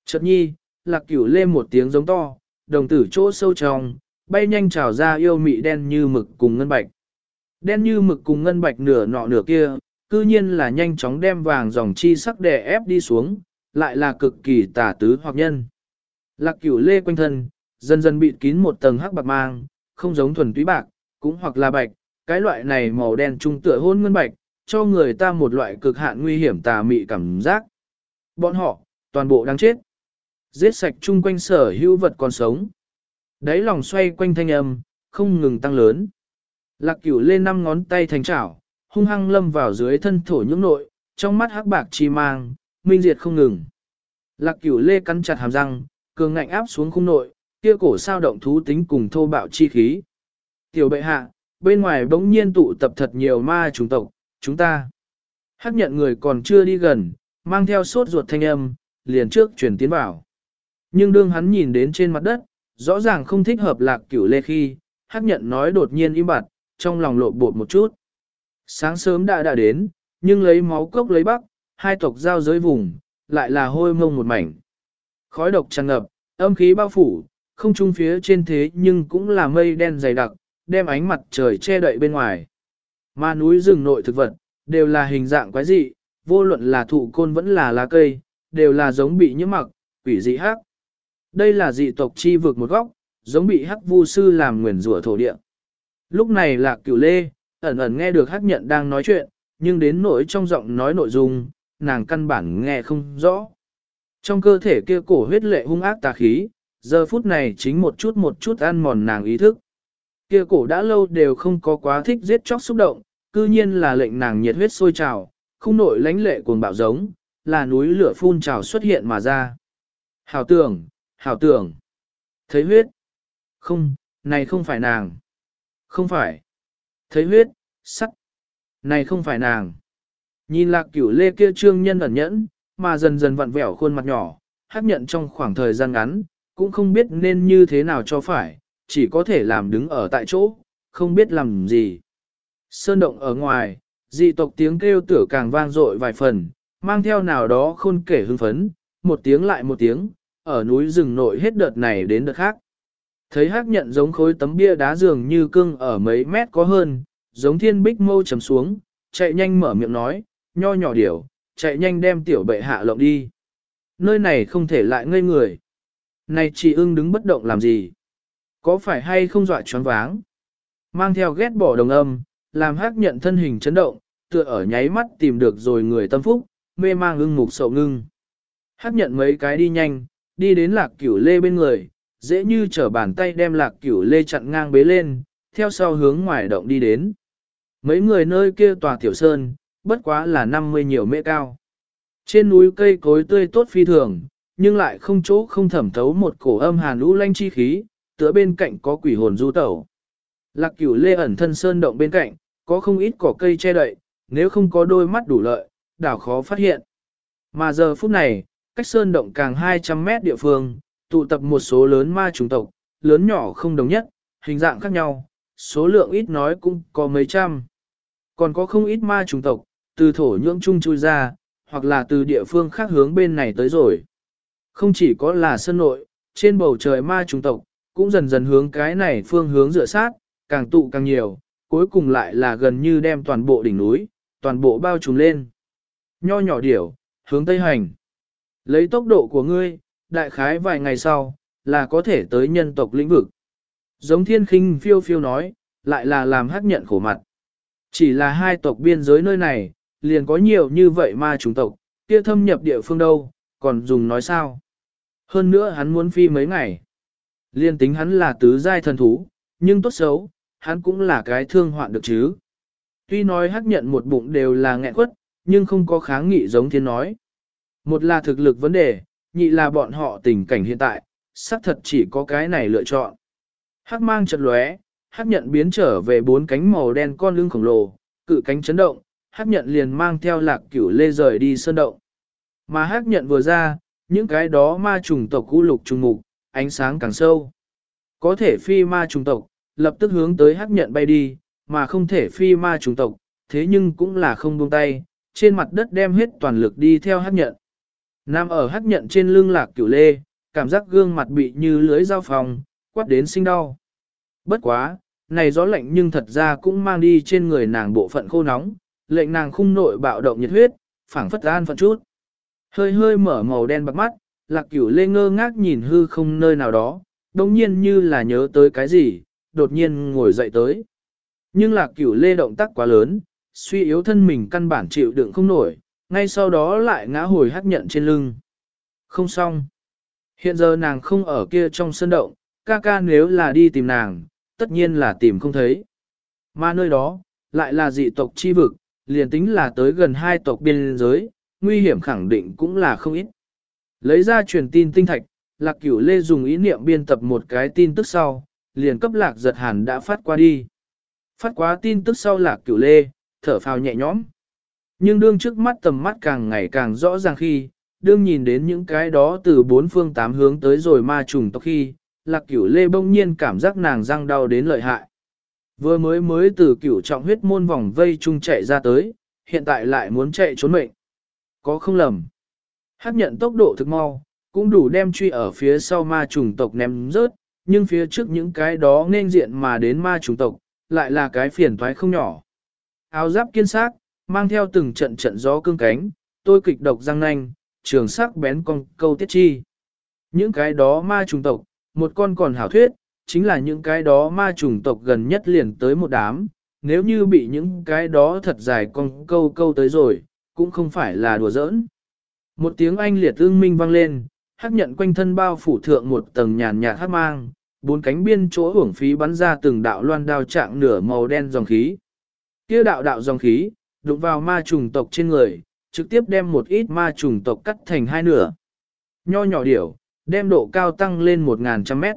Chợt nhi, lạc cửu lê một tiếng giống to, đồng tử chỗ sâu trong, bay nhanh trào ra yêu mị đen như mực cùng ngân bạch. Đen như mực cùng ngân bạch nửa nọ nửa kia, cư nhiên là nhanh chóng đem vàng dòng chi sắc đè ép đi xuống, lại là cực kỳ tả tứ hoặc nhân. Lạc cửu lê quanh thân, dần dần bị kín một tầng hắc bạc mang, không giống thuần túy bạc, cũng hoặc là bạch, cái loại này màu đen trung tựa hôn ngân bạch, cho người ta một loại cực hạn nguy hiểm tà mị cảm giác. Bọn họ, toàn bộ đang chết. Giết sạch chung quanh sở hữu vật còn sống. Đáy lòng xoay quanh thanh âm, không ngừng tăng lớn. Lạc cửu lên năm ngón tay thành chảo, hung hăng lâm vào dưới thân thổ nhưỡng nội, trong mắt hắc bạc chi mang, minh diệt không ngừng. Lạc cửu lê cắn chặt hàm răng, cường ngạnh áp xuống khung nội, kia cổ sao động thú tính cùng thô bạo chi khí. Tiểu bệ hạ, bên ngoài bỗng nhiên tụ tập thật nhiều ma chủng tộc, chúng ta. Hắc nhận người còn chưa đi gần, mang theo sốt ruột thanh âm, liền trước chuyển tiến vào. Nhưng đương hắn nhìn đến trên mặt đất, rõ ràng không thích hợp lạc cửu lê khi, hắc nhận nói đột nhiên im bặt, trong lòng lộ bột một chút. Sáng sớm đã đã đến, nhưng lấy máu cốc lấy bắc, hai tộc giao giới vùng, lại là hôi mông một mảnh. Khói độc tràn ngập, âm khí bao phủ, không trung phía trên thế nhưng cũng là mây đen dày đặc, đem ánh mặt trời che đậy bên ngoài. Mà núi rừng nội thực vật, đều là hình dạng quái dị, vô luận là thụ côn vẫn là lá cây, đều là giống bị nhiễm mặc, quỷ dị hắc. Đây là dị tộc chi vực một góc, giống bị hắc vu sư làm nguyền rủa thổ địa. Lúc này là cửu lê, ẩn ẩn nghe được hắc nhận đang nói chuyện, nhưng đến nỗi trong giọng nói nội dung, nàng căn bản nghe không rõ. Trong cơ thể kia cổ huyết lệ hung ác tà khí, giờ phút này chính một chút một chút ăn mòn nàng ý thức. Kia cổ đã lâu đều không có quá thích giết chóc xúc động, cư nhiên là lệnh nàng nhiệt huyết sôi trào, không nổi lánh lệ cuồng bạo giống, là núi lửa phun trào xuất hiện mà ra. Hảo tưởng, hảo tưởng, thấy huyết. Không, này không phải nàng. Không phải. Thấy huyết, sắc. Này không phải nàng. Nhìn lạc cửu lê kia trương nhân ẩn nhẫn, mà dần dần vặn vẹo khuôn mặt nhỏ, hấp nhận trong khoảng thời gian ngắn, cũng không biết nên như thế nào cho phải, chỉ có thể làm đứng ở tại chỗ, không biết làm gì. Sơn động ở ngoài, dị tộc tiếng kêu tửa càng vang dội vài phần, mang theo nào đó khôn kể hưng phấn, một tiếng lại một tiếng, ở núi rừng nội hết đợt này đến đợt khác. Thấy hắc nhận giống khối tấm bia đá dường như cưng ở mấy mét có hơn, giống thiên bích mâu chấm xuống, chạy nhanh mở miệng nói, nho nhỏ điểu, chạy nhanh đem tiểu bệ hạ lộng đi. Nơi này không thể lại ngây người. Này chị ưng đứng bất động làm gì? Có phải hay không dọa choáng váng? Mang theo ghét bỏ đồng âm, làm hắc nhận thân hình chấn động, tựa ở nháy mắt tìm được rồi người tâm phúc, mê mang ưng mục sậu ngưng. Hắc nhận mấy cái đi nhanh, đi đến lạc cửu lê bên người, dễ như trở bàn tay đem lạc cửu lê chặn ngang bế lên, theo sau hướng ngoài động đi đến. Mấy người nơi kia tòa tiểu sơn, bất quá là 50 nhiều mễ cao. Trên núi cây cối tươi tốt phi thường, nhưng lại không chỗ không thẩm thấu một cổ âm hàn lũ lanh chi khí, tựa bên cạnh có quỷ hồn du tẩu. Lạc cửu lê ẩn thân sơn động bên cạnh, có không ít cỏ cây che đậy, nếu không có đôi mắt đủ lợi, đảo khó phát hiện. Mà giờ phút này, cách sơn động càng 200 mét địa phương, tụ tập một số lớn ma trùng tộc, lớn nhỏ không đồng nhất, hình dạng khác nhau, số lượng ít nói cũng có mấy trăm. Còn có không ít ma trùng tộc, từ thổ nhưỡng chung chui ra, hoặc là từ địa phương khác hướng bên này tới rồi. Không chỉ có là sơn nội, trên bầu trời ma trùng tộc, cũng dần dần hướng cái này phương hướng dựa sát, càng tụ càng nhiều, cuối cùng lại là gần như đem toàn bộ đỉnh núi, toàn bộ bao trùm lên. Nho nhỏ điểu, hướng Tây Hành. Lấy tốc độ của ngươi, đại khái vài ngày sau, là có thể tới nhân tộc lĩnh vực. Giống thiên khinh phiêu phiêu nói, lại là làm hắc nhận khổ mặt. Chỉ là hai tộc biên giới nơi này, liền có nhiều như vậy ma chủng tộc, kia thâm nhập địa phương đâu, còn dùng nói sao. Hơn nữa hắn muốn phi mấy ngày. Liên tính hắn là tứ giai thần thú, nhưng tốt xấu, hắn cũng là cái thương hoạn được chứ. Tuy nói hắc nhận một bụng đều là nghẹn quất, nhưng không có kháng nghị giống thiên nói. Một là thực lực vấn đề, nhị là bọn họ tình cảnh hiện tại, xác thật chỉ có cái này lựa chọn. Hắc mang chật lóe, hắc nhận biến trở về bốn cánh màu đen con lưng khổng lồ, cự cánh chấn động, hắc nhận liền mang theo lạc cửu lê rời đi sơn động. Mà hắc nhận vừa ra, những cái đó ma trùng tộc cũ lục trùng mục, ánh sáng càng sâu. Có thể phi ma trùng tộc, lập tức hướng tới hắc nhận bay đi, mà không thể phi ma trùng tộc, thế nhưng cũng là không buông tay, trên mặt đất đem hết toàn lực đi theo hắc nhận. Nam ở hắc nhận trên lưng lạc cửu lê, cảm giác gương mặt bị như lưới dao phòng, quát đến sinh đau. Bất quá, này gió lạnh nhưng thật ra cũng mang đi trên người nàng bộ phận khô nóng, lệnh nàng khung nội bạo động nhiệt huyết, phảng phất an phận chút. Hơi hơi mở màu đen bạc mắt, lạc cửu lê ngơ ngác nhìn hư không nơi nào đó, đồng nhiên như là nhớ tới cái gì, đột nhiên ngồi dậy tới. Nhưng lạc cửu lê động tác quá lớn, suy yếu thân mình căn bản chịu đựng không nổi, ngay sau đó lại ngã hồi hắc nhận trên lưng. Không xong. Hiện giờ nàng không ở kia trong sân động, ca ca nếu là đi tìm nàng, tất nhiên là tìm không thấy. Mà nơi đó, lại là dị tộc chi vực, liền tính là tới gần hai tộc biên giới, nguy hiểm khẳng định cũng là không ít. Lấy ra truyền tin tinh thạch, lạc cửu lê dùng ý niệm biên tập một cái tin tức sau, liền cấp lạc giật hàn đã phát qua đi. Phát quá tin tức sau lạc cửu lê, thở phào nhẹ nhõm. Nhưng đương trước mắt tầm mắt càng ngày càng rõ ràng khi, đương nhìn đến những cái đó từ bốn phương tám hướng tới rồi ma trùng tộc khi, lạc cửu lê bỗng nhiên cảm giác nàng răng đau đến lợi hại. Vừa mới mới từ cửu trọng huyết môn vòng vây chung chạy ra tới, hiện tại lại muốn chạy trốn mệnh. Có không lầm. Hắc nhận tốc độ thực mau, cũng đủ đem truy ở phía sau ma trùng tộc ném rớt, nhưng phía trước những cái đó nên diện mà đến ma trùng tộc, lại là cái phiền toái không nhỏ. Áo giáp kiên xác, mang theo từng trận trận gió cương cánh, tôi kịch độc răng nanh, trường sắc bén con câu tiết chi. Những cái đó ma trùng tộc, một con còn hảo thuyết, chính là những cái đó ma trùng tộc gần nhất liền tới một đám, nếu như bị những cái đó thật dài con câu câu tới rồi, cũng không phải là đùa giỡn. Một tiếng anh liệt ương minh vang lên, hắc nhận quanh thân bao phủ thượng một tầng nhàn nhạt hắc mang, bốn cánh biên chỗ hưởng phí bắn ra từng đạo loan đao trạng nửa màu đen dòng khí. Kia đạo đạo dòng khí, đụng vào ma trùng tộc trên người, trực tiếp đem một ít ma trùng tộc cắt thành hai nửa. Nho nhỏ điểu, đem độ cao tăng lên một ngàn trăm mét.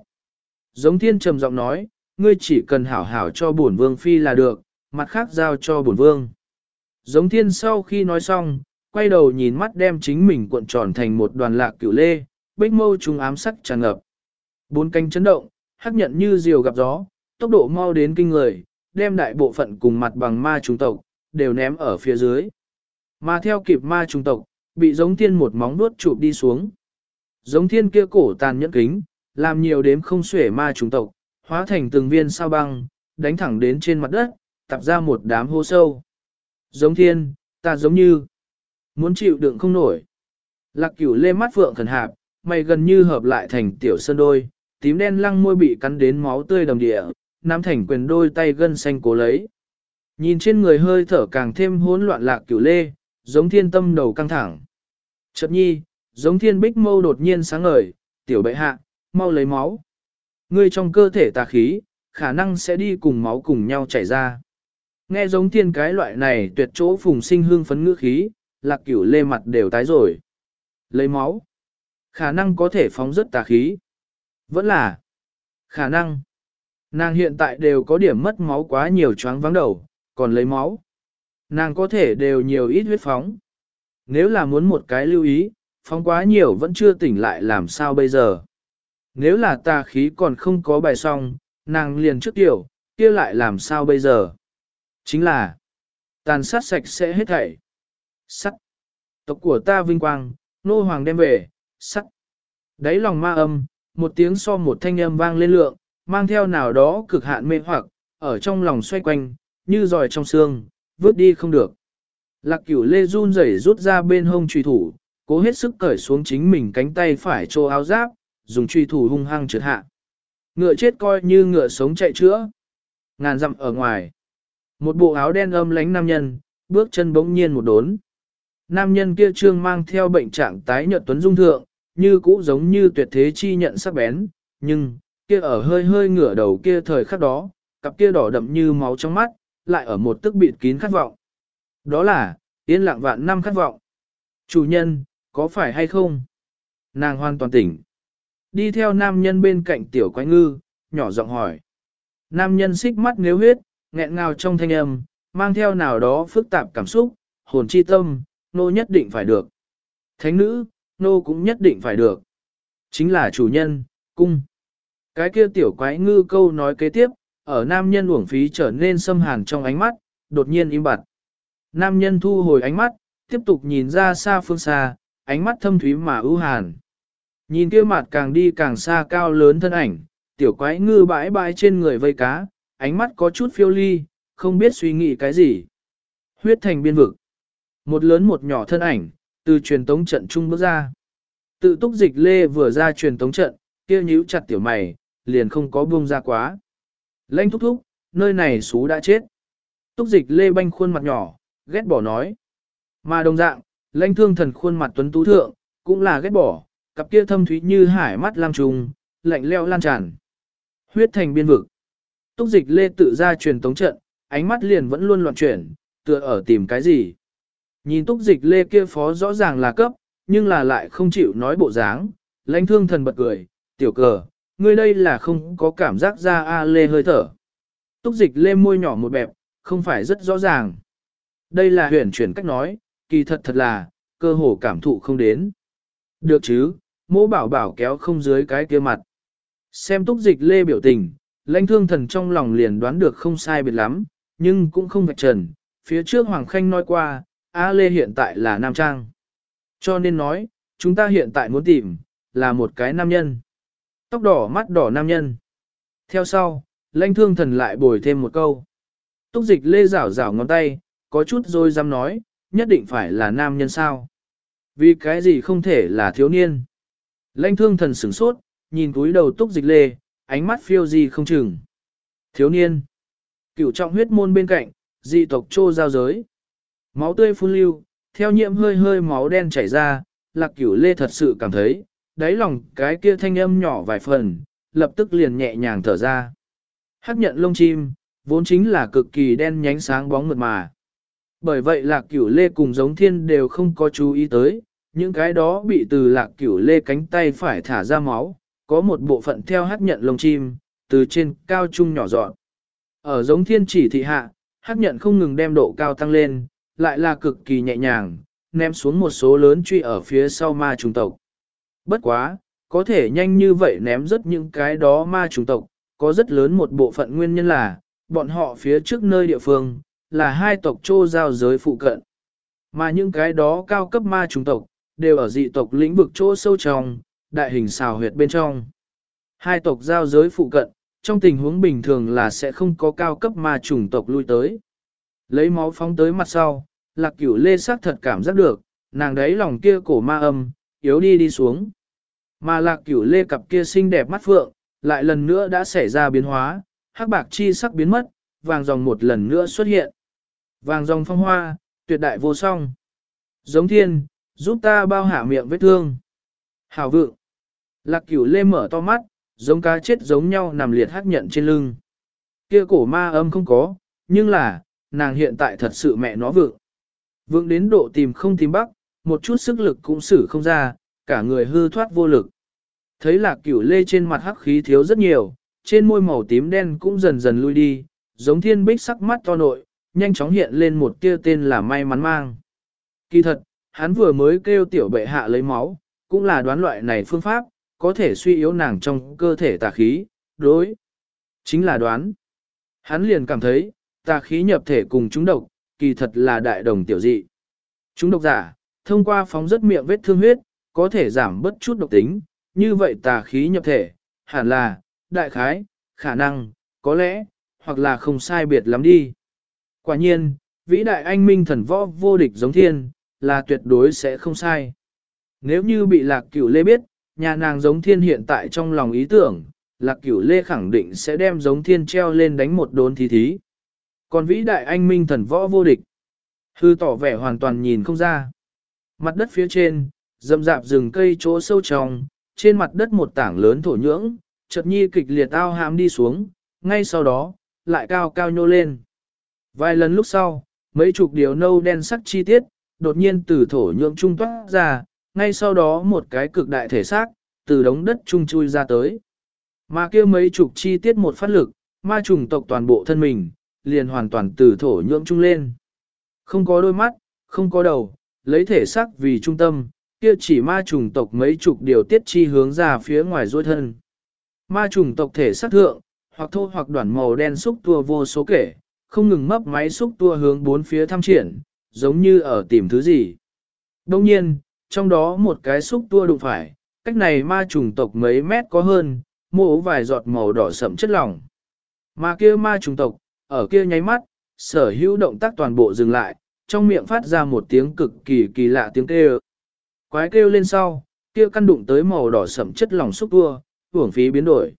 Giống thiên trầm giọng nói, ngươi chỉ cần hảo hảo cho bổn vương phi là được, mặt khác giao cho bổn vương. Giống thiên sau khi nói xong, quay đầu nhìn mắt đem chính mình cuộn tròn thành một đoàn lạc cửu lê, bích mâu trùng ám sắc tràn ngập. Bốn cánh chấn động, hắc nhận như diều gặp gió, tốc độ mau đến kinh người, đem đại bộ phận cùng mặt bằng ma trùng tộc, đều ném ở phía dưới. Mà theo kịp ma trùng tộc, bị giống thiên một móng nuốt chụp đi xuống. Giống thiên kia cổ tàn nhẫn kính, làm nhiều đếm không xuể ma trùng tộc, hóa thành từng viên sao băng, đánh thẳng đến trên mặt đất, tập ra một đám hô sâu. Giống thiên, ta giống như, muốn chịu đựng không nổi. Lạc cửu lê mắt phượng thần hạp, mày gần như hợp lại thành tiểu sơn đôi, tím đen lăng môi bị cắn đến máu tươi đầm địa, nắm thành quyền đôi tay gân xanh cố lấy. Nhìn trên người hơi thở càng thêm hỗn loạn lạc cửu lê, giống thiên tâm đầu căng thẳng. Chợt nhi, giống thiên bích mâu đột nhiên sáng ngời, tiểu bệ hạ, mau lấy máu. Ngươi trong cơ thể tà khí, khả năng sẽ đi cùng máu cùng nhau chảy ra. Nghe giống thiên cái loại này tuyệt chỗ phùng sinh hương phấn ngữ khí, lạc cửu lê mặt đều tái rồi. Lấy máu. Khả năng có thể phóng rất tà khí. Vẫn là. Khả năng. Nàng hiện tại đều có điểm mất máu quá nhiều choáng vắng đầu, còn lấy máu. Nàng có thể đều nhiều ít huyết phóng. Nếu là muốn một cái lưu ý, phóng quá nhiều vẫn chưa tỉnh lại làm sao bây giờ. Nếu là tà khí còn không có bài xong, nàng liền trước tiểu, kia lại làm sao bây giờ. Chính là, tàn sát sạch sẽ hết thảy. Sắt. Tộc của ta vinh quang, nô hoàng đem về, sắt. Đấy lòng ma âm, một tiếng so một thanh âm vang lên lượng, mang theo nào đó cực hạn mê hoặc, ở trong lòng xoay quanh, như giỏi trong xương, vứt đi không được. Lạc cửu lê run rẩy rút ra bên hông truy thủ, cố hết sức cởi xuống chính mình cánh tay phải trô áo giáp, dùng truy thủ hung hăng trượt hạ. Ngựa chết coi như ngựa sống chạy chữa. Ngàn dặm ở ngoài. Một bộ áo đen âm lánh nam nhân, bước chân bỗng nhiên một đốn. Nam nhân kia trương mang theo bệnh trạng tái nhợt tuấn dung thượng, như cũ giống như tuyệt thế chi nhận sắc bén, nhưng, kia ở hơi hơi ngửa đầu kia thời khắc đó, cặp kia đỏ đậm như máu trong mắt, lại ở một tức bịt kín khát vọng. Đó là, yên lặng vạn năm khát vọng. Chủ nhân, có phải hay không? Nàng hoàn toàn tỉnh. Đi theo nam nhân bên cạnh tiểu quái ngư, nhỏ giọng hỏi. Nam nhân xích mắt nếu huyết, nghẹn ngào trong thanh âm, mang theo nào đó phức tạp cảm xúc, hồn chi tâm, nô nhất định phải được. Thánh nữ, nô cũng nhất định phải được. Chính là chủ nhân, cung. Cái kia tiểu quái ngư câu nói kế tiếp, ở nam nhân uổng phí trở nên xâm hàn trong ánh mắt, đột nhiên im bặt. Nam nhân thu hồi ánh mắt, tiếp tục nhìn ra xa phương xa, ánh mắt thâm thúy mà ưu hàn. Nhìn kia mặt càng đi càng xa cao lớn thân ảnh, tiểu quái ngư bãi bãi trên người vây cá, ánh mắt có chút phiêu ly, không biết suy nghĩ cái gì. Huyết thành biên vực. Một lớn một nhỏ thân ảnh, từ truyền tống trận trung bước ra. Tự túc dịch lê vừa ra truyền tống trận, kia nhíu chặt tiểu mày, liền không có buông ra quá. Lênh thúc thúc, nơi này xú đã chết. Túc dịch lê banh khuôn mặt nhỏ, ghét bỏ nói. Mà đồng dạng, lãnh thương thần khuôn mặt tuấn tú thượng, cũng là ghét bỏ, cặp kia thâm thúy như hải mắt lam trùng, lạnh leo lan tràn. Huyết thành biên vực. Túc dịch lê tự ra truyền tống trận, ánh mắt liền vẫn luôn loạn chuyển, tựa ở tìm cái gì. Nhìn túc dịch lê kia phó rõ ràng là cấp, nhưng là lại không chịu nói bộ dáng, lãnh thương thần bật cười, tiểu cờ, ngươi đây là không có cảm giác ra a lê hơi thở. Túc dịch lê môi nhỏ một bẹp, không phải rất rõ ràng. Đây là huyền chuyển cách nói, kỳ thật thật là, cơ hồ cảm thụ không đến. Được chứ, mỗ bảo bảo kéo không dưới cái kia mặt. Xem túc dịch lê biểu tình, lãnh thương thần trong lòng liền đoán được không sai biệt lắm, nhưng cũng không vạch trần. Phía trước Hoàng Khanh nói qua, A Lê hiện tại là nam trang. Cho nên nói, chúng ta hiện tại muốn tìm, là một cái nam nhân. Tóc đỏ mắt đỏ nam nhân. Theo sau, lãnh thương thần lại bồi thêm một câu. Túc dịch lê rảo rảo ngón tay, có chút rồi dám nói, nhất định phải là nam nhân sao. Vì cái gì không thể là thiếu niên. Lãnh thương thần sửng sốt, nhìn túi đầu túc dịch lê, ánh mắt phiêu gì không chừng. Thiếu niên. Cửu trọng huyết môn bên cạnh, dị tộc trô giao giới. Máu tươi phun lưu, theo nhiễm hơi hơi máu đen chảy ra, lạc cửu lê thật sự cảm thấy, đáy lòng cái kia thanh âm nhỏ vài phần, lập tức liền nhẹ nhàng thở ra. Hắc nhận lông chim, vốn chính là cực kỳ đen nhánh sáng bóng mượt mà. Bởi vậy lạc cửu lê cùng giống thiên đều không có chú ý tới, những cái đó bị từ lạc cửu lê cánh tay phải thả ra máu, có một bộ phận theo hắc nhận lông chim, từ trên cao trung nhỏ dọn. Ở giống thiên chỉ thị hạ, hắc nhận không ngừng đem độ cao tăng lên, lại là cực kỳ nhẹ nhàng, ném xuống một số lớn truy ở phía sau ma trùng tộc. Bất quá, có thể nhanh như vậy ném rất những cái đó ma trùng tộc, có rất lớn một bộ phận nguyên nhân là, bọn họ phía trước nơi địa phương, là hai tộc trô giao giới phụ cận. Mà những cái đó cao cấp ma trùng tộc, đều ở dị tộc lĩnh vực chỗ sâu trong, đại hình xào huyệt bên trong. Hai tộc giao giới phụ cận, trong tình huống bình thường là sẽ không có cao cấp ma trùng tộc lui tới. Lấy máu phóng tới mặt sau, lạc cửu lê sắc thật cảm giác được, nàng đấy lòng kia cổ ma âm, yếu đi đi xuống. Mà lạc cửu lê cặp kia xinh đẹp mắt phượng, lại lần nữa đã xảy ra biến hóa, hắc bạc chi sắc biến mất, vàng dòng một lần nữa xuất hiện. Vàng dòng phong hoa, tuyệt đại vô song. Giống thiên, giúp ta bao hạ miệng vết thương. Hảo vượng. Lạc cửu lê mở to mắt, giống cá chết giống nhau nằm liệt hắc nhận trên lưng. Kia cổ ma âm không có, nhưng là, nàng hiện tại thật sự mẹ nó vượng. Vượng đến độ tìm không tìm bắc, một chút sức lực cũng xử không ra, cả người hư thoát vô lực. Thấy lạc cửu lê trên mặt hắc khí thiếu rất nhiều, trên môi màu tím đen cũng dần dần lui đi, giống thiên bích sắc mắt to nội, nhanh chóng hiện lên một tia tên là may mắn mang. Kỳ thật, hắn vừa mới kêu tiểu bệ hạ lấy máu, cũng là đoán loại này phương pháp, có thể suy yếu nàng trong cơ thể tà khí, đối. Chính là đoán. Hắn liền cảm thấy, tà khí nhập thể cùng chúng độc, kỳ thật là đại đồng tiểu dị. Chúng độc giả, thông qua phóng rất miệng vết thương huyết, có thể giảm bất chút độc tính, như vậy tà khí nhập thể, hẳn là, đại khái, khả năng, có lẽ, hoặc là không sai biệt lắm đi. Quả nhiên, vĩ đại anh minh thần võ vô địch giống thiên, là tuyệt đối sẽ không sai. Nếu như bị lạc cửu lê biết, nhà nàng giống thiên hiện tại trong lòng ý tưởng, lạc cửu lê khẳng định sẽ đem giống thiên treo lên đánh một đốn thí thí. Còn vĩ đại anh minh thần võ vô địch, hư tỏ vẻ hoàn toàn nhìn không ra. Mặt đất phía trên, rậm rạp rừng cây chỗ sâu trong, trên mặt đất một tảng lớn thổ nhưỡng, chợt nhi kịch liệt ao hám đi xuống, ngay sau đó, lại cao cao nhô lên. Vài lần lúc sau, mấy chục điều nâu đen sắc chi tiết, đột nhiên từ thổ nhưỡng trung toát ra, ngay sau đó một cái cực đại thể xác, từ đống đất trung chui ra tới. Mà kia mấy chục chi tiết một phát lực, ma trùng tộc toàn bộ thân mình, liền hoàn toàn từ thổ nhưỡng trung lên. Không có đôi mắt, không có đầu, lấy thể xác vì trung tâm, kia chỉ ma trùng tộc mấy chục điều tiết chi hướng ra phía ngoài dôi thân. Ma trùng tộc thể xác thượng, hoặc thô hoặc đoạn màu đen xúc tua vô số kể, không ngừng mấp máy xúc tua hướng bốn phía thăm triển, giống như ở tìm thứ gì. Đông nhiên, trong đó một cái xúc tua đụng phải, cách này ma trùng tộc mấy mét có hơn, mổ vài giọt màu đỏ sẫm chất lỏng. Mà kia ma trùng tộc, ở kia nháy mắt, sở hữu động tác toàn bộ dừng lại, trong miệng phát ra một tiếng cực kỳ kỳ lạ tiếng kêu. Quái kêu lên sau, kia căn đụng tới màu đỏ sẫm chất lỏng xúc tua, hưởng phí biến đổi.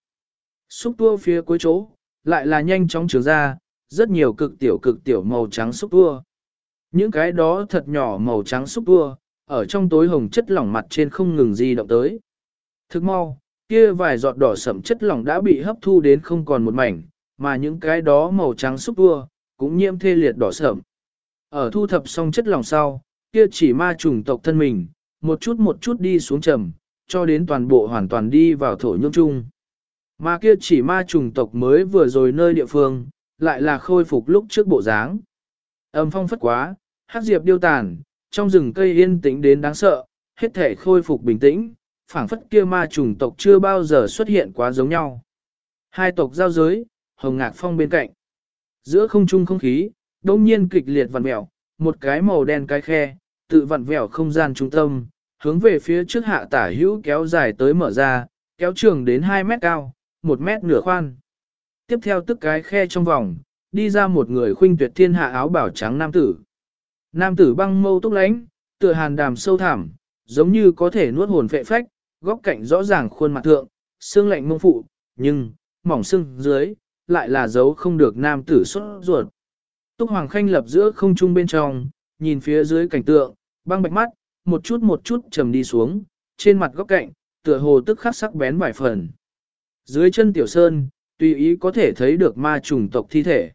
Xúc tua phía cuối chỗ, lại là nhanh chóng trường ra, rất nhiều cực tiểu cực tiểu màu trắng xúc tua. Những cái đó thật nhỏ màu trắng xúc tua, ở trong tối hồng chất lỏng mặt trên không ngừng di động tới. Thức mau, kia vài giọt đỏ sẫm chất lỏng đã bị hấp thu đến không còn một mảnh, mà những cái đó màu trắng xúc tua, cũng nhiễm thê liệt đỏ sẫm. Ở thu thập xong chất lòng sau, kia chỉ ma trùng tộc thân mình, một chút một chút đi xuống trầm, cho đến toàn bộ hoàn toàn đi vào thổ nhưỡng chung. Mà kia chỉ ma trùng tộc mới vừa rồi nơi địa phương, lại là khôi phục lúc trước bộ dáng. Âm phong phất quá, hát diệp điêu tàn, trong rừng cây yên tĩnh đến đáng sợ, hết thể khôi phục bình tĩnh, phảng phất kia ma trùng tộc chưa bao giờ xuất hiện quá giống nhau. Hai tộc giao giới, hồng ngạc phong bên cạnh. Giữa không trung không khí, đông nhiên kịch liệt vặn vẹo, một cái màu đen cái khe, tự vặn vẹo không gian trung tâm, hướng về phía trước hạ tả hữu kéo dài tới mở ra, kéo trường đến 2 mét cao, 1 mét nửa khoan. Tiếp theo tức cái khe trong vòng, đi ra một người khuynh tuyệt thiên hạ áo bảo trắng nam tử. Nam tử băng mâu túc lánh, tựa hàn đàm sâu thẳm, giống như có thể nuốt hồn phệ phách, góc cạnh rõ ràng khuôn mặt thượng, xương lạnh mông phụ, nhưng, mỏng xương dưới, lại là dấu không được nam tử xuất ruột. Túc Hoàng Khanh lập giữa không trung bên trong, nhìn phía dưới cảnh tượng, băng bạch mắt, một chút một chút trầm đi xuống, trên mặt góc cạnh, tựa hồ tức khắc sắc bén vài phần. Dưới chân tiểu sơn, tùy ý có thể thấy được ma trùng tộc thi thể.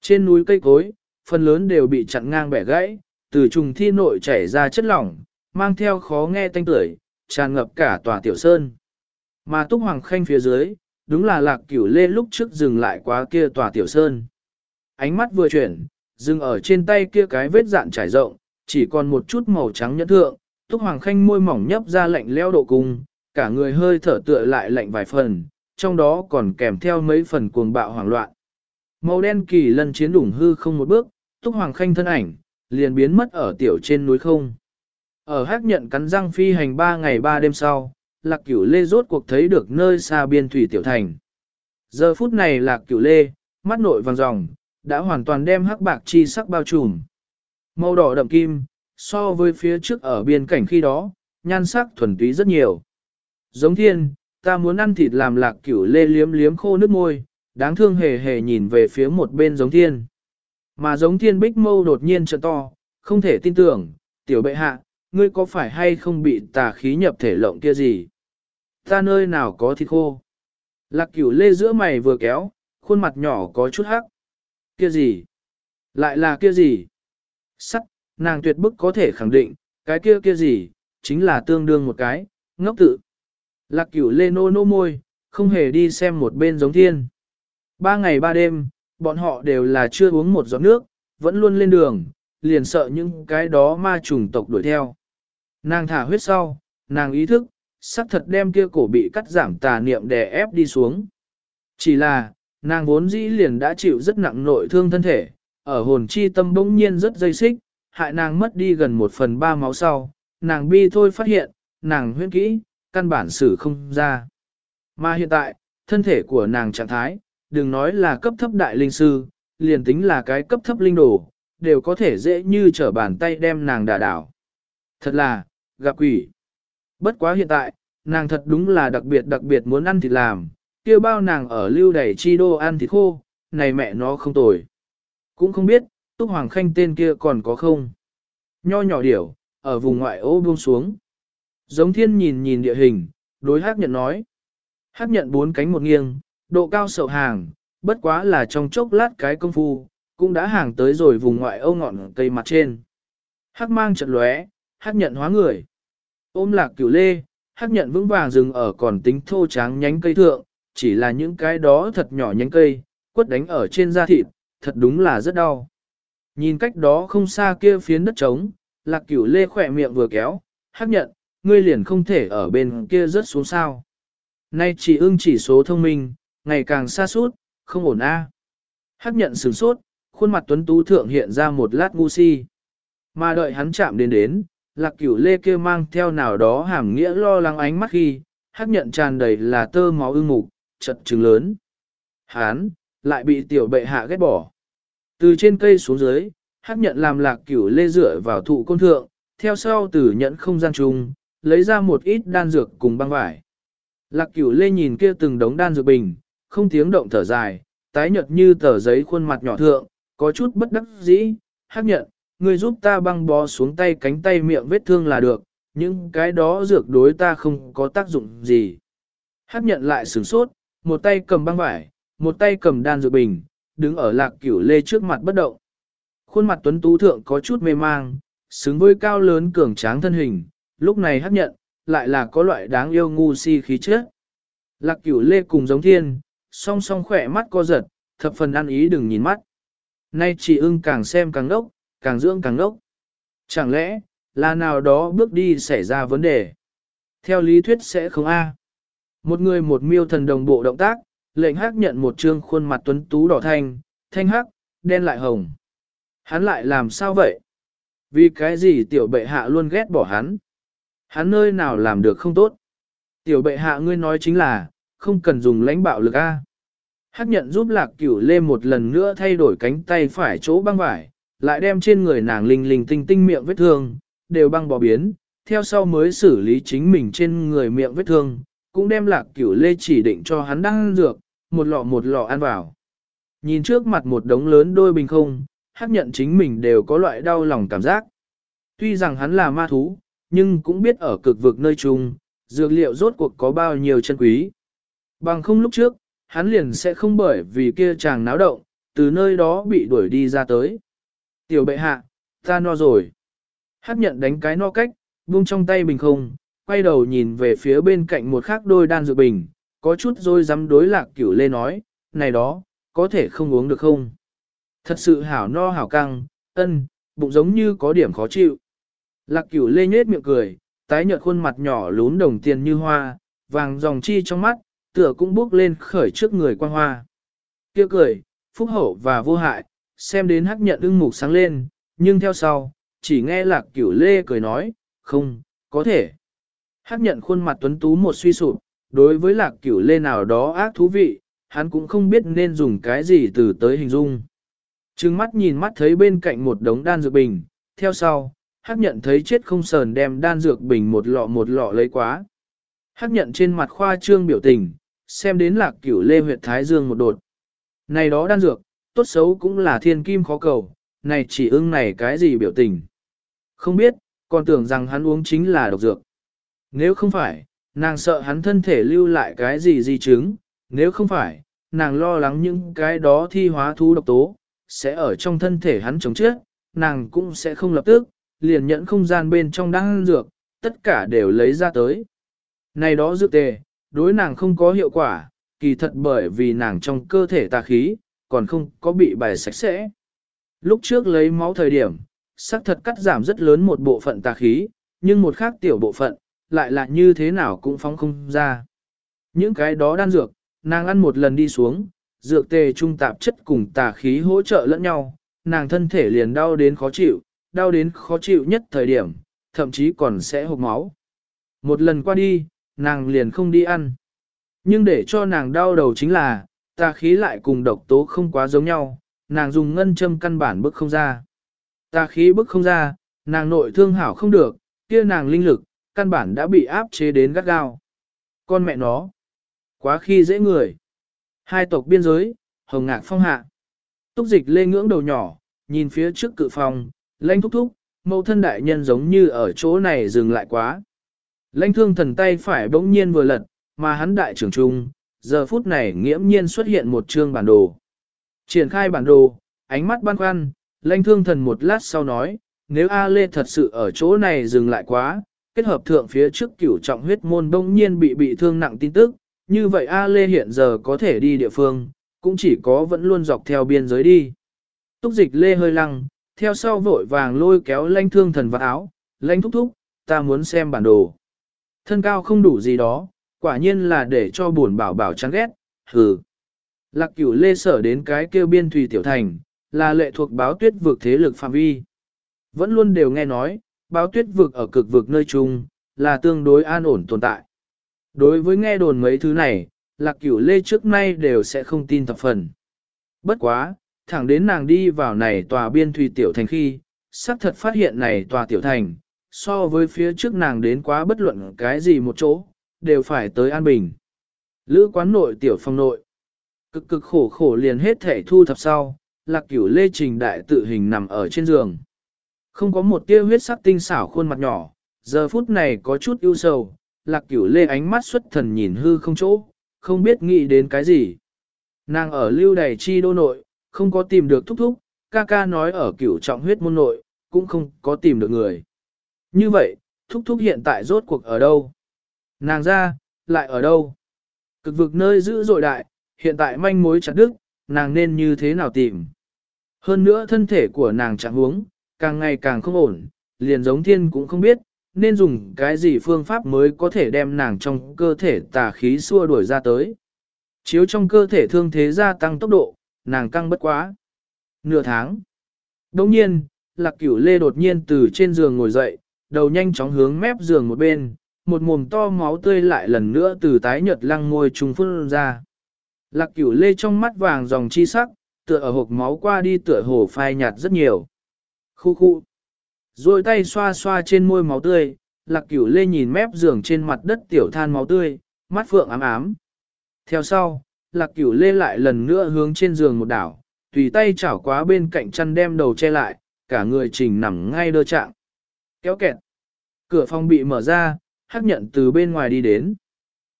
Trên núi cây cối, phần lớn đều bị chặn ngang bẻ gãy, từ trùng thi nội chảy ra chất lỏng, mang theo khó nghe tanh tưởi, tràn ngập cả tòa tiểu sơn. Mà túc hoàng khanh phía dưới, đúng là lạc cửu lê lúc trước dừng lại quá kia tòa tiểu sơn. Ánh mắt vừa chuyển, dừng ở trên tay kia cái vết dạn trải rộng, chỉ còn một chút màu trắng nhẫn thượng, túc hoàng khanh môi mỏng nhấp ra lạnh leo độ cung, cả người hơi thở tựa lại lạnh vài phần, trong đó còn kèm theo mấy phần cuồng bạo hoảng loạn. Màu đen kỳ lân chiến đủng hư không một bước, túc hoàng khanh thân ảnh, liền biến mất ở tiểu trên núi không. Ở hắc nhận cắn răng phi hành ba ngày ba đêm sau, lạc cửu lê rốt cuộc thấy được nơi xa biên thủy tiểu thành. Giờ phút này lạc cửu lê, mắt nội vàng ròng, đã hoàn toàn đem hắc bạc chi sắc bao trùm. Màu đỏ đậm kim, so với phía trước ở biên cảnh khi đó, nhan sắc thuần túy rất nhiều. Giống thiên, ta muốn ăn thịt làm lạc cửu lê liếm liếm khô nước môi, đáng thương hề hề nhìn về phía một bên giống thiên. Mà giống thiên bích mâu đột nhiên trợ to, không thể tin tưởng, tiểu bệ hạ, ngươi có phải hay không bị tà khí nhập thể lộng kia gì? Ta nơi nào có thịt khô? Lạc cửu lê giữa mày vừa kéo, khuôn mặt nhỏ có chút hắc. Kia gì? Lại là kia gì? Sắt, nàng tuyệt bức có thể khẳng định, cái kia kia gì, chính là tương đương một cái, ngốc tự. Lạc cửu lê nô nô môi, không hề đi xem một bên giống thiên. Ba ngày ba đêm, bọn họ đều là chưa uống một giọt nước, vẫn luôn lên đường, liền sợ những cái đó ma trùng tộc đuổi theo. Nàng thả huyết sau, nàng ý thức, sắc thật đem kia cổ bị cắt giảm tà niệm đè ép đi xuống. Chỉ là, nàng vốn dĩ liền đã chịu rất nặng nội thương thân thể, ở hồn chi tâm bỗng nhiên rất dây xích, hại nàng mất đi gần một phần ba máu sau, nàng bi thôi phát hiện, nàng huyết kỹ, căn bản xử không ra. Mà hiện tại, thân thể của nàng trạng thái, đừng nói là cấp thấp đại linh sư, liền tính là cái cấp thấp linh đồ, đều có thể dễ như trở bàn tay đem nàng đả đảo. Thật là, gặp quỷ. Bất quá hiện tại, nàng thật đúng là đặc biệt đặc biệt muốn ăn thịt làm, kia bao nàng ở lưu đẩy chi đô ăn thịt khô, này mẹ nó không tồi. Cũng không biết, Túc Hoàng Khanh tên kia còn có không. Nho nhỏ điểu, ở vùng ngoại ô buông xuống. Giống thiên nhìn nhìn địa hình, đối hát nhận nói. Hát nhận bốn cánh một nghiêng, độ cao sậu hàng, bất quá là trong chốc lát cái công phu, cũng đã hàng tới rồi vùng ngoại ô ngọn cây mặt trên. Hắc mang trận lóe, hắc nhận hóa người. Ôm lạc cửu lê, hắc nhận vững vàng dừng ở còn tính thô tráng nhánh cây thượng, chỉ là những cái đó thật nhỏ nhánh cây, quất đánh ở trên da thịt, thật đúng là rất đau. Nhìn cách đó không xa kia phiến đất trống, lạc cửu lê khỏe miệng vừa kéo, hắc nhận, ngươi liền không thể ở bên kia rớt xuống sao. Nay chỉ ưng chỉ số thông minh, ngày càng xa suốt, không ổn a. Hắc nhận sửng sốt, khuôn mặt tuấn tú thượng hiện ra một lát ngu si. Mà đợi hắn chạm đến đến, lạc cửu lê kia mang theo nào đó hàm nghĩa lo lắng ánh mắt khi, hắc nhận tràn đầy là tơ máu ưng mục, chật trứng lớn. hán lại bị tiểu bệ hạ ghét bỏ. Từ trên cây xuống dưới, hắc nhận làm lạc cửu lê dựa vào thụ côn thượng, theo sau Tử nhẫn không gian trùng, lấy ra một ít đan dược cùng băng vải. Lạc cửu lê nhìn kia từng đống đan dược bình, không tiếng động thở dài, tái nhợt như tờ giấy khuôn mặt nhỏ thượng, có chút bất đắc dĩ, hắc nhận, người giúp ta băng bó xuống tay cánh tay miệng vết thương là được, những cái đó dược đối ta không có tác dụng gì. Hắc nhận lại sửng sốt, một tay cầm băng vải, một tay cầm đan dược bình, đứng ở lạc cửu lê trước mặt bất động. Khuôn mặt tuấn tú thượng có chút mê mang, xứng với cao lớn cường tráng thân hình, lúc này hắc nhận, lại là có loại đáng yêu ngu si khí chất. Lạc cửu lê cùng giống thiên, song song khỏe mắt co giật, thập phần ăn ý đừng nhìn mắt. Nay chỉ ưng càng xem càng đốc, càng dưỡng càng ngốc. Chẳng lẽ, là nào đó bước đi xảy ra vấn đề? Theo lý thuyết sẽ không a. Một người một miêu thần đồng bộ động tác, lệnh hắc nhận một trương khuôn mặt tuấn tú đỏ thanh, thanh hắc, đen lại hồng. Hắn lại làm sao vậy? Vì cái gì tiểu bệ hạ luôn ghét bỏ hắn? Hắn nơi nào làm được không tốt? Tiểu bệ hạ ngươi nói chính là, không cần dùng lãnh bạo lực A. Hắc nhận giúp lạc cửu lê một lần nữa thay đổi cánh tay phải chỗ băng vải, lại đem trên người nàng linh linh tinh tinh miệng vết thương, đều băng bỏ biến, theo sau mới xử lý chính mình trên người miệng vết thương, cũng đem lạc cửu lê chỉ định cho hắn đang dược, một lọ một lọ ăn vào. Nhìn trước mặt một đống lớn đôi bình không, hắc nhận chính mình đều có loại đau lòng cảm giác. Tuy rằng hắn là ma thú, nhưng cũng biết ở cực vực nơi chung, dược liệu rốt cuộc có bao nhiêu chân quý. Bằng không lúc trước, hắn liền sẽ không bởi vì kia chàng náo động, từ nơi đó bị đuổi đi ra tới. Tiểu bệ hạ, ta no rồi. Hát nhận đánh cái no cách, buông trong tay bình không, quay đầu nhìn về phía bên cạnh một khác đôi đan dược bình, có chút rồi dám đối lạc cửu lê nói, này đó, có thể không uống được không? Thật sự hảo no hảo căng, ân, bụng giống như có điểm khó chịu. Lạc cửu lê nhết miệng cười, tái nhợt khuôn mặt nhỏ lún đồng tiền như hoa, vàng dòng chi trong mắt, tựa cũng bước lên khởi trước người quan hoa. Kia cười, phúc hậu và vô hại, xem đến hắc nhận ưng mục sáng lên, nhưng theo sau, chỉ nghe lạc cửu lê cười nói, không, có thể. Hắc nhận khuôn mặt tuấn tú một suy sụp, đối với lạc cửu lê nào đó ác thú vị, hắn cũng không biết nên dùng cái gì từ tới hình dung. Trừng mắt nhìn mắt thấy bên cạnh một đống đan dược bình, theo sau, hắc nhận thấy chết không sờn đem đan dược bình một lọ một lọ lấy quá. Hắc nhận trên mặt khoa trương biểu tình, xem đến lạc cửu lê huyệt thái dương một đột. Này đó đan dược, tốt xấu cũng là thiên kim khó cầu, này chỉ ưng này cái gì biểu tình. Không biết, còn tưởng rằng hắn uống chính là độc dược. Nếu không phải, nàng sợ hắn thân thể lưu lại cái gì di chứng, nếu không phải, nàng lo lắng những cái đó thi hóa thú độc tố, sẽ ở trong thân thể hắn chống chết, nàng cũng sẽ không lập tức, liền nhẫn không gian bên trong đang dược, tất cả đều lấy ra tới. Này đó dược tề, đối nàng không có hiệu quả, kỳ thật bởi vì nàng trong cơ thể tà khí, còn không có bị bài sạch sẽ. Lúc trước lấy máu thời điểm, xác thật cắt giảm rất lớn một bộ phận tà khí, nhưng một khác tiểu bộ phận, lại là như thế nào cũng phóng không ra. Những cái đó đan dược, nàng ăn một lần đi xuống, dược tề trung tạp chất cùng tà khí hỗ trợ lẫn nhau, nàng thân thể liền đau đến khó chịu, đau đến khó chịu nhất thời điểm, thậm chí còn sẽ hộp máu. Một lần qua đi, nàng liền không đi ăn. Nhưng để cho nàng đau đầu chính là, tà khí lại cùng độc tố không quá giống nhau, nàng dùng ngân châm căn bản bức không ra. Tà khí bức không ra, nàng nội thương hảo không được, kia nàng linh lực, căn bản đã bị áp chế đến gắt gao. Con mẹ nó, quá khi dễ người. Hai tộc biên giới, hồng ngạc phong hạ. Túc dịch lê ngưỡng đầu nhỏ, nhìn phía trước cự phòng, lanh thúc thúc, mẫu thân đại nhân giống như ở chỗ này dừng lại quá. Lanh thương thần tay phải bỗng nhiên vừa lật, mà hắn đại trưởng trung, giờ phút này nghiễm nhiên xuất hiện một chương bản đồ. Triển khai bản đồ, ánh mắt băn khoăn, lanh thương thần một lát sau nói, nếu A Lê thật sự ở chỗ này dừng lại quá, kết hợp thượng phía trước cửu trọng huyết môn đông nhiên bị bị thương nặng tin tức, như vậy A Lê hiện giờ có thể đi địa phương, cũng chỉ có vẫn luôn dọc theo biên giới đi. Túc dịch Lê hơi lăng, theo sau vội vàng lôi kéo lanh thương thần vào áo, lanh thúc thúc, ta muốn xem bản đồ. Thân cao không đủ gì đó, quả nhiên là để cho buồn bảo bảo chán ghét, hừ. Lạc cửu lê sở đến cái kêu biên thùy tiểu thành, là lệ thuộc báo tuyết vực thế lực phạm vi. Vẫn luôn đều nghe nói, báo tuyết vực ở cực vực nơi chung, là tương đối an ổn tồn tại. Đối với nghe đồn mấy thứ này, lạc cửu lê trước nay đều sẽ không tin thập phần. Bất quá, thẳng đến nàng đi vào này tòa biên thùy tiểu thành khi, xác thật phát hiện này tòa tiểu thành, so với phía trước nàng đến quá bất luận cái gì một chỗ, đều phải tới an bình. Lữ quán nội tiểu phong nội, cực cực khổ khổ liền hết thể thu thập sau, lạc cửu lê trình đại tự hình nằm ở trên giường. Không có một tia huyết sắc tinh xảo khuôn mặt nhỏ, giờ phút này có chút ưu sầu, lạc cửu lê ánh mắt xuất thần nhìn hư không chỗ, không biết nghĩ đến cái gì. Nàng ở lưu đầy chi đô nội, không có tìm được thúc thúc, ca ca nói ở cửu trọng huyết môn nội, cũng không có tìm được người. Như vậy, thúc thúc hiện tại rốt cuộc ở đâu? Nàng ra, lại ở đâu? Cực vực nơi giữ dội đại, hiện tại manh mối chặt đức, nàng nên như thế nào tìm? Hơn nữa thân thể của nàng chẳng huống, càng ngày càng không ổn, liền giống thiên cũng không biết, nên dùng cái gì phương pháp mới có thể đem nàng trong cơ thể tà khí xua đuổi ra tới. Chiếu trong cơ thể thương thế gia tăng tốc độ, nàng căng bất quá. Nửa tháng. Đồng nhiên, lạc cửu lê đột nhiên từ trên giường ngồi dậy, đầu nhanh chóng hướng mép giường một bên, một mồm to máu tươi lại lần nữa từ tái nhợt lăng ngôi trùng phun ra. Lạc cửu lê trong mắt vàng dòng chi sắc, tựa ở hộp máu qua đi tựa hồ phai nhạt rất nhiều. Khu khu. Rồi tay xoa xoa trên môi máu tươi, lạc cửu lê nhìn mép giường trên mặt đất tiểu than máu tươi, mắt phượng ám ám. Theo sau, lạc cửu lê lại lần nữa hướng trên giường một đảo, tùy tay chảo quá bên cạnh chăn đem đầu che lại, cả người trình nằm ngay đơ trạng. Kéo kẹt. Cửa phòng bị mở ra, hắc nhận từ bên ngoài đi đến.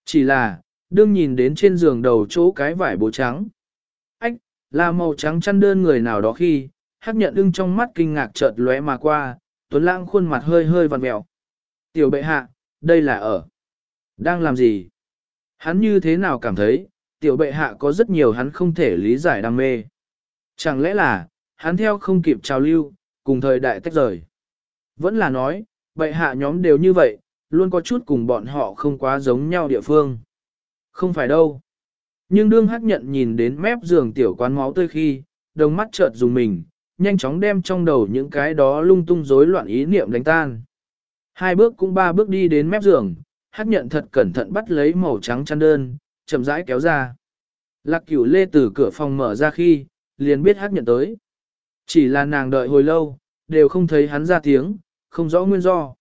Chỉ là, đương nhìn đến trên giường đầu chỗ cái vải bố trắng. Ách, là màu trắng chăn đơn người nào đó khi, hắc nhận ưng trong mắt kinh ngạc chợt lóe mà qua, tuấn lãng khuôn mặt hơi hơi vằn mẹo. Tiểu bệ hạ, đây là ở. Đang làm gì? Hắn như thế nào cảm thấy, tiểu bệ hạ có rất nhiều hắn không thể lý giải đam mê. Chẳng lẽ là, hắn theo không kịp trào lưu, cùng thời đại tách rời. Vẫn là nói, bệ hạ nhóm đều như vậy, luôn có chút cùng bọn họ không quá giống nhau địa phương. Không phải đâu. Nhưng đương hắc nhận nhìn đến mép giường tiểu quán máu tươi khi, đồng mắt chợt dùng mình, nhanh chóng đem trong đầu những cái đó lung tung rối loạn ý niệm đánh tan. Hai bước cũng ba bước đi đến mép giường, hắc nhận thật cẩn thận bắt lấy màu trắng chăn đơn, chậm rãi kéo ra. Lạc cửu lê từ cửa phòng mở ra khi, liền biết hắc nhận tới. Chỉ là nàng đợi hồi lâu, đều không thấy hắn ra tiếng, không rõ nguyên do.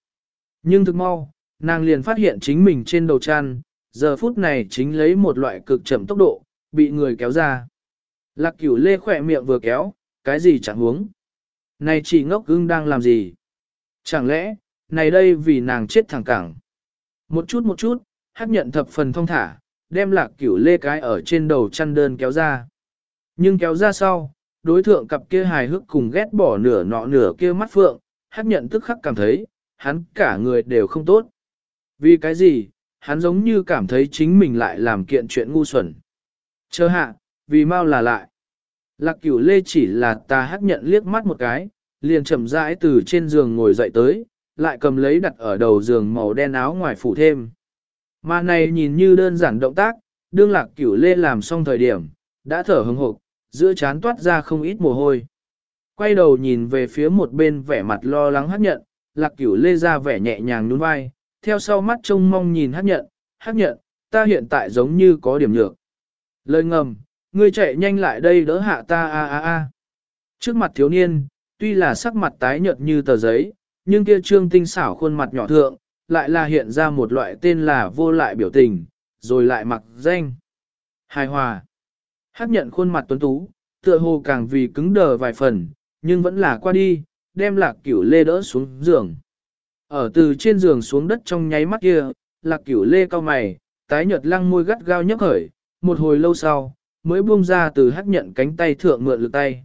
Nhưng thực mau, nàng liền phát hiện chính mình trên đầu chăn, giờ phút này chính lấy một loại cực chậm tốc độ, bị người kéo ra. Lạc cửu lê khỏe miệng vừa kéo, cái gì chẳng huống. Này chỉ ngốc gương đang làm gì? Chẳng lẽ, này đây vì nàng chết thẳng cẳng. Một chút một chút, hát nhận thập phần thông thả, đem lạc cửu lê cái ở trên đầu chăn đơn kéo ra. Nhưng kéo ra sau, đối thượng cặp kia hài hước cùng ghét bỏ nửa nọ nửa kia mắt phượng, hát nhận tức khắc cảm thấy, hắn cả người đều không tốt. Vì cái gì, hắn giống như cảm thấy chính mình lại làm kiện chuyện ngu xuẩn. Chờ hạ, vì mau là lại. Lạc cửu lê chỉ là ta hắc nhận liếc mắt một cái, liền chậm rãi từ trên giường ngồi dậy tới, lại cầm lấy đặt ở đầu giường màu đen áo ngoài phủ thêm. Mà này nhìn như đơn giản động tác, đương lạc cửu lê làm xong thời điểm, đã thở hừng hộp, giữa chán toát ra không ít mồ hôi. Quay đầu nhìn về phía một bên vẻ mặt lo lắng hắc nhận, lạc cửu lê ra vẻ nhẹ nhàng nhún vai, theo sau mắt trông mong nhìn hát nhận, hát nhận, ta hiện tại giống như có điểm nhược. Lời ngầm, ngươi chạy nhanh lại đây đỡ hạ ta a a a. Trước mặt thiếu niên, tuy là sắc mặt tái nhợt như tờ giấy, nhưng kia trương tinh xảo khuôn mặt nhỏ thượng, lại là hiện ra một loại tên là vô lại biểu tình, rồi lại mặc danh. Hài hòa. Hát nhận khuôn mặt tuấn tú, tựa hồ càng vì cứng đờ vài phần, nhưng vẫn là qua đi, đem lạc cửu lê đỡ xuống giường. Ở từ trên giường xuống đất trong nháy mắt kia, lạc cửu lê cao mày, tái nhợt lăng môi gắt gao nhấp khởi, một hồi lâu sau, mới buông ra từ hắc nhận cánh tay thượng mượn lực tay.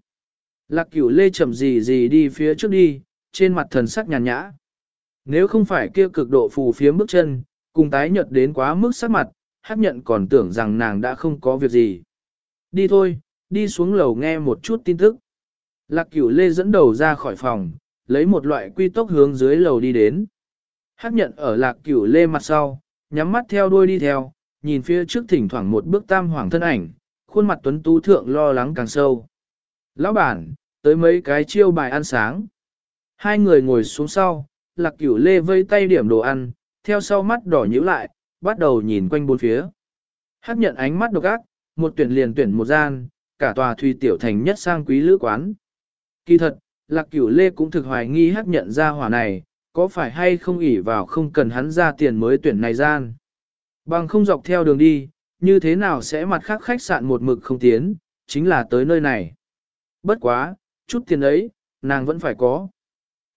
Lạc cửu lê chậm gì gì đi phía trước đi, trên mặt thần sắc nhàn nhã. Nếu không phải kia cực độ phù phía bước chân, cùng tái nhợt đến quá mức sắc mặt, hắc nhận còn tưởng rằng nàng đã không có việc gì. Đi thôi, đi xuống lầu nghe một chút tin tức. Lạc cửu lê dẫn đầu ra khỏi phòng, lấy một loại quy tốc hướng dưới lầu đi đến. Hắc nhận ở lạc cửu lê mặt sau, nhắm mắt theo đuôi đi theo, nhìn phía trước thỉnh thoảng một bước tam hoàng thân ảnh, khuôn mặt tuấn tú thượng lo lắng càng sâu. Lão bản, tới mấy cái chiêu bài ăn sáng. Hai người ngồi xuống sau, lạc cửu lê vây tay điểm đồ ăn, theo sau mắt đỏ nhíu lại, bắt đầu nhìn quanh bốn phía. Hắc nhận ánh mắt độc ác, một tuyển liền tuyển một gian, cả tòa thùy tiểu thành nhất sang quý lữ quán. Kỳ thật, lạc cửu lê cũng thực hoài nghi hắc nhận ra hỏa này, có phải hay không ỉ vào không cần hắn ra tiền mới tuyển này gian. Bằng không dọc theo đường đi, như thế nào sẽ mặt khác khách sạn một mực không tiến, chính là tới nơi này. Bất quá, chút tiền ấy, nàng vẫn phải có.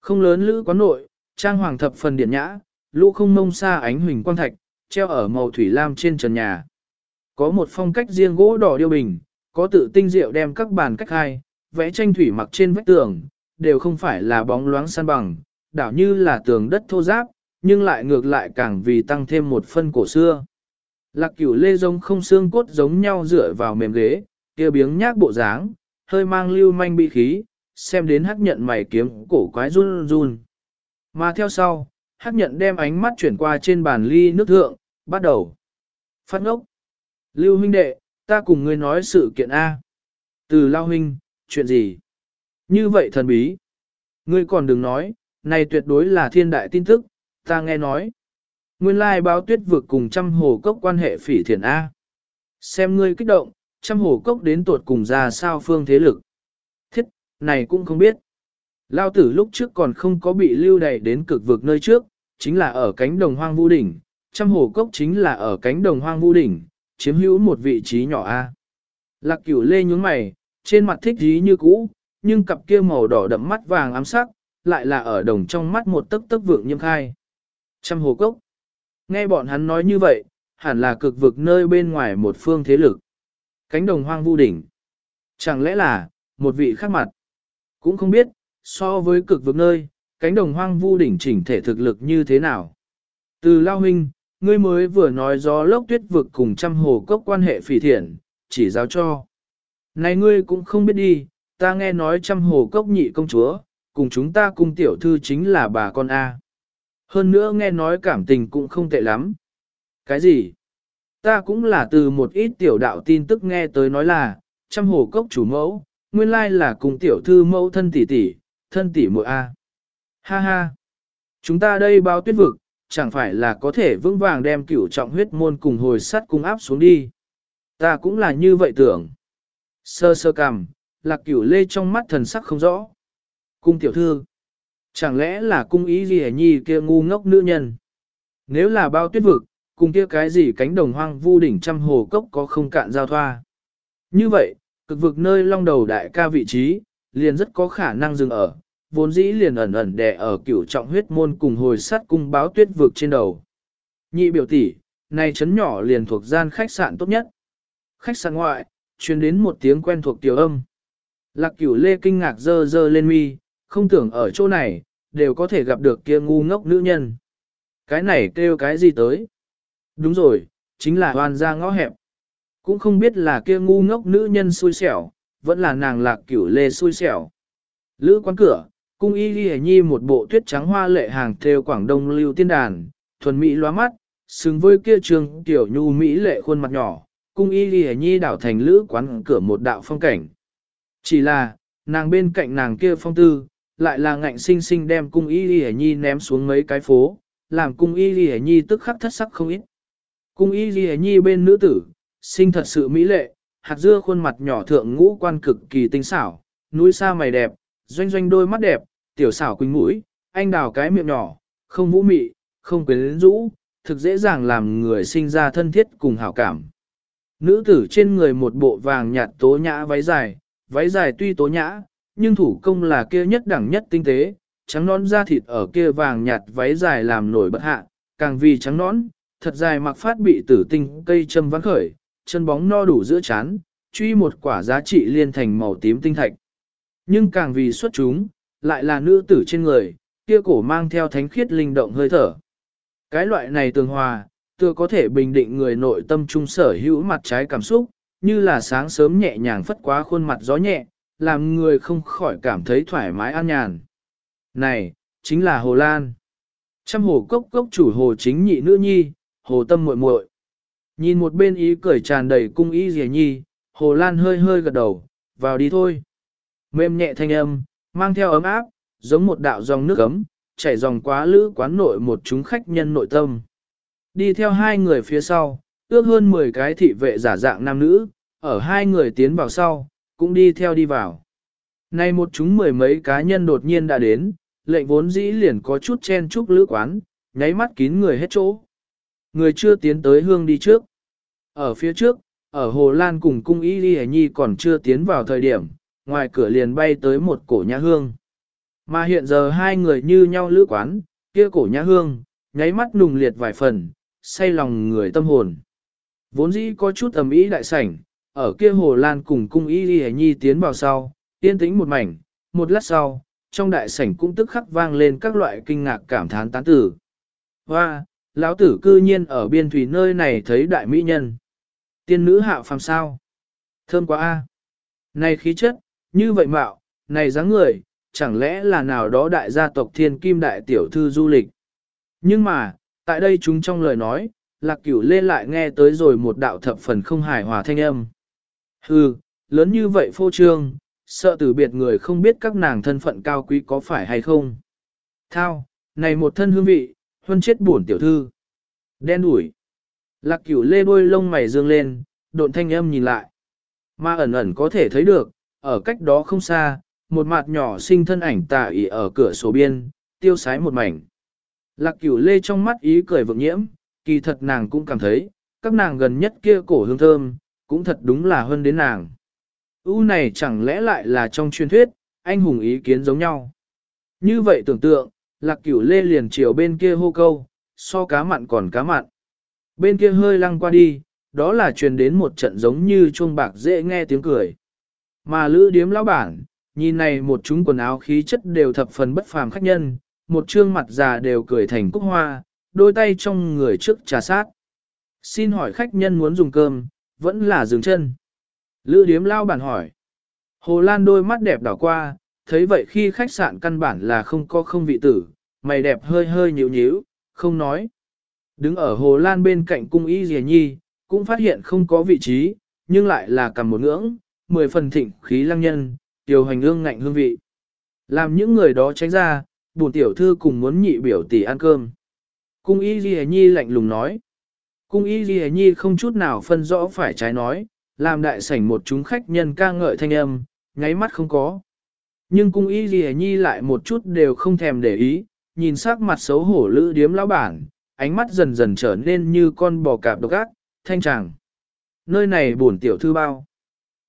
Không lớn lữ quán nội, trang hoàng thập phần điện nhã, lũ không mông xa ánh huỳnh quang thạch, treo ở màu thủy lam trên trần nhà. Có một phong cách riêng gỗ đỏ điêu bình, có tự tinh diệu đem các bàn cách hai, vẽ tranh thủy mặc trên vách tường, đều không phải là bóng loáng san bằng, đảo như là tường đất thô giáp, nhưng lại ngược lại càng vì tăng thêm một phân cổ xưa. Lạc cửu lê giống không xương cốt giống nhau dựa vào mềm ghế, kia biếng nhác bộ dáng, hơi mang lưu manh bị khí, xem đến hắc nhận mày kiếm cổ quái run run. Mà theo sau, hắc nhận đem ánh mắt chuyển qua trên bàn ly nước thượng, bắt đầu. Phát ngốc. Lưu huynh đệ, ta cùng ngươi nói sự kiện A. Từ lao huynh, chuyện gì? Như vậy thần bí. Ngươi còn đừng nói, này tuyệt đối là thiên đại tin tức, ta nghe nói. Nguyên lai báo tuyết vực cùng trăm hồ cốc quan hệ phỉ thiền A. Xem ngươi kích động, trăm hồ cốc đến tuột cùng ra sao phương thế lực. Thiết, này cũng không biết. Lao tử lúc trước còn không có bị lưu đày đến cực vực nơi trước, chính là ở cánh đồng hoang vu đỉnh, trăm hồ cốc chính là ở cánh đồng hoang vu đỉnh, chiếm hữu một vị trí nhỏ A. Lạc cửu lê nhúng mày, trên mặt thích dí như cũ, nhưng cặp kia màu đỏ đậm mắt vàng ám sắc, lại là ở đồng trong mắt một tấc tấc vượng nhiễm khai. Trăm hồ cốc. Nghe bọn hắn nói như vậy, hẳn là cực vực nơi bên ngoài một phương thế lực. Cánh đồng hoang vu đỉnh. Chẳng lẽ là, một vị khác mặt. Cũng không biết, so với cực vực nơi, cánh đồng hoang vu đỉnh chỉnh thể thực lực như thế nào. Từ lao huynh, ngươi mới vừa nói gió lốc tuyết vực cùng trăm hồ cốc quan hệ phỉ thiện, chỉ giáo cho. Này ngươi cũng không biết đi, ta nghe nói trăm hồ cốc nhị công chúa, cùng chúng ta cung tiểu thư chính là bà con A. Hơn nữa nghe nói cảm tình cũng không tệ lắm. Cái gì? Ta cũng là từ một ít tiểu đạo tin tức nghe tới nói là, trăm hồ cốc chủ mẫu, nguyên lai là cùng tiểu thư mẫu thân tỷ tỷ, thân tỷ muội A. Ha ha! Chúng ta đây bao tuyết vực, chẳng phải là có thể vững vàng đem cửu trọng huyết môn cùng hồi sắt cung áp xuống đi. Ta cũng là như vậy tưởng. Sơ sơ cằm, lạc cửu lê trong mắt thần sắc không rõ. Cung tiểu thư. Chẳng lẽ là cung ý gì nhi kia ngu ngốc nữ nhân? Nếu là bao tuyết vực, cùng kia cái gì cánh đồng hoang vu đỉnh trăm hồ cốc có không cạn giao thoa. Như vậy, cực vực nơi long đầu đại ca vị trí, liền rất có khả năng dừng ở, vốn dĩ liền ẩn ẩn đè ở cửu trọng huyết môn cùng hồi sắt cung báo tuyết vực trên đầu. Nhị biểu tỷ, này chấn nhỏ liền thuộc gian khách sạn tốt nhất. Khách sạn ngoại, truyền đến một tiếng quen thuộc tiểu âm. Lạc cửu lê kinh ngạc dơ dơ lên mi, không tưởng ở chỗ này, đều có thể gặp được kia ngu ngốc nữ nhân. Cái này kêu cái gì tới? Đúng rồi, chính là hoàn ra ngõ hẹp. Cũng không biết là kia ngu ngốc nữ nhân xui xẻo, vẫn là nàng lạc cửu lê xui xẻo. Lữ quán cửa, cung y ghi nhi một bộ tuyết trắng hoa lệ hàng theo Quảng Đông lưu tiên đàn, thuần mỹ loa mắt, xứng với kia trường tiểu nhu mỹ lệ khuôn mặt nhỏ, cung y ghi nhi đảo thành lữ quán cửa một đạo phong cảnh. Chỉ là, nàng bên cạnh nàng kia phong tư, lại là ngạnh sinh sinh đem cung y lì nhi ném xuống mấy cái phố, làm cung y lì nhi tức khắc thất sắc không ít. Cung y lì nhi bên nữ tử, sinh thật sự mỹ lệ, hạt dưa khuôn mặt nhỏ thượng ngũ quan cực kỳ tinh xảo, núi xa mày đẹp, doanh doanh đôi mắt đẹp, tiểu xảo quỳnh mũi, anh đào cái miệng nhỏ, không vũ mị, không quyến rũ, thực dễ dàng làm người sinh ra thân thiết cùng hảo cảm. Nữ tử trên người một bộ vàng nhạt tố nhã váy dài, váy dài tuy tố nhã, nhưng thủ công là kia nhất đẳng nhất tinh tế, trắng nón da thịt ở kia vàng nhạt váy dài làm nổi bật hạ, càng vì trắng nón, thật dài mặc phát bị tử tinh cây châm vắng khởi, chân bóng no đủ giữa chán, truy một quả giá trị liên thành màu tím tinh thạch. Nhưng càng vì xuất chúng, lại là nữ tử trên người, kia cổ mang theo thánh khiết linh động hơi thở. Cái loại này tường hòa, tựa có thể bình định người nội tâm trung sở hữu mặt trái cảm xúc, như là sáng sớm nhẹ nhàng phất quá khuôn mặt gió nhẹ, làm người không khỏi cảm thấy thoải mái an nhàn. Này, chính là Hồ Lan. Trăm hồ cốc cốc chủ hồ chính nhị nữ nhi, hồ tâm muội muội. Nhìn một bên ý cười tràn đầy cung ý rìa nhi, hồ lan hơi hơi gật đầu, vào đi thôi. Mềm nhẹ thanh âm, mang theo ấm áp, giống một đạo dòng nước ấm, chảy dòng quá lữ quán nội một chúng khách nhân nội tâm. Đi theo hai người phía sau, ước hơn 10 cái thị vệ giả dạng nam nữ, ở hai người tiến vào sau, cũng đi theo đi vào. Nay một chúng mười mấy cá nhân đột nhiên đã đến, lệnh vốn dĩ liền có chút chen chúc lữ quán, nháy mắt kín người hết chỗ. Người chưa tiến tới hương đi trước. Ở phía trước, ở Hồ Lan cùng cung y Ly nhi còn chưa tiến vào thời điểm, ngoài cửa liền bay tới một cổ nhã hương. Mà hiện giờ hai người như nhau lữ quán, kia cổ nhã hương, nháy mắt nùng liệt vài phần, say lòng người tâm hồn. Vốn dĩ có chút ầm ý đại sảnh, ở kia Hồ Lan cùng cung y y nhi tiến vào sau, yên tĩnh một mảnh, một lát sau, trong đại sảnh cũng tức khắc vang lên các loại kinh ngạc cảm thán tán tử. Hoa, lão tử cư nhiên ở biên thủy nơi này thấy đại mỹ nhân. Tiên nữ hạ phàm sao? Thơm quá a. Này khí chất, như vậy mạo, này dáng người, chẳng lẽ là nào đó đại gia tộc thiên kim đại tiểu thư du lịch. Nhưng mà, tại đây chúng trong lời nói, lạc cửu lê lại nghe tới rồi một đạo thập phần không hài hòa thanh âm. Hừ, lớn như vậy phô trương, sợ tử biệt người không biết các nàng thân phận cao quý có phải hay không. Thao, này một thân hương vị, huân chết buồn tiểu thư. Đen đủi. Lạc cửu lê đôi lông mày dương lên, độn thanh âm nhìn lại. Mà ẩn ẩn có thể thấy được, ở cách đó không xa, một mặt nhỏ sinh thân ảnh tà ỉ ở cửa sổ biên, tiêu sái một mảnh. Lạc cửu lê trong mắt ý cười vượng nhiễm, kỳ thật nàng cũng cảm thấy, các nàng gần nhất kia cổ hương thơm, cũng thật đúng là hơn đến nàng. U này chẳng lẽ lại là trong truyền thuyết, anh hùng ý kiến giống nhau. Như vậy tưởng tượng, lạc cửu lê liền chiều bên kia hô câu, so cá mặn còn cá mặn. Bên kia hơi lăng qua đi, đó là truyền đến một trận giống như chuông bạc dễ nghe tiếng cười. Mà lữ điếm lão bản, nhìn này một chúng quần áo khí chất đều thập phần bất phàm khách nhân, một trương mặt già đều cười thành cúc hoa, đôi tay trong người trước trà sát. Xin hỏi khách nhân muốn dùng cơm, vẫn là dừng chân. Lữ điếm lao bản hỏi. Hồ Lan đôi mắt đẹp đảo qua, thấy vậy khi khách sạn căn bản là không có không vị tử, mày đẹp hơi hơi nhíu nhíu, không nói. Đứng ở hồ lan bên cạnh cung y dìa nhi, cũng phát hiện không có vị trí, nhưng lại là cầm một ngưỡng, mười phần thịnh khí lăng nhân, tiểu hành ương ngạnh hương vị. Làm những người đó tránh ra, bổn tiểu thư cùng muốn nhị biểu tỷ ăn cơm. Cung y dìa nhi lạnh lùng nói. Cung y ghi nhi không chút nào phân rõ phải trái nói, làm đại sảnh một chúng khách nhân ca ngợi thanh âm, nháy mắt không có. Nhưng cung y ghi nhi lại một chút đều không thèm để ý, nhìn sắc mặt xấu hổ lữ điếm lão bản, ánh mắt dần dần trở nên như con bò cạp độc ác, thanh tràng. Nơi này bổn tiểu thư bao.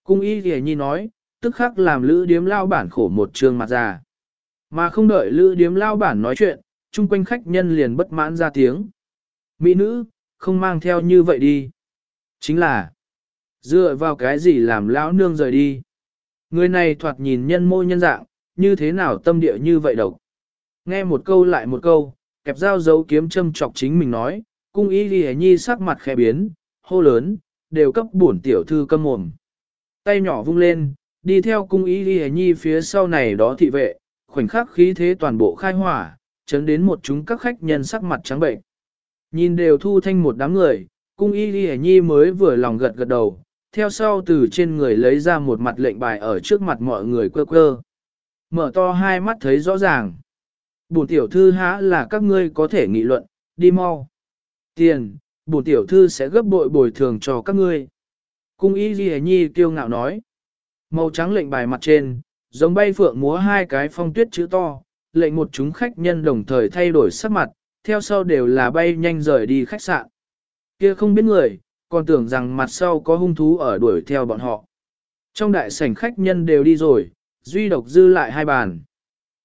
Cung y ghi nhi nói, tức khắc làm lữ điếm lao bản khổ một trường mặt già. Mà không đợi lữ điếm lao bản nói chuyện, chung quanh khách nhân liền bất mãn ra tiếng. Mỹ nữ, không mang theo như vậy đi. Chính là, dựa vào cái gì làm lão nương rời đi. Người này thoạt nhìn nhân mô nhân dạng, như thế nào tâm địa như vậy độc. Nghe một câu lại một câu, kẹp dao dấu kiếm châm chọc chính mình nói, cung ý ghi nhi sắc mặt khẽ biến, hô lớn, đều cấp bổn tiểu thư câm mồm. Tay nhỏ vung lên, đi theo cung ý ghi nhi phía sau này đó thị vệ, khoảnh khắc khí thế toàn bộ khai hỏa, chấn đến một chúng các khách nhân sắc mặt trắng bệnh. Nhìn đều thu thanh một đám người, cung y ghi nhi mới vừa lòng gật gật đầu, theo sau từ trên người lấy ra một mặt lệnh bài ở trước mặt mọi người quơ quơ. Mở to hai mắt thấy rõ ràng. Bùn tiểu thư há là các ngươi có thể nghị luận, đi mau. Tiền, bùn tiểu thư sẽ gấp bội bồi thường cho các ngươi. Cung y ghi nhi kiêu ngạo nói. Màu trắng lệnh bài mặt trên, giống bay phượng múa hai cái phong tuyết chữ to, lệnh một chúng khách nhân đồng thời thay đổi sắc mặt, theo sau đều là bay nhanh rời đi khách sạn. Kia không biết người, còn tưởng rằng mặt sau có hung thú ở đuổi theo bọn họ. Trong đại sảnh khách nhân đều đi rồi, duy độc dư lại hai bàn.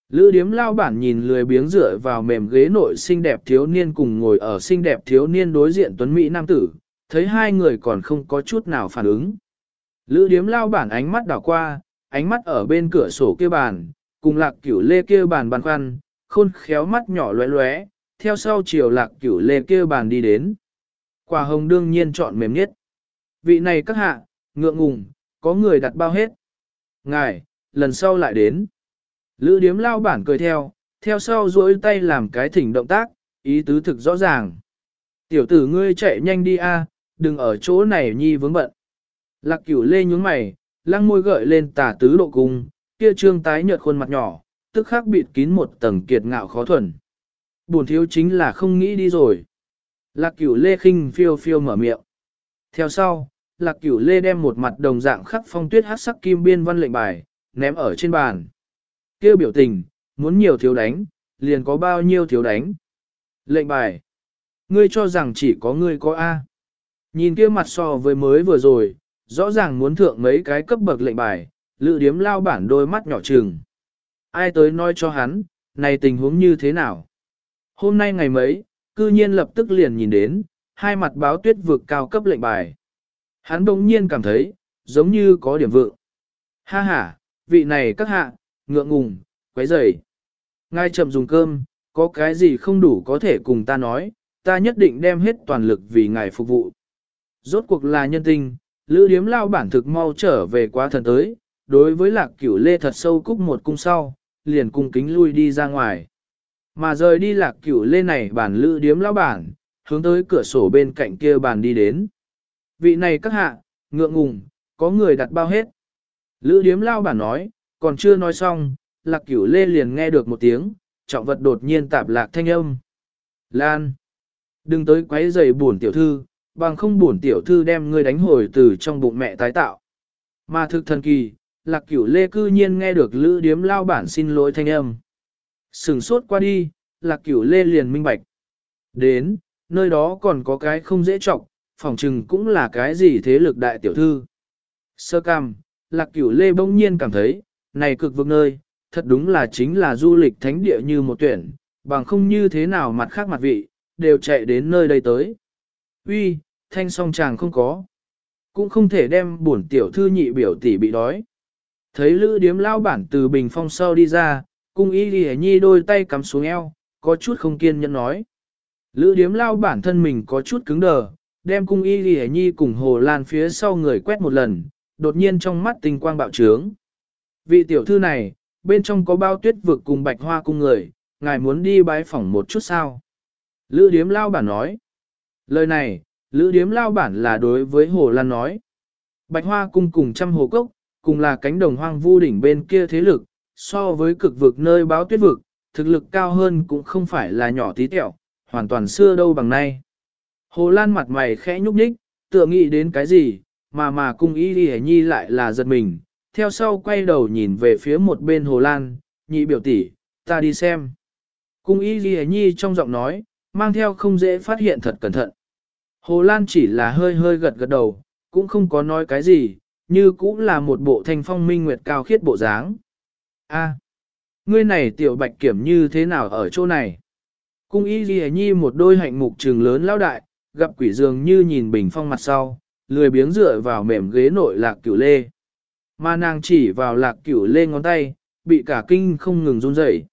Lữ điếm lao bản nhìn lười biếng dựa vào mềm ghế nội xinh đẹp thiếu niên cùng ngồi ở xinh đẹp thiếu niên đối diện tuấn Mỹ nam tử, thấy hai người còn không có chút nào phản ứng. Lữ điếm lao bản ánh mắt đảo qua, ánh mắt ở bên cửa sổ kia bàn, cùng lạc cửu lê kia bàn bàn khoăn, khôn khéo mắt nhỏ lóe lóe, theo sau chiều lạc cửu lê kia bàn đi đến. Quả hồng đương nhiên chọn mềm nhất. Vị này các hạ, ngượng ngùng, có người đặt bao hết. Ngài, lần sau lại đến. Lữ điếm lao bản cười theo, theo sau duỗi tay làm cái thỉnh động tác, ý tứ thực rõ ràng. Tiểu tử ngươi chạy nhanh đi a, đừng ở chỗ này nhi vướng bận. Lạc cửu lê nhướng mày, lăng môi gợi lên tả tứ độ cung, kia trương tái nhợt khuôn mặt nhỏ, tức khắc bịt kín một tầng kiệt ngạo khó thuần. Buồn thiếu chính là không nghĩ đi rồi. Lạc cửu lê khinh phiêu phiêu mở miệng. Theo sau, lạc cửu lê đem một mặt đồng dạng khắc phong tuyết hát sắc kim biên văn lệnh bài, ném ở trên bàn. Kêu biểu tình, muốn nhiều thiếu đánh, liền có bao nhiêu thiếu đánh. Lệnh bài. Ngươi cho rằng chỉ có ngươi có A. Nhìn kia mặt so với mới vừa rồi, rõ ràng muốn thượng mấy cái cấp bậc lệnh bài, lự điếm lao bản đôi mắt nhỏ trừng. Ai tới nói cho hắn, này tình huống như thế nào? Hôm nay ngày mấy, cư nhiên lập tức liền nhìn đến, hai mặt báo tuyết vực cao cấp lệnh bài. Hắn bỗng nhiên cảm thấy, giống như có điểm vượng. Ha ha, vị này các hạ, ngượng ngùng, quấy rầy. Ngay chậm dùng cơm, có cái gì không đủ có thể cùng ta nói, ta nhất định đem hết toàn lực vì ngài phục vụ. Rốt cuộc là nhân tình, lữ điếm lao bản thực mau trở về quá thần tới, đối với lạc cửu lê thật sâu cúc một cung sau, liền cung kính lui đi ra ngoài. Mà rời đi lạc cửu lê này bản lữ điếm lão bản, hướng tới cửa sổ bên cạnh kia bàn đi đến. Vị này các hạ, ngượng ngùng, có người đặt bao hết. Lữ điếm lao bản nói, còn chưa nói xong, lạc cửu lê liền nghe được một tiếng, trọng vật đột nhiên tạp lạc thanh âm. Lan! Đừng tới quấy giày buồn tiểu thư, bằng không buồn tiểu thư đem ngươi đánh hồi từ trong bụng mẹ tái tạo. Mà thực thần kỳ, lạc cửu lê cư nhiên nghe được lữ điếm lao bản xin lỗi thanh âm. Sừng sốt qua đi, lạc cửu lê liền minh bạch. Đến, nơi đó còn có cái không dễ trọng, phỏng chừng cũng là cái gì thế lực đại tiểu thư. Sơ cam, lạc cửu lê bỗng nhiên cảm thấy, này cực vực nơi, thật đúng là chính là du lịch thánh địa như một tuyển, bằng không như thế nào mặt khác mặt vị, đều chạy đến nơi đây tới. Uy, thanh song chàng không có. Cũng không thể đem bổn tiểu thư nhị biểu tỷ bị đói. Thấy lữ điếm lao bản từ bình phong sau đi ra, cung y ghi nhi đôi tay cắm xuống eo, có chút không kiên nhẫn nói. Lữ điếm lao bản thân mình có chút cứng đờ, đem cung y ghi nhi cùng hồ lan phía sau người quét một lần, đột nhiên trong mắt tình quang bạo trướng. Vị tiểu thư này, bên trong có bao tuyết vực cùng bạch hoa cung người, ngài muốn đi bái phỏng một chút sao? Lữ điếm lao bản nói. Lời này, lữ điếm lao bản là đối với Hồ Lan nói. Bạch Hoa cung cùng trăm hồ cốc, cùng là cánh đồng hoang vu đỉnh bên kia thế lực, so với cực vực nơi báo tuyết vực, thực lực cao hơn cũng không phải là nhỏ tí tẹo, hoàn toàn xưa đâu bằng nay. Hồ Lan mặt mày khẽ nhúc nhích, tựa nghĩ đến cái gì, mà mà cung y đi nhi lại là giật mình, theo sau quay đầu nhìn về phía một bên Hồ Lan, nhị biểu tỷ, ta đi xem. Cung y đi nhi trong giọng nói, mang theo không dễ phát hiện thật cẩn thận. Hồ Lan chỉ là hơi hơi gật gật đầu, cũng không có nói cái gì, như cũng là một bộ thanh phong minh nguyệt cao khiết bộ dáng. A, ngươi này tiểu bạch kiểm như thế nào ở chỗ này? Cung y ghi nhi một đôi hạnh mục trường lớn lao đại, gặp quỷ dường như nhìn bình phong mặt sau, lười biếng dựa vào mềm ghế nội lạc cửu lê. Mà nàng chỉ vào lạc cửu lê ngón tay, bị cả kinh không ngừng run rẩy.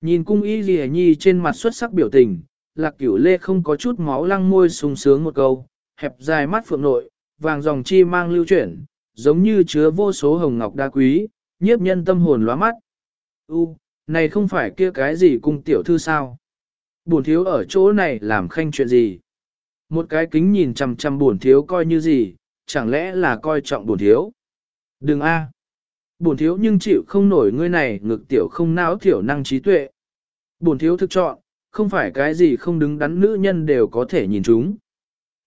Nhìn cung y ghi nhi trên mặt xuất sắc biểu tình, lạc cửu lê không có chút máu lăng môi sung sướng một câu, hẹp dài mắt phượng nội, vàng dòng chi mang lưu chuyển, giống như chứa vô số hồng ngọc đa quý, nhiếp nhân tâm hồn lóa mắt. U, này không phải kia cái gì cung tiểu thư sao? Bổn thiếu ở chỗ này làm khanh chuyện gì? Một cái kính nhìn chằm chằm bổn thiếu coi như gì, chẳng lẽ là coi trọng bổn thiếu? Đừng a, à. Bổn thiếu nhưng chịu không nổi ngươi này ngực tiểu không não thiểu năng trí tuệ. Bổn thiếu thực chọn, không phải cái gì không đứng đắn nữ nhân đều có thể nhìn chúng.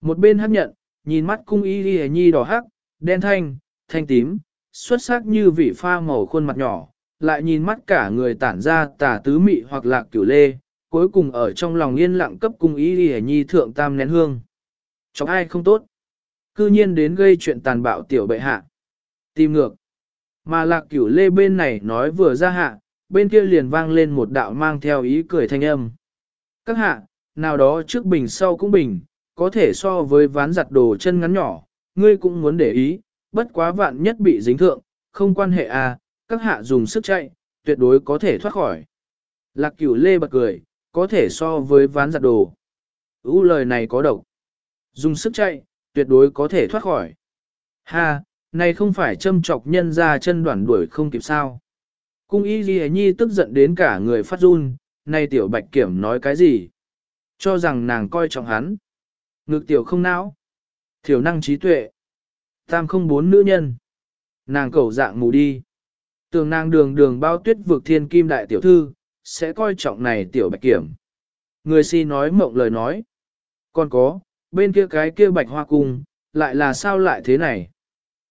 Một bên hấp nhận, nhìn mắt cung y ghi nhi đỏ hắc, đen thanh, thanh tím, xuất sắc như vị pha màu khuôn mặt nhỏ, lại nhìn mắt cả người tản ra tà tứ mị hoặc lạc cửu lê, cuối cùng ở trong lòng yên lặng cấp cung ý đi nhi thượng tam nén hương. Chọc ai không tốt. Cư nhiên đến gây chuyện tàn bạo tiểu bệ hạ. Tìm ngược. Mà lạc cửu lê bên này nói vừa ra hạ, bên kia liền vang lên một đạo mang theo ý cười thanh âm. Các hạ, nào đó trước bình sau cũng bình, có thể so với ván giặt đồ chân ngắn nhỏ, ngươi cũng muốn để ý, bất quá vạn nhất bị dính thượng, không quan hệ à, các hạ dùng sức chạy, tuyệt đối có thể thoát khỏi. Lạc cửu lê bật cười, có thể so với ván giặt đồ. Ú lời này có độc. Dùng sức chạy, tuyệt đối có thể thoát khỏi. Ha, này không phải châm chọc nhân ra chân đoạn đuổi không kịp sao. Cung y ghi nhi tức giận đến cả người phát run, này tiểu bạch kiểm nói cái gì? Cho rằng nàng coi trọng hắn. Ngực tiểu không não. Thiểu năng trí tuệ. Tam không bốn nữ nhân. Nàng cầu dạng mù đi. Tường nàng đường đường bao tuyết vượt thiên kim đại tiểu thư, sẽ coi trọng này tiểu bạch kiểm. Người si nói mộng lời nói. Còn có, bên kia cái kia bạch hoa cung, lại là sao lại thế này?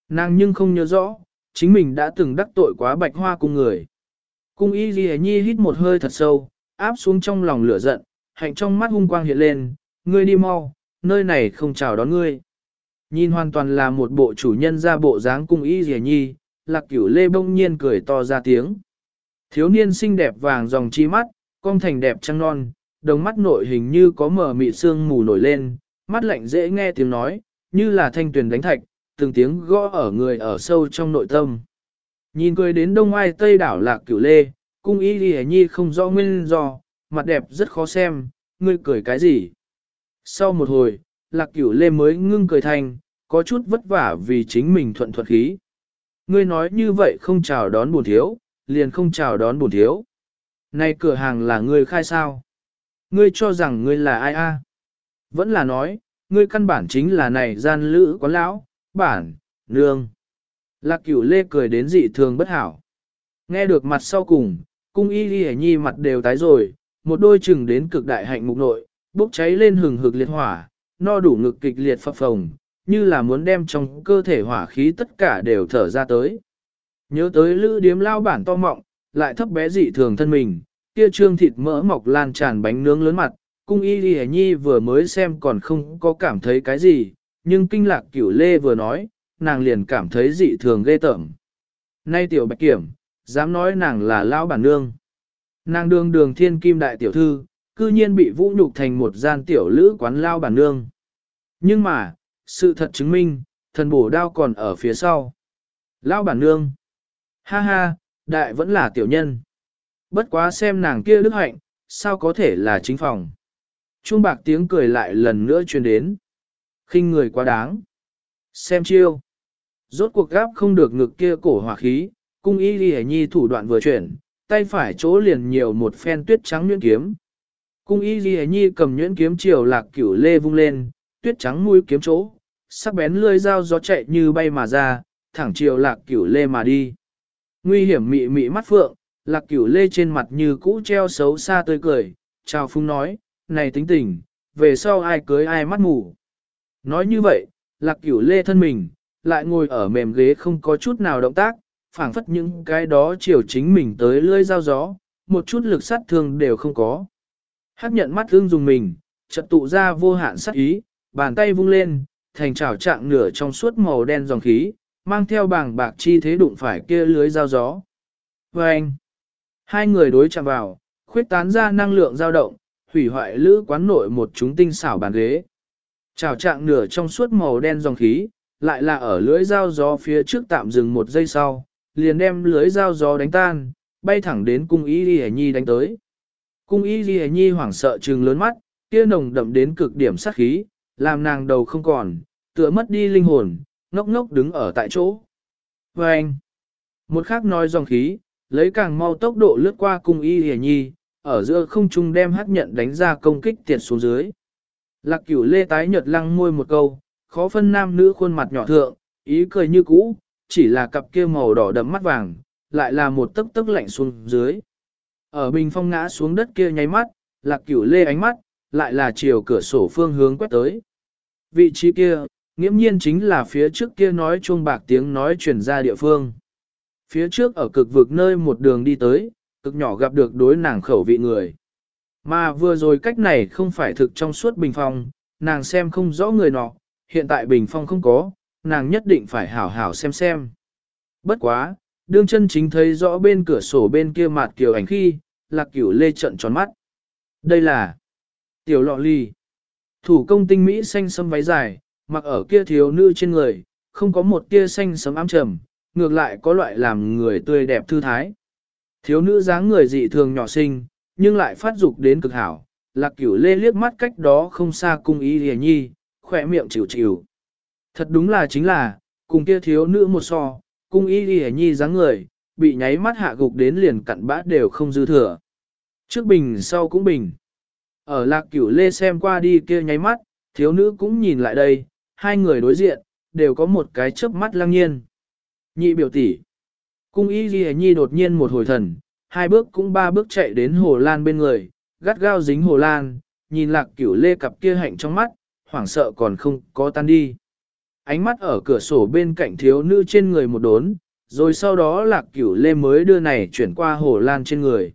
Nàng nhưng không nhớ rõ, chính mình đã từng đắc tội quá bạch hoa cung người. Cung y ghi nhi hít một hơi thật sâu, áp xuống trong lòng lửa giận, hạnh trong mắt hung quang hiện lên, ngươi đi mau, nơi này không chào đón ngươi. Nhìn hoàn toàn là một bộ chủ nhân ra bộ dáng cung y rẻ nhi, lạc cửu lê bông nhiên cười to ra tiếng. Thiếu niên xinh đẹp vàng dòng chi mắt, cong thành đẹp trăng non, đồng mắt nội hình như có mở mị sương mù nổi lên, mắt lạnh dễ nghe tiếng nói, như là thanh tuyền đánh thạch, từng tiếng gõ ở người ở sâu trong nội tâm. Nhìn cười đến đông ai tây đảo lạc cửu lê, cung y đi nhi không rõ nguyên do, mặt đẹp rất khó xem, ngươi cười cái gì. Sau một hồi, lạc cửu lê mới ngưng cười thành, có chút vất vả vì chính mình thuận thuận khí. Ngươi nói như vậy không chào đón buồn thiếu, liền không chào đón buồn thiếu. Này cửa hàng là ngươi khai sao? Ngươi cho rằng ngươi là ai a? Vẫn là nói, ngươi căn bản chính là này gian lữ quán lão, bản, nương. Lạc cửu lê cười đến dị thường bất hảo. Nghe được mặt sau cùng, cung y ghi nhi mặt đều tái rồi, một đôi chừng đến cực đại hạnh mục nội, bốc cháy lên hừng hực liệt hỏa, no đủ ngực kịch liệt phập phồng, như là muốn đem trong cơ thể hỏa khí tất cả đều thở ra tới. Nhớ tới lữ điếm lao bản to mọng, lại thấp bé dị thường thân mình, kia trương thịt mỡ mọc lan tràn bánh nướng lớn mặt, cung y ghi nhi vừa mới xem còn không có cảm thấy cái gì, nhưng kinh lạc cửu lê vừa nói, nàng liền cảm thấy dị thường ghê tởm. Nay tiểu bạch kiểm, dám nói nàng là lao bản nương. Nàng đương đường thiên kim đại tiểu thư, cư nhiên bị vũ nhục thành một gian tiểu lữ quán lao bản nương. Nhưng mà, sự thật chứng minh, thần bổ đao còn ở phía sau. Lao bản nương. Ha ha, đại vẫn là tiểu nhân. Bất quá xem nàng kia đức hạnh, sao có thể là chính phòng. trung bạc tiếng cười lại lần nữa truyền đến. khinh người quá đáng. Xem chiêu. Rốt cuộc gáp không được ngực kia cổ hỏa khí, cung y đi nhi thủ đoạn vừa chuyển, tay phải chỗ liền nhiều một phen tuyết trắng nguyên kiếm. Cung y ghi nhi cầm nhuyễn kiếm chiều lạc cửu lê vung lên, tuyết trắng mũi kiếm chỗ, sắc bén lưỡi dao gió chạy như bay mà ra, thẳng chiều lạc cửu lê mà đi. Nguy hiểm mị mị mắt phượng, lạc cửu lê trên mặt như cũ treo xấu xa tươi cười, chào phung nói, này tính tình, về sau ai cưới ai mắt mù. Nói như vậy, lạc cửu lê thân mình, lại ngồi ở mềm ghế không có chút nào động tác, phảng phất những cái đó chiều chính mình tới lưỡi dao gió, một chút lực sát thương đều không có. Hắc nhận mắt thương dùng mình, chợt tụ ra vô hạn sát ý, bàn tay vung lên, thành trảo trạng nửa trong suốt màu đen dòng khí, mang theo bảng bạc chi thế đụng phải kia lưới dao gió. Và anh, hai người đối chạm vào, khuyết tán ra năng lượng dao động, hủy hoại lữ quán nội một chúng tinh xảo bàn ghế. Trảo trạng nửa trong suốt màu đen dòng khí, lại là ở lưới dao gió phía trước tạm dừng một giây sau, liền đem lưới dao gió đánh tan, bay thẳng đến cung ý đi Nhi đánh tới. Cung y Ghi Nhi hoảng sợ trừng lớn mắt, kia nồng đậm đến cực điểm sát khí, làm nàng đầu không còn, tựa mất đi linh hồn, ngốc ngốc đứng ở tại chỗ. Và anh, một khác nói dòng khí, lấy càng mau tốc độ lướt qua cung y Ghi Nhi, ở giữa không trung đem hắc nhận đánh ra công kích tiệt xuống dưới. Lạc cửu lê tái nhật lăng môi một câu, khó phân nam nữ khuôn mặt nhỏ thượng, ý cười như cũ, chỉ là cặp kia màu đỏ đậm mắt vàng, lại là một tấc tấc lạnh xuống dưới. Ở bình phong ngã xuống đất kia nháy mắt, lạc cửu lê ánh mắt, lại là chiều cửa sổ phương hướng quét tới. Vị trí kia, nghiễm nhiên chính là phía trước kia nói chuông bạc tiếng nói truyền ra địa phương. Phía trước ở cực vực nơi một đường đi tới, cực nhỏ gặp được đối nàng khẩu vị người. Mà vừa rồi cách này không phải thực trong suốt bình phong, nàng xem không rõ người nọ, hiện tại bình phong không có, nàng nhất định phải hảo hảo xem xem. Bất quá, đương chân chính thấy rõ bên cửa sổ bên kia mặt kiều ảnh khi, lạc cửu lê trận tròn mắt. Đây là tiểu lọ ly. Thủ công tinh mỹ xanh sâm váy dài, mặc ở kia thiếu nữ trên người, không có một tia xanh sấm ám trầm, ngược lại có loại làm người tươi đẹp thư thái. Thiếu nữ dáng người dị thường nhỏ xinh, nhưng lại phát dục đến cực hảo. Lạc cửu lê liếc mắt cách đó không xa cung ý hề nhi, khỏe miệng chịu chịu. Thật đúng là chính là, cùng kia thiếu nữ một so, cung y hề nhi dáng người, bị nháy mắt hạ gục đến liền cặn bát đều không dư thừa. Trước bình sau cũng bình. Ở lạc cửu lê xem qua đi kia nháy mắt, thiếu nữ cũng nhìn lại đây, hai người đối diện, đều có một cái chớp mắt lăng nhiên. Nhị biểu tỷ Cung y ghi nhi đột nhiên một hồi thần, hai bước cũng ba bước chạy đến hồ lan bên người, gắt gao dính hồ lan, nhìn lạc cửu lê cặp kia hạnh trong mắt, hoảng sợ còn không có tan đi. Ánh mắt ở cửa sổ bên cạnh thiếu nữ trên người một đốn, rồi sau đó lạc cửu lê mới đưa này chuyển qua hồ lan trên người.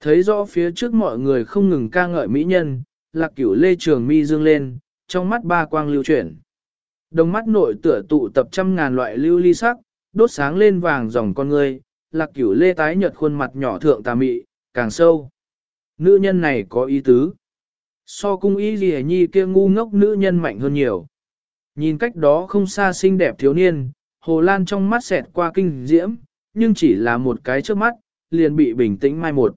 Thấy rõ phía trước mọi người không ngừng ca ngợi mỹ nhân, lạc cửu lê trường mi dương lên, trong mắt ba quang lưu chuyển. Đồng mắt nội tựa tụ tập trăm ngàn loại lưu ly sắc, đốt sáng lên vàng dòng con người, lạc cửu lê tái nhợt khuôn mặt nhỏ thượng tà mị, càng sâu. Nữ nhân này có ý tứ. So cung ý gì nhi kia ngu ngốc nữ nhân mạnh hơn nhiều. Nhìn cách đó không xa xinh đẹp thiếu niên, hồ lan trong mắt xẹt qua kinh diễm, nhưng chỉ là một cái trước mắt, liền bị bình tĩnh mai một.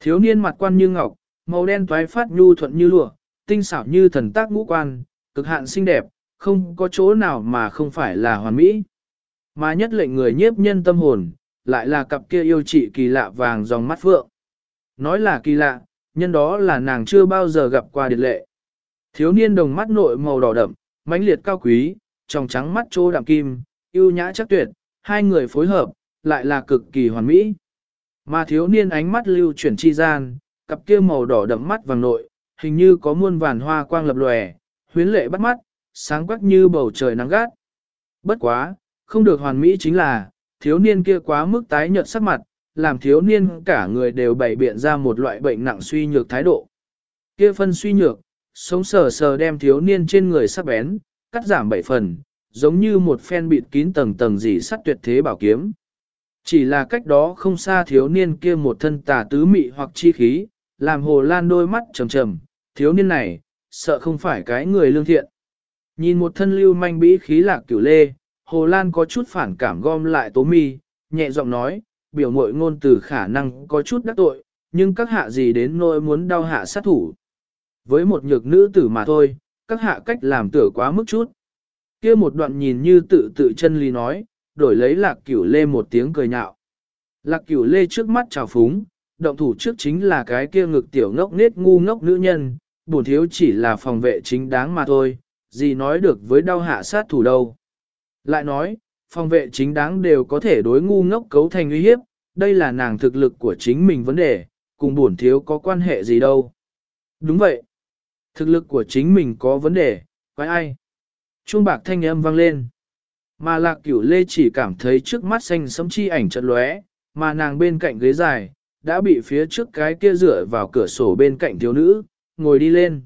Thiếu niên mặt quan như ngọc, màu đen toái phát nhu thuận như lụa, tinh xảo như thần tác ngũ quan, cực hạn xinh đẹp, không có chỗ nào mà không phải là hoàn mỹ. Mà nhất lệnh người nhiếp nhân tâm hồn, lại là cặp kia yêu trị kỳ lạ vàng dòng mắt phượng. Nói là kỳ lạ, nhân đó là nàng chưa bao giờ gặp qua điệt lệ. Thiếu niên đồng mắt nội màu đỏ đậm, mãnh liệt cao quý, trong trắng mắt trô đạm kim, yêu nhã chắc tuyệt, hai người phối hợp, lại là cực kỳ hoàn mỹ. Mà thiếu niên ánh mắt lưu chuyển chi gian, cặp kia màu đỏ đậm mắt vàng nội, hình như có muôn vàn hoa quang lập lòe, huyến lệ bắt mắt, sáng quắc như bầu trời nắng gắt. Bất quá, không được hoàn mỹ chính là, thiếu niên kia quá mức tái nhợt sắc mặt, làm thiếu niên cả người đều bày biện ra một loại bệnh nặng suy nhược thái độ. Kia phân suy nhược, sống sờ sờ đem thiếu niên trên người sắc bén, cắt giảm bảy phần, giống như một phen bịt kín tầng tầng dỉ sắt tuyệt thế bảo kiếm. Chỉ là cách đó không xa thiếu niên kia một thân tà tứ mị hoặc chi khí, làm hồ lan đôi mắt trầm trầm, thiếu niên này, sợ không phải cái người lương thiện. Nhìn một thân lưu manh bĩ khí lạc cửu lê, hồ lan có chút phản cảm gom lại tố mi, nhẹ giọng nói, biểu mội ngôn từ khả năng có chút đắc tội, nhưng các hạ gì đến nỗi muốn đau hạ sát thủ. Với một nhược nữ tử mà thôi, các hạ cách làm tử quá mức chút. kia một đoạn nhìn như tự tự chân lý nói, đổi lấy lạc cửu lê một tiếng cười nhạo. Lạc cửu lê trước mắt trào phúng, động thủ trước chính là cái kia ngực tiểu ngốc nết ngu ngốc nữ nhân, bổn thiếu chỉ là phòng vệ chính đáng mà thôi, gì nói được với đau hạ sát thủ đâu. Lại nói, phòng vệ chính đáng đều có thể đối ngu ngốc cấu thành uy hiếp, đây là nàng thực lực của chính mình vấn đề, cùng bổn thiếu có quan hệ gì đâu. Đúng vậy. Thực lực của chính mình có vấn đề, quái ai? Chuông bạc thanh âm vang lên. Mà lạc cửu lê chỉ cảm thấy trước mắt xanh sấm chi ảnh trận lóe, mà nàng bên cạnh ghế dài, đã bị phía trước cái kia rửa vào cửa sổ bên cạnh thiếu nữ, ngồi đi lên.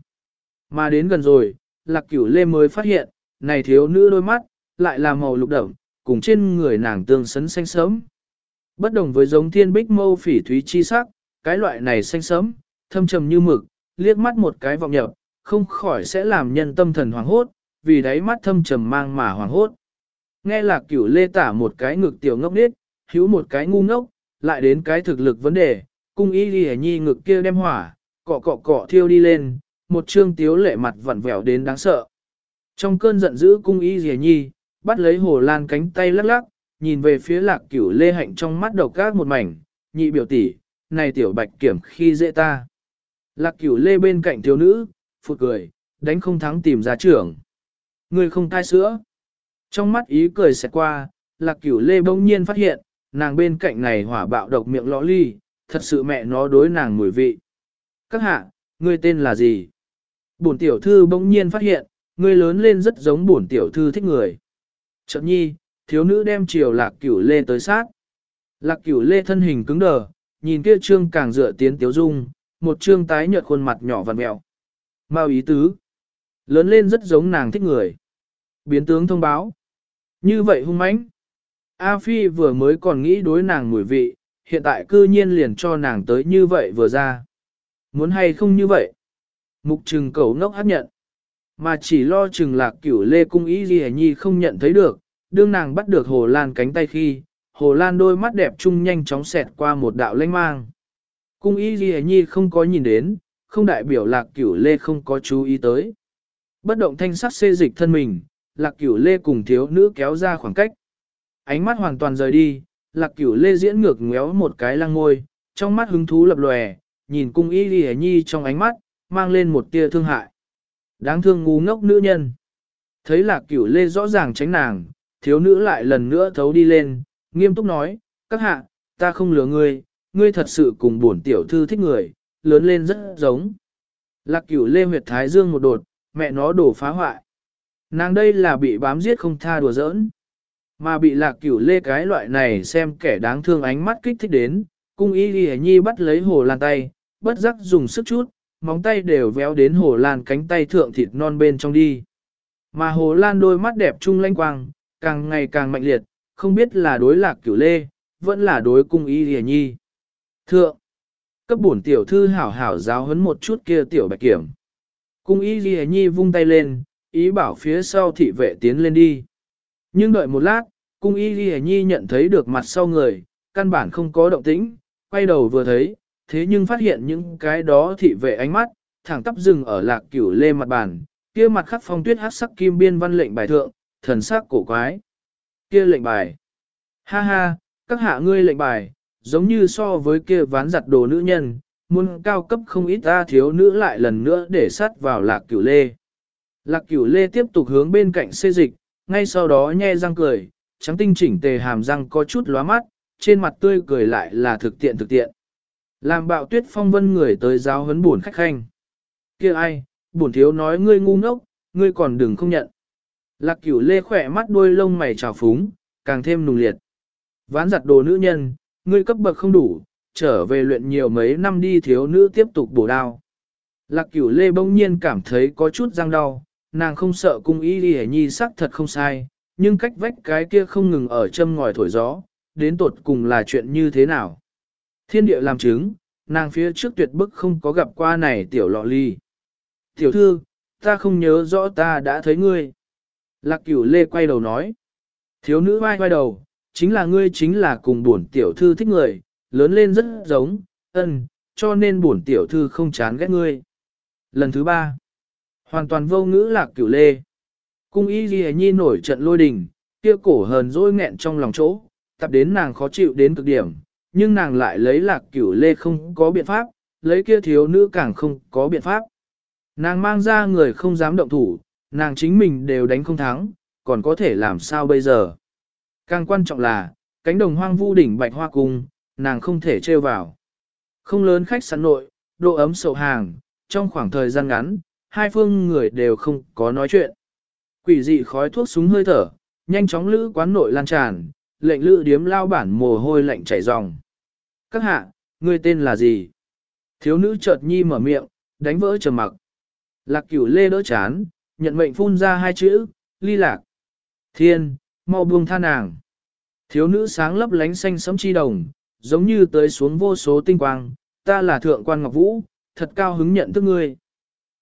Mà đến gần rồi, lạc cửu lê mới phát hiện, này thiếu nữ đôi mắt, lại là màu lục đậm, cùng trên người nàng tương sấn xanh sớm. Bất đồng với giống thiên bích mâu phỉ thúy chi sắc, cái loại này xanh sớm, thâm trầm như mực, liếc mắt một cái vọng nhập, không khỏi sẽ làm nhân tâm thần hoàng hốt, vì đáy mắt thâm trầm mang mà hoàng hốt. Nghe lạc cửu lê tả một cái ngực tiểu ngốc nết, hữu một cái ngu ngốc, lại đến cái thực lực vấn đề, cung y ghi nhi ngực kia đem hỏa, cọ cọ cọ thiêu đi lên, một trương tiếu lệ mặt vặn vẹo đến đáng sợ. Trong cơn giận dữ cung y ghi nhi, bắt lấy hồ lan cánh tay lắc lắc, nhìn về phía lạc cửu lê hạnh trong mắt độc gác một mảnh, nhị biểu tỷ, này tiểu bạch kiểm khi dễ ta. Lạc cửu lê bên cạnh thiếu nữ, phụt cười, đánh không thắng tìm ra trưởng. Người không thai sữa. Trong mắt ý cười xẹt qua, lạc cửu lê bỗng nhiên phát hiện, nàng bên cạnh này hỏa bạo độc miệng lõ ly, thật sự mẹ nó đối nàng mùi vị. Các hạ, ngươi tên là gì? Bổn tiểu thư bỗng nhiên phát hiện, ngươi lớn lên rất giống bổn tiểu thư thích người. Chậm nhi, thiếu nữ đem chiều lạc cửu lê tới sát. Lạc cửu lê thân hình cứng đờ, nhìn kia trương càng dựa tiến tiếu dung, một trương tái nhợt khuôn mặt nhỏ vằn mẹo. Mao ý tứ. Lớn lên rất giống nàng thích người. Biến tướng thông báo. Như vậy hung mãnh. A Phi vừa mới còn nghĩ đối nàng mùi vị, hiện tại cư nhiên liền cho nàng tới như vậy vừa ra. Muốn hay không như vậy? Mục trừng cầu ngốc hấp nhận. Mà chỉ lo trừng lạc cửu lê cung ý gì nhi không nhận thấy được, đương nàng bắt được hồ lan cánh tay khi, hồ lan đôi mắt đẹp trung nhanh chóng xẹt qua một đạo lanh mang. Cung y ghi nhi không có nhìn đến, không đại biểu lạc cửu lê không có chú ý tới. Bất động thanh sắc xê dịch thân mình, lạc cửu lê cùng thiếu nữ kéo ra khoảng cách. Ánh mắt hoàn toàn rời đi, lạc cửu lê diễn ngược ngéo một cái lăng ngôi, trong mắt hứng thú lập lòe, nhìn cung y ghi nhi trong ánh mắt, mang lên một tia thương hại. Đáng thương ngu ngốc nữ nhân. Thấy lạc cửu lê rõ ràng tránh nàng, thiếu nữ lại lần nữa thấu đi lên, nghiêm túc nói, các hạ, ta không lừa ngươi, ngươi thật sự cùng bổn tiểu thư thích người, lớn lên rất giống. Lạc cửu lê huyệt thái dương một đột, mẹ nó đổ phá hoại. Nàng đây là bị bám giết không tha đùa giỡn. Mà bị lạc cửu lê cái loại này xem kẻ đáng thương ánh mắt kích thích đến, cung y ghi nhi bắt lấy hồ lan tay, bất giác dùng sức chút, móng tay đều véo đến hồ lan cánh tay thượng thịt non bên trong đi. Mà hồ lan đôi mắt đẹp trung lanh quang, càng ngày càng mạnh liệt, không biết là đối lạc cửu lê, vẫn là đối cung y ghi nhi. Thượng, cấp bổn tiểu thư hảo hảo giáo huấn một chút kia tiểu bạch kiểm. Cung y ghi nhi vung tay lên, ý bảo phía sau thị vệ tiến lên đi. Nhưng đợi một lát, cung y ghi nhi nhận thấy được mặt sau người, căn bản không có động tĩnh, quay đầu vừa thấy, thế nhưng phát hiện những cái đó thị vệ ánh mắt, thẳng tắp dừng ở lạc cửu lê mặt bàn, kia mặt khắc phong tuyết hát sắc kim biên văn lệnh bài thượng, thần sắc cổ quái. Kia lệnh bài. Ha ha, các hạ ngươi lệnh bài, giống như so với kia ván giặt đồ nữ nhân, muốn cao cấp không ít ta thiếu nữ lại lần nữa để sát vào lạc cửu lê. Lạc cửu lê tiếp tục hướng bên cạnh xê dịch, ngay sau đó nhe răng cười, trắng tinh chỉnh tề hàm răng có chút lóa mắt, trên mặt tươi cười lại là thực tiện thực tiện. Làm bạo tuyết phong vân người tới giáo huấn buồn khách khanh. kia ai, buồn thiếu nói ngươi ngu ngốc, ngươi còn đừng không nhận. Lạc cửu lê khỏe mắt đuôi lông mày trào phúng, càng thêm nùng liệt. Ván giặt đồ nữ nhân, ngươi cấp bậc không đủ, trở về luyện nhiều mấy năm đi thiếu nữ tiếp tục bổ đao. Lạc cửu lê bỗng nhiên cảm thấy có chút răng đau, nàng không sợ cung y đi nhi sắc thật không sai, nhưng cách vách cái kia không ngừng ở châm ngòi thổi gió, đến tột cùng là chuyện như thế nào. Thiên địa làm chứng, nàng phía trước tuyệt bức không có gặp qua này tiểu lọ ly. Tiểu thư, ta không nhớ rõ ta đã thấy ngươi. Lạc cửu lê quay đầu nói. Thiếu nữ vai vai đầu, chính là ngươi chính là cùng buồn tiểu thư thích người, lớn lên rất giống, ân, cho nên buồn tiểu thư không chán ghét ngươi. Lần thứ ba, hoàn toàn vô ngữ lạc cửu lê. Cung y ghi nhi nổi trận lôi đình, kia cổ hờn dỗi nghẹn trong lòng chỗ, tập đến nàng khó chịu đến cực điểm, nhưng nàng lại lấy lạc cửu lê không có biện pháp, lấy kia thiếu nữ càng không có biện pháp. Nàng mang ra người không dám động thủ, nàng chính mình đều đánh không thắng, còn có thể làm sao bây giờ. Càng quan trọng là, cánh đồng hoang vu đỉnh bạch hoa cung, nàng không thể trêu vào. Không lớn khách sạn nội, độ ấm sầu hàng, trong khoảng thời gian ngắn, hai phương người đều không có nói chuyện. Quỷ dị khói thuốc súng hơi thở, nhanh chóng lữ quán nội lan tràn, lệnh lữ điếm lao bản mồ hôi lạnh chảy ròng. Các hạ, ngươi tên là gì? Thiếu nữ chợt nhi mở miệng, đánh vỡ trầm mặc. Lạc cửu lê đỡ chán, nhận mệnh phun ra hai chữ, ly lạc. Thiên, mau buông tha nàng. Thiếu nữ sáng lấp lánh xanh sẫm chi đồng, giống như tới xuống vô số tinh quang, ta là thượng quan Ngọc Vũ, thật cao hứng nhận thức ngươi.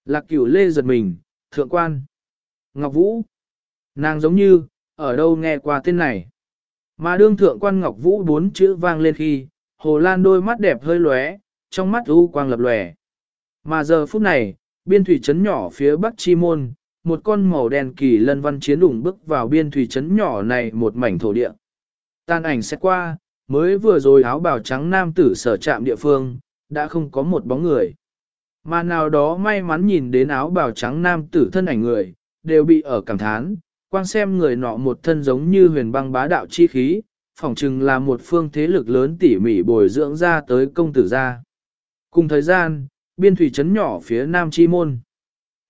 Lạc cửu lê giật mình, thượng quan. Ngọc Vũ. Nàng giống như, ở đâu nghe qua tên này. Mà đương thượng quan Ngọc Vũ bốn chữ vang lên khi, Hồ Lan đôi mắt đẹp hơi lóe, trong mắt u quang lập lòe. Mà giờ phút này, biên thủy trấn nhỏ phía bắc chi môn, một con màu đen kỳ lân văn chiến đủng bước vào biên thủy trấn nhỏ này một mảnh thổ địa. Tàn ảnh sẽ qua, mới vừa rồi áo bào trắng nam tử sở trạm địa phương, đã không có một bóng người. Mà nào đó may mắn nhìn đến áo bào trắng nam tử thân ảnh người, đều bị ở cảm thán, quan xem người nọ một thân giống như huyền băng bá đạo chi khí, phỏng chừng là một phương thế lực lớn tỉ mỉ bồi dưỡng ra tới công tử gia. Cùng thời gian, biên thủy trấn nhỏ phía nam chi môn.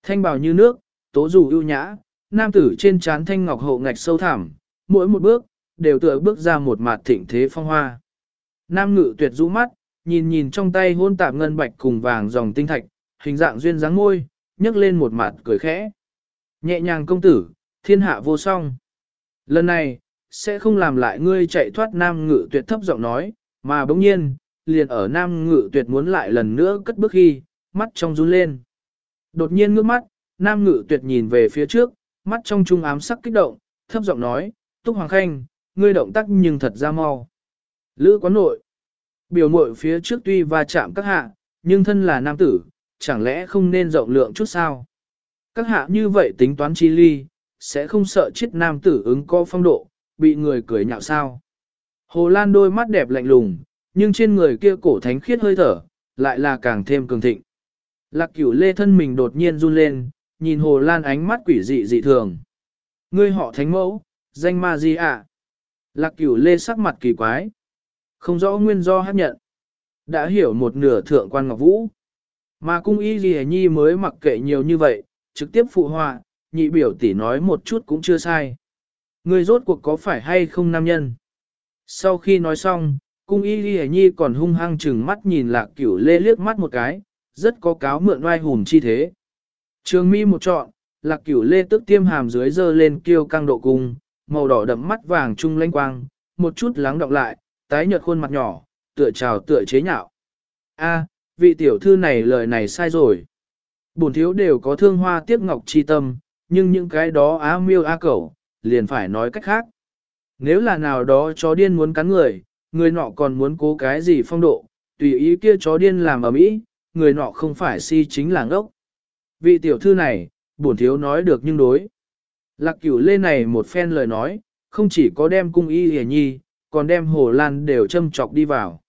Thanh bào như nước, tố dù ưu nhã, nam tử trên trán thanh ngọc hậu ngạch sâu thẳm, mỗi một bước, đều tựa bước ra một mặt thịnh thế phong hoa. Nam ngự tuyệt rũ mắt, nhìn nhìn trong tay hôn tạp ngân bạch cùng vàng dòng tinh thạch, hình dạng duyên dáng môi, nhấc lên một mặt cười khẽ. Nhẹ nhàng công tử, thiên hạ vô song. Lần này, sẽ không làm lại ngươi chạy thoát nam ngự tuyệt thấp giọng nói, mà bỗng nhiên, liền ở nam ngự tuyệt muốn lại lần nữa cất bước khi, mắt trong run lên. Đột nhiên ngước mắt, nam ngự tuyệt nhìn về phía trước, mắt trong trung ám sắc kích động, thấp giọng nói, Túc Hoàng Khanh, ngươi động tác nhưng thật ra mau. Lữ quán nội, biểu mội phía trước tuy va chạm các hạ, nhưng thân là nam tử, chẳng lẽ không nên rộng lượng chút sao? Các hạ như vậy tính toán chi ly, sẽ không sợ chết nam tử ứng co phong độ, bị người cười nhạo sao? Hồ Lan đôi mắt đẹp lạnh lùng, nhưng trên người kia cổ thánh khiết hơi thở, lại là càng thêm cường thịnh. Lạc cửu lê thân mình đột nhiên run lên, nhìn Hồ Lan ánh mắt quỷ dị dị thường. Ngươi họ thánh mẫu, danh ma gì ạ? Lạc cửu lê sắc mặt kỳ quái. Không rõ nguyên do hát nhận. Đã hiểu một nửa thượng quan ngọc vũ. Mà cung y gì nhi mới mặc kệ nhiều như vậy, trực tiếp phụ họa, nhị biểu tỷ nói một chút cũng chưa sai. Người rốt cuộc có phải hay không nam nhân? Sau khi nói xong, cung y ghi nhi còn hung hăng chừng mắt nhìn lạc cửu lê liếc mắt một cái, rất có cáo mượn oai hùng chi thế. Trường mi một trọn, lạc cửu lê tức tiêm hàm dưới dơ lên kiêu căng độ cung, màu đỏ đậm mắt vàng trung lanh quang, một chút lắng đọng lại, tái nhợt khuôn mặt nhỏ, tựa trào tựa chế nhạo. A, vị tiểu thư này lời này sai rồi. Bổn thiếu đều có thương hoa tiếc ngọc chi tâm, nhưng những cái đó á miêu á cẩu, liền phải nói cách khác. Nếu là nào đó chó điên muốn cắn người, người nọ còn muốn cố cái gì phong độ, tùy ý kia chó điên làm ở mỹ, người nọ không phải si chính là ngốc. Vị tiểu thư này, bổn thiếu nói được nhưng đối. Lạc cửu lê này một phen lời nói, không chỉ có đem cung y hề nhi, còn đem hồ lan đều châm chọc đi vào.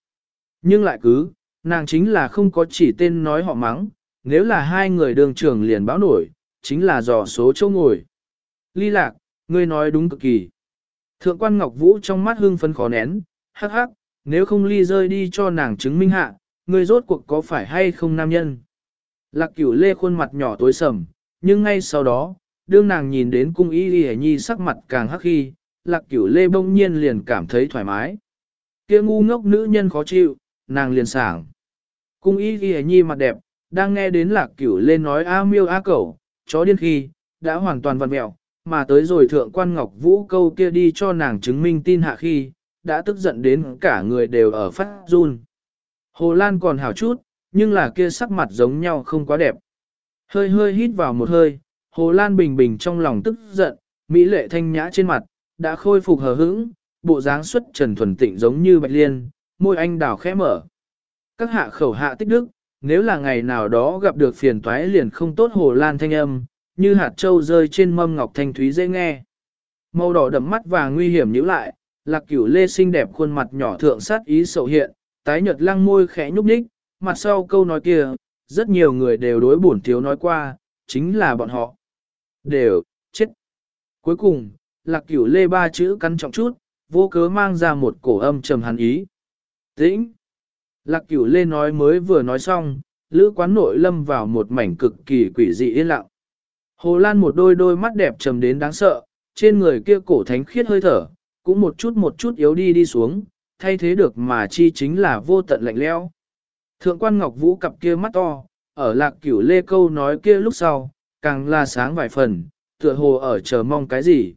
Nhưng lại cứ, nàng chính là không có chỉ tên nói họ mắng, nếu là hai người đường trưởng liền báo nổi, chính là dò số châu ngồi. Ly lạc, ngươi nói đúng cực kỳ. Thượng quan Ngọc Vũ trong mắt hưng phấn khó nén, hắc hắc, nếu không ly rơi đi cho nàng chứng minh hạ, ngươi rốt cuộc có phải hay không nam nhân. Lạc cửu lê khuôn mặt nhỏ tối sầm, nhưng ngay sau đó, đương nàng nhìn đến cung y y nhi sắc mặt càng hắc khi, lạc cửu lê bỗng nhiên liền cảm thấy thoải mái. kia ngu ngốc nữ nhân khó chịu, nàng liền sảng. Cung y y nhi mặt đẹp, đang nghe đến lạc cửu lê nói a miêu a cẩu, chó điên khi, đã hoàn toàn vặn mẹo, mà tới rồi thượng quan ngọc vũ câu kia đi cho nàng chứng minh tin hạ khi, đã tức giận đến cả người đều ở phát run. Hồ Lan còn hảo chút, nhưng là kia sắc mặt giống nhau không quá đẹp. Hơi hơi hít vào một hơi, Hồ Lan bình bình trong lòng tức giận, mỹ lệ thanh nhã trên mặt, đã khôi phục hờ hững, bộ dáng xuất trần thuần tịnh giống như bạch liên, môi anh đào khẽ mở. Các hạ khẩu hạ tích đức, nếu là ngày nào đó gặp được phiền toái liền không tốt Hồ Lan thanh âm, như hạt châu rơi trên mâm ngọc thanh thúy dễ nghe. Màu đỏ đậm mắt và nguy hiểm nhíu lại, Lạc cửu lê xinh đẹp khuôn mặt nhỏ thượng sát ý sầu hiện, tái nhợt lăng môi khẽ nhúc nhích, mặt sau câu nói kia, rất nhiều người đều đối bổn thiếu nói qua, chính là bọn họ. Đều, chết. Cuối cùng, lạc cửu lê ba chữ cắn trọng chút, vô cớ mang ra một cổ âm trầm hắn ý. Tĩnh. Lạc cửu lê nói mới vừa nói xong, lữ quán nội lâm vào một mảnh cực kỳ quỷ dị yên lặng. Hồ Lan một đôi đôi mắt đẹp trầm đến đáng sợ, trên người kia cổ thánh khiết hơi thở, cũng một chút một chút yếu đi đi xuống, thay thế được mà chi chính là vô tận lạnh leo. Thượng quan Ngọc Vũ cặp kia mắt to, ở lạc cửu lê câu nói kia lúc sau, càng là sáng vài phần, tựa hồ ở chờ mong cái gì.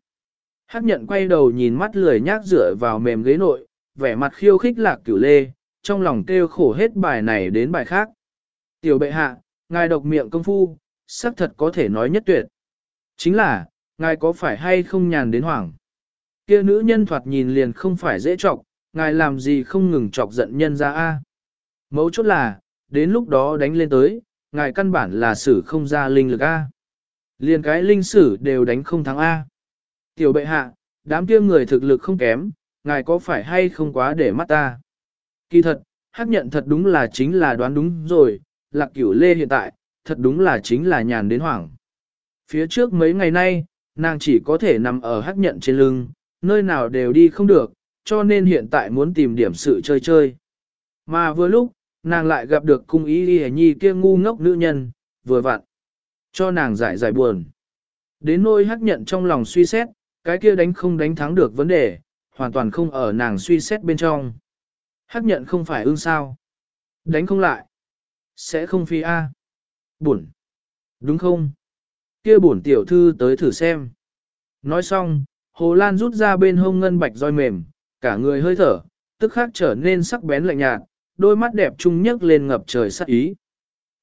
Hắc nhận quay đầu nhìn mắt lười nhác dựa vào mềm ghế nội, vẻ mặt khiêu khích lạc cửu lê, trong lòng kêu khổ hết bài này đến bài khác. Tiểu bệ hạ, ngài độc miệng công phu, xác thật có thể nói nhất tuyệt. Chính là, ngài có phải hay không nhàn đến hoảng? Kia nữ nhân thoạt nhìn liền không phải dễ chọc, ngài làm gì không ngừng chọc giận nhân ra a? Mấu chốt là, đến lúc đó đánh lên tới, ngài căn bản là sử không ra linh lực a. Liền cái linh sử đều đánh không thắng a. Tiểu bệ hạ, đám kia người thực lực không kém, ngài có phải hay không quá để mắt ta? Kỳ thật, hắc nhận thật đúng là chính là đoán đúng rồi, lạc cửu lê hiện tại, thật đúng là chính là nhàn đến hoảng. Phía trước mấy ngày nay, nàng chỉ có thể nằm ở hắc nhận trên lưng, nơi nào đều đi không được, cho nên hiện tại muốn tìm điểm sự chơi chơi. Mà vừa lúc, nàng lại gặp được cung ý y nhi kia ngu ngốc nữ nhân, vừa vặn, cho nàng giải giải buồn. Đến nỗi hắc nhận trong lòng suy xét, cái kia đánh không đánh thắng được vấn đề, hoàn toàn không ở nàng suy xét bên trong. Hắc nhận không phải ưng sao. Đánh không lại. Sẽ không phi A. Buồn. Đúng không? Kia bổn tiểu thư tới thử xem. Nói xong, Hồ Lan rút ra bên hông ngân bạch roi mềm, cả người hơi thở, tức khắc trở nên sắc bén lạnh nhạt, đôi mắt đẹp trung nhấc lên ngập trời sắc ý.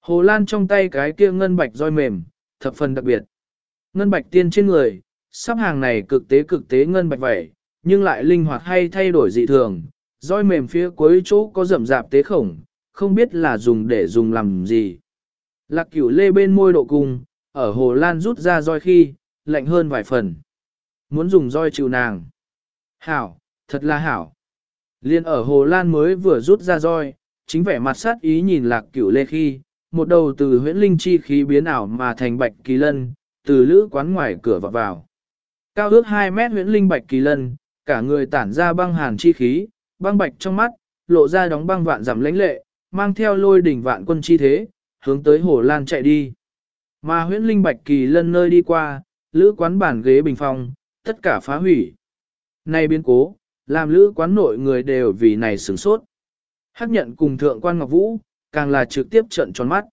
Hồ Lan trong tay cái kia ngân bạch roi mềm, thập phần đặc biệt. Ngân bạch tiên trên người, sắp hàng này cực tế cực tế ngân bạch vậy, nhưng lại linh hoạt hay thay đổi dị thường, roi mềm phía cuối chỗ có rậm rạp tế khổng, không biết là dùng để dùng làm gì. Lạc cửu lê bên môi độ cung, ở hồ lan rút ra roi khi, lạnh hơn vài phần. Muốn dùng roi chịu nàng. Hảo, thật là hảo. Liên ở hồ lan mới vừa rút ra roi, chính vẻ mặt sát ý nhìn lạc cửu lê khi, một đầu từ huyễn linh chi khí biến ảo mà thành bạch kỳ lân, từ lữ quán ngoài cửa vào vào. Cao ước 2 mét huyễn linh bạch kỳ lân, cả người tản ra băng hàn chi khí, băng bạch trong mắt, lộ ra đóng băng vạn giảm lãnh lệ, mang theo lôi đỉnh vạn quân chi thế, hướng tới hồ lan chạy đi. Mà huyễn linh bạch kỳ lân nơi đi qua, lữ quán bản ghế bình phong, tất cả phá hủy. Này biến cố, làm lữ quán nội người đều vì này sửng sốt. Hắc nhận cùng thượng quan Ngọc Vũ, càng là trực tiếp trận tròn mắt.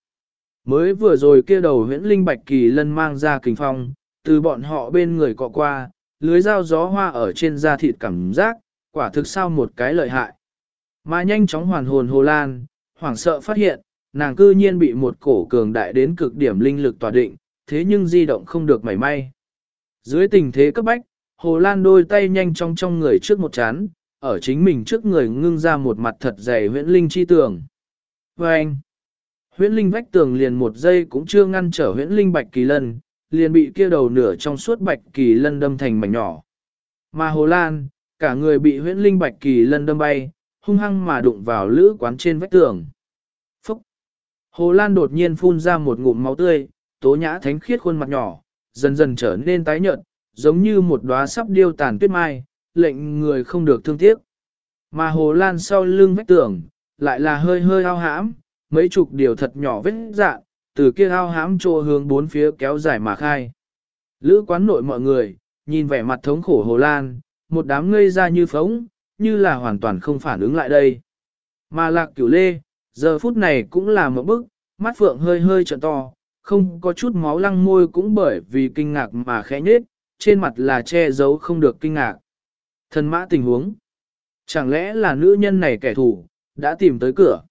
Mới vừa rồi kia đầu huyễn linh bạch kỳ lân mang ra kình phong, từ bọn họ bên người cọ qua, lưới dao gió hoa ở trên da thịt cảm giác, quả thực sao một cái lợi hại. Mà nhanh chóng hoàn hồn hồ lan, hoảng sợ phát hiện, nàng cư nhiên bị một cổ cường đại đến cực điểm linh lực tỏa định, thế nhưng di động không được mảy may. Dưới tình thế cấp bách, Hồ Lan đôi tay nhanh trong trong người trước một chán, ở chính mình trước người ngưng ra một mặt thật dày huyễn linh chi tường. Và anh, huyễn linh vách tường liền một giây cũng chưa ngăn trở huyễn linh bạch kỳ lân, liền bị kia đầu nửa trong suốt bạch kỳ lân đâm thành mảnh nhỏ. Mà Hồ Lan, cả người bị huyễn linh bạch kỳ lân đâm bay, hung hăng mà đụng vào lữ quán trên vách tường. Phúc! Hồ Lan đột nhiên phun ra một ngụm máu tươi, tố nhã thánh khiết khuôn mặt nhỏ, dần dần trở nên tái nhợt, giống như một đóa sắp điêu tàn tuyết mai, lệnh người không được thương tiếc. Mà Hồ Lan sau lưng vách tường, lại là hơi hơi ao hãm, mấy chục điều thật nhỏ vết dạ, từ kia ao hãm trô hướng bốn phía kéo dài mà khai. Lữ quán nội mọi người, nhìn vẻ mặt thống khổ Hồ Lan, một đám ngây ra như phóng, như là hoàn toàn không phản ứng lại đây. Mà lạc cửu lê, giờ phút này cũng là một bức, mắt phượng hơi hơi trợn to, không có chút máu lăng môi cũng bởi vì kinh ngạc mà khẽ nhết, trên mặt là che giấu không được kinh ngạc. Thần mã tình huống. Chẳng lẽ là nữ nhân này kẻ thù, đã tìm tới cửa.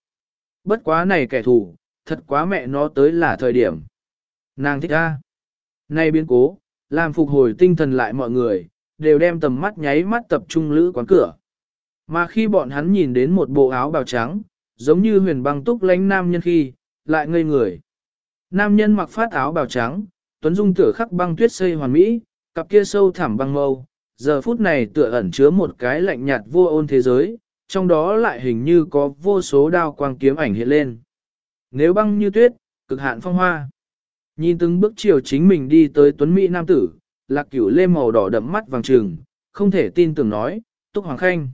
Bất quá này kẻ thù, thật quá mẹ nó tới là thời điểm. Nàng thích ra. Nay biến cố, làm phục hồi tinh thần lại mọi người, đều đem tầm mắt nháy mắt tập trung lữ quán cửa. Mà khi bọn hắn nhìn đến một bộ áo bào trắng, giống như huyền băng túc lánh nam nhân khi, lại ngây người. Nam nhân mặc phát áo bào trắng, tuấn dung tửa khắc băng tuyết xây hoàn mỹ, cặp kia sâu thẳm băng mâu, giờ phút này tựa ẩn chứa một cái lạnh nhạt vô ôn thế giới, trong đó lại hình như có vô số đao quang kiếm ảnh hiện lên. Nếu băng như tuyết, cực hạn phong hoa. Nhìn từng bước chiều chính mình đi tới tuấn Mỹ nam tử, lạc cửu lê màu đỏ đậm mắt vàng trừng, không thể tin tưởng nói, Túc Hoàng Khanh.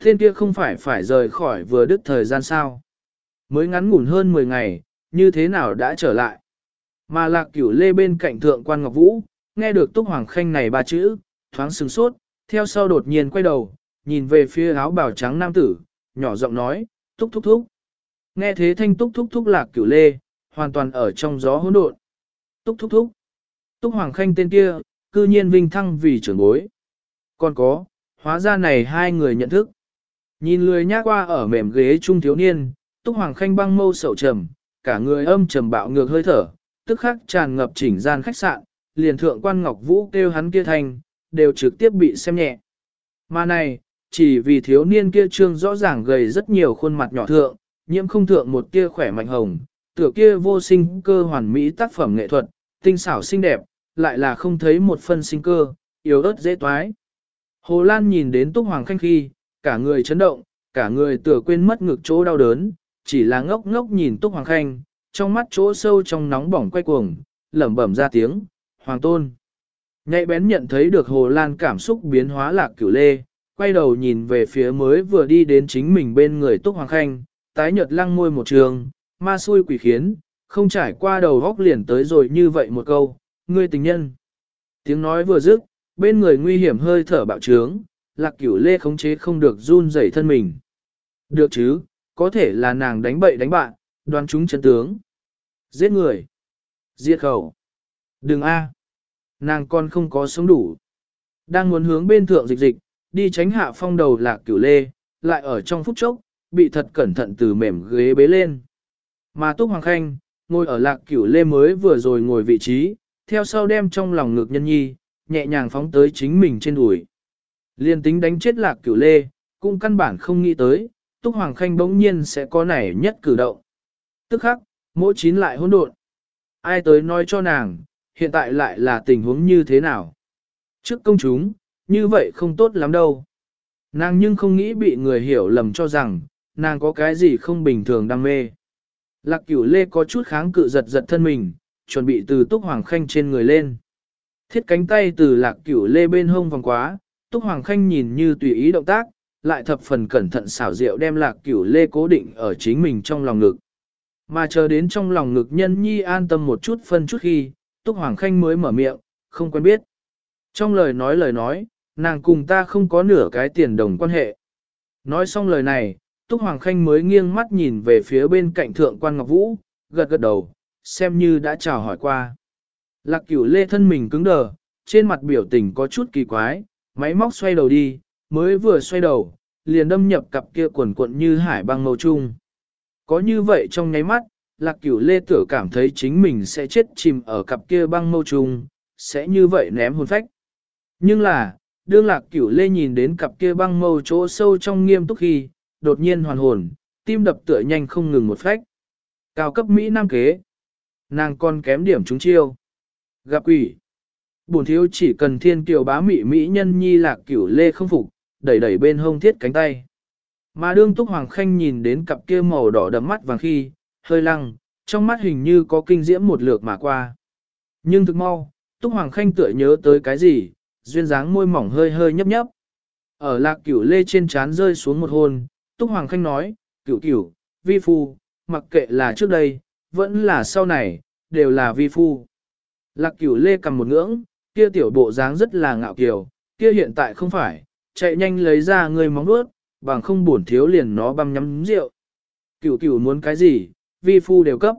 Thiên kia không phải phải rời khỏi vừa đứt thời gian sao. Mới ngắn ngủn hơn 10 ngày, như thế nào đã trở lại. Mà lạc cửu lê bên cạnh thượng quan Ngọc Vũ, nghe được Túc Hoàng Khanh này ba chữ, thoáng sừng sốt, theo sau đột nhiên quay đầu, nhìn về phía áo bào trắng nam tử, nhỏ giọng nói, Túc Thúc Thúc. Nghe thế thanh Túc Thúc Thúc lạc cửu lê, hoàn toàn ở trong gió hỗn độn. Túc Thúc Thúc. Túc Hoàng Khanh tên kia, cư nhiên vinh thăng vì trưởng bối. Còn có, hóa ra này hai người nhận thức. Nhìn lười nhác qua ở mềm ghế trung thiếu niên, Túc Hoàng Khanh băng mâu sầu trầm, cả người âm trầm bạo ngược hơi thở, tức khắc tràn ngập chỉnh gian khách sạn, liền thượng quan Ngọc Vũ kêu hắn kia thành, đều trực tiếp bị xem nhẹ. Mà này, chỉ vì thiếu niên kia trương rõ ràng gầy rất nhiều khuôn mặt nhỏ thượng, nhiễm không thượng một kia khỏe mạnh hồng, tựa kia vô sinh cơ hoàn mỹ tác phẩm nghệ thuật, tinh xảo xinh đẹp, lại là không thấy một phân sinh cơ, yếu ớt dễ toái. Hồ Lan nhìn đến Túc Hoàng Khanh khi, cả người chấn động, cả người tựa quên mất ngực chỗ đau đớn, chỉ là ngốc ngốc nhìn Túc Hoàng Khanh, trong mắt chỗ sâu trong nóng bỏng quay cuồng, lẩm bẩm ra tiếng, Hoàng Tôn. Nhạy bén nhận thấy được Hồ Lan cảm xúc biến hóa lạc cửu lê, quay đầu nhìn về phía mới vừa đi đến chính mình bên người Túc Hoàng Khanh, tái nhợt lăng môi một trường, ma xui quỷ khiến, không trải qua đầu góc liền tới rồi như vậy một câu, ngươi tình nhân. Tiếng nói vừa dứt, bên người nguy hiểm hơi thở bạo trướng, lạc cửu lê khống chế không được run rẩy thân mình. Được chứ, có thể là nàng đánh bậy đánh bạn, đoán chúng chân tướng. Giết người. Giết khẩu. Đừng a, Nàng con không có sống đủ. Đang muốn hướng bên thượng dịch dịch, đi tránh hạ phong đầu lạc cửu lê, lại ở trong phút chốc, bị thật cẩn thận từ mềm ghế bế lên. Mà Túc Hoàng Khanh, ngồi ở lạc cửu lê mới vừa rồi ngồi vị trí, theo sau đem trong lòng ngược nhân nhi, nhẹ nhàng phóng tới chính mình trên đùi. Liên tính đánh chết lạc cửu lê, cũng căn bản không nghĩ tới, Túc Hoàng Khanh bỗng nhiên sẽ có nảy nhất cử động. Tức khắc, mỗi chín lại hỗn độn. Ai tới nói cho nàng, hiện tại lại là tình huống như thế nào? Trước công chúng, như vậy không tốt lắm đâu. Nàng nhưng không nghĩ bị người hiểu lầm cho rằng, nàng có cái gì không bình thường đam mê. Lạc cửu lê có chút kháng cự giật giật thân mình, chuẩn bị từ túc hoàng khanh trên người lên. Thiết cánh tay từ lạc cửu lê bên hông vòng quá, túc hoàng khanh nhìn như tùy ý động tác, lại thập phần cẩn thận xảo diệu đem lạc cửu lê cố định ở chính mình trong lòng ngực. Mà chờ đến trong lòng ngực nhân nhi an tâm một chút phân chút khi, túc hoàng khanh mới mở miệng, không quen biết. Trong lời nói lời nói, nàng cùng ta không có nửa cái tiền đồng quan hệ. Nói xong lời này, Túc Hoàng Khanh mới nghiêng mắt nhìn về phía bên cạnh thượng quan Ngọc Vũ, gật gật đầu, xem như đã chào hỏi qua. Lạc cửu lê thân mình cứng đờ, trên mặt biểu tình có chút kỳ quái, máy móc xoay đầu đi, mới vừa xoay đầu, liền đâm nhập cặp kia quần cuộn như hải băng màu trung. Có như vậy trong nháy mắt, lạc cửu lê tử cảm thấy chính mình sẽ chết chìm ở cặp kia băng mâu trùng, sẽ như vậy ném hồn phách. Nhưng là, đương lạc cửu lê nhìn đến cặp kia băng mâu chỗ sâu trong nghiêm túc khi, đột nhiên hoàn hồn, tim đập tựa nhanh không ngừng một phách. Cao cấp Mỹ Nam kế. Nàng còn kém điểm chúng chiêu. Gặp quỷ. Bổn thiếu chỉ cần thiên kiều bá mị Mỹ nhân nhi lạc cửu lê không phục, đẩy đẩy bên hông thiết cánh tay. Mà đương Túc Hoàng Khanh nhìn đến cặp kia màu đỏ đậm mắt vàng khi, hơi lăng, trong mắt hình như có kinh diễm một lượt mà qua. Nhưng thực mau, Túc Hoàng Khanh tựa nhớ tới cái gì, duyên dáng môi mỏng hơi hơi nhấp nhấp. Ở lạc cửu lê trên trán rơi xuống một hôn, Túc Hoàng Khanh nói, cửu cửu, vi phu, mặc kệ là trước đây, vẫn là sau này, đều là vi phu. Lạc cửu lê cầm một ngưỡng, kia tiểu bộ dáng rất là ngạo kiều, kia hiện tại không phải, chạy nhanh lấy ra người móng nuốt, bằng không buồn thiếu liền nó băm nhắm rượu. Cửu cửu muốn cái gì, vi phu đều cấp.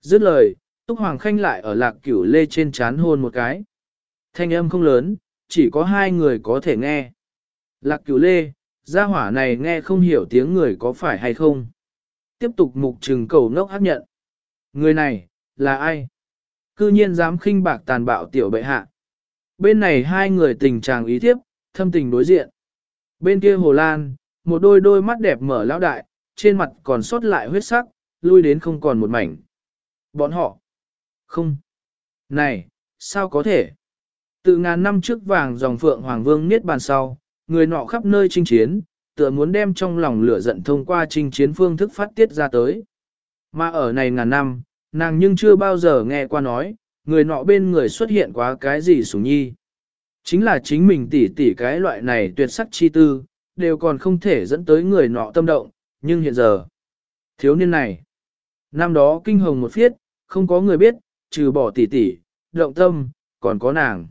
Dứt lời, Túc Hoàng Khanh lại ở lạc cửu lê trên chán hôn một cái. Thanh âm không lớn, chỉ có hai người có thể nghe. Lạc cửu lê, gia hỏa này nghe không hiểu tiếng người có phải hay không. Tiếp tục mục trừng cầu ngốc hấp nhận. Người này, là ai? Cư nhiên dám khinh bạc tàn bạo tiểu bệ hạ. Bên này hai người tình trạng ý tiếp, thâm tình đối diện. Bên kia Hồ Lan, một đôi đôi mắt đẹp mở lão đại, trên mặt còn sót lại huyết sắc, lui đến không còn một mảnh. Bọn họ. Không. Này, sao có thể? Từ ngàn năm trước vàng dòng phượng Hoàng Vương niết bàn sau, người nọ khắp nơi chinh chiến, tựa muốn đem trong lòng lửa giận thông qua chinh chiến phương thức phát tiết ra tới. Mà ở này ngàn năm, nàng nhưng chưa bao giờ nghe qua nói, người nọ bên người xuất hiện quá cái gì sủng nhi. Chính là chính mình tỉ tỉ cái loại này tuyệt sắc chi tư, đều còn không thể dẫn tới người nọ tâm động, nhưng hiện giờ, thiếu niên này, năm đó kinh hồng một phiết, không có người biết, trừ bỏ tỷ tỷ, động tâm, còn có nàng.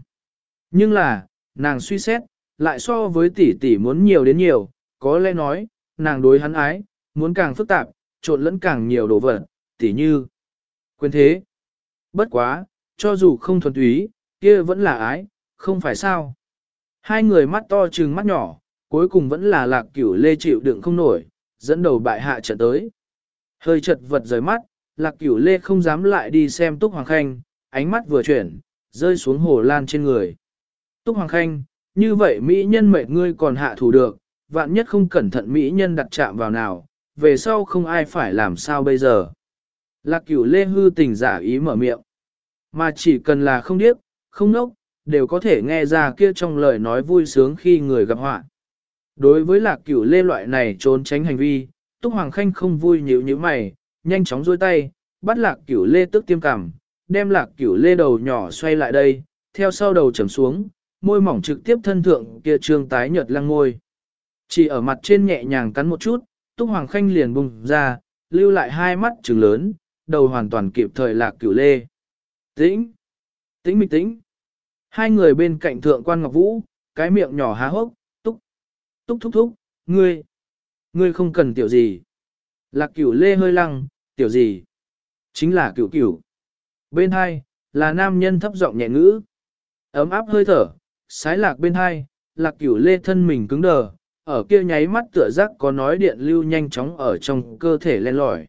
Nhưng là, nàng suy xét, lại so với tỷ tỷ muốn nhiều đến nhiều, có lẽ nói, nàng đối hắn ái, muốn càng phức tạp, trộn lẫn càng nhiều đồ vật, tỷ như Quên thế. Bất quá, cho dù không thuần túy, kia vẫn là ái, không phải sao. Hai người mắt to trừng mắt nhỏ, cuối cùng vẫn là lạc cửu lê chịu đựng không nổi, dẫn đầu bại hạ trận tới. Hơi chật vật rời mắt, lạc cửu lê không dám lại đi xem túc hoàng khanh, ánh mắt vừa chuyển, rơi xuống hồ lan trên người. Túc hoàng khanh, như vậy mỹ nhân mệt ngươi còn hạ thủ được, vạn nhất không cẩn thận mỹ nhân đặt chạm vào nào, về sau không ai phải làm sao bây giờ. Lạc cửu lê hư tình giả ý mở miệng. Mà chỉ cần là không điếc, không nốc, đều có thể nghe ra kia trong lời nói vui sướng khi người gặp họa. Đối với lạc cửu lê loại này trốn tránh hành vi, Túc Hoàng Khanh không vui nhíu như mày, nhanh chóng duỗi tay, bắt lạc cửu lê tức tiêm cảm, đem lạc cửu lê đầu nhỏ xoay lại đây, theo sau đầu trầm xuống, môi mỏng trực tiếp thân thượng kia trương tái nhợt lăng ngôi. Chỉ ở mặt trên nhẹ nhàng cắn một chút, Túc Hoàng Khanh liền bùng ra, lưu lại hai mắt trừng lớn, đầu hoàn toàn kịp thời lạc cửu lê. Tĩnh! Tĩnh mịch tĩnh! Hai người bên cạnh thượng quan Ngọc Vũ, cái miệng nhỏ há hốc, túc, túc thúc thúc, ngươi, ngươi không cần tiểu gì. Lạc cửu lê hơi lăng, tiểu gì? Chính là cửu cửu. Bên hai, là nam nhân thấp giọng nhẹ ngữ. Ấm áp hơi thở, sái lạc bên hai, lạc cửu lê thân mình cứng đờ, ở kia nháy mắt tựa giác có nói điện lưu nhanh chóng ở trong cơ thể len lỏi.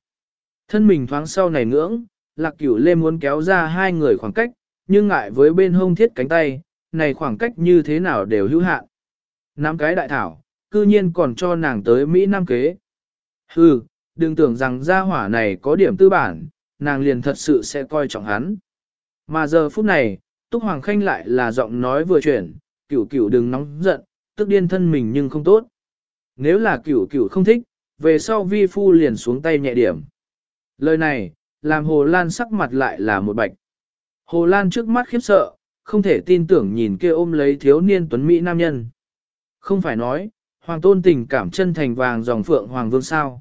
Thân mình thoáng sau này ngưỡng, lạc cửu lê muốn kéo ra hai người khoảng cách, nhưng ngại với bên hông thiết cánh tay, này khoảng cách như thế nào đều hữu hạn. Năm cái đại thảo, cư nhiên còn cho nàng tới Mỹ Nam kế. Hừ, đừng tưởng rằng gia hỏa này có điểm tư bản, nàng liền thật sự sẽ coi trọng hắn. Mà giờ phút này, Túc Hoàng Khanh lại là giọng nói vừa chuyển, cửu cửu đừng nóng giận, tức điên thân mình nhưng không tốt. Nếu là cửu cửu không thích, về sau vi phu liền xuống tay nhẹ điểm. Lời này, làm Hồ Lan sắc mặt lại là một bạch. Hồ Lan trước mắt khiếp sợ, không thể tin tưởng nhìn kia ôm lấy thiếu niên tuấn Mỹ nam nhân. Không phải nói, Hoàng tôn tình cảm chân thành vàng dòng phượng Hoàng vương sao.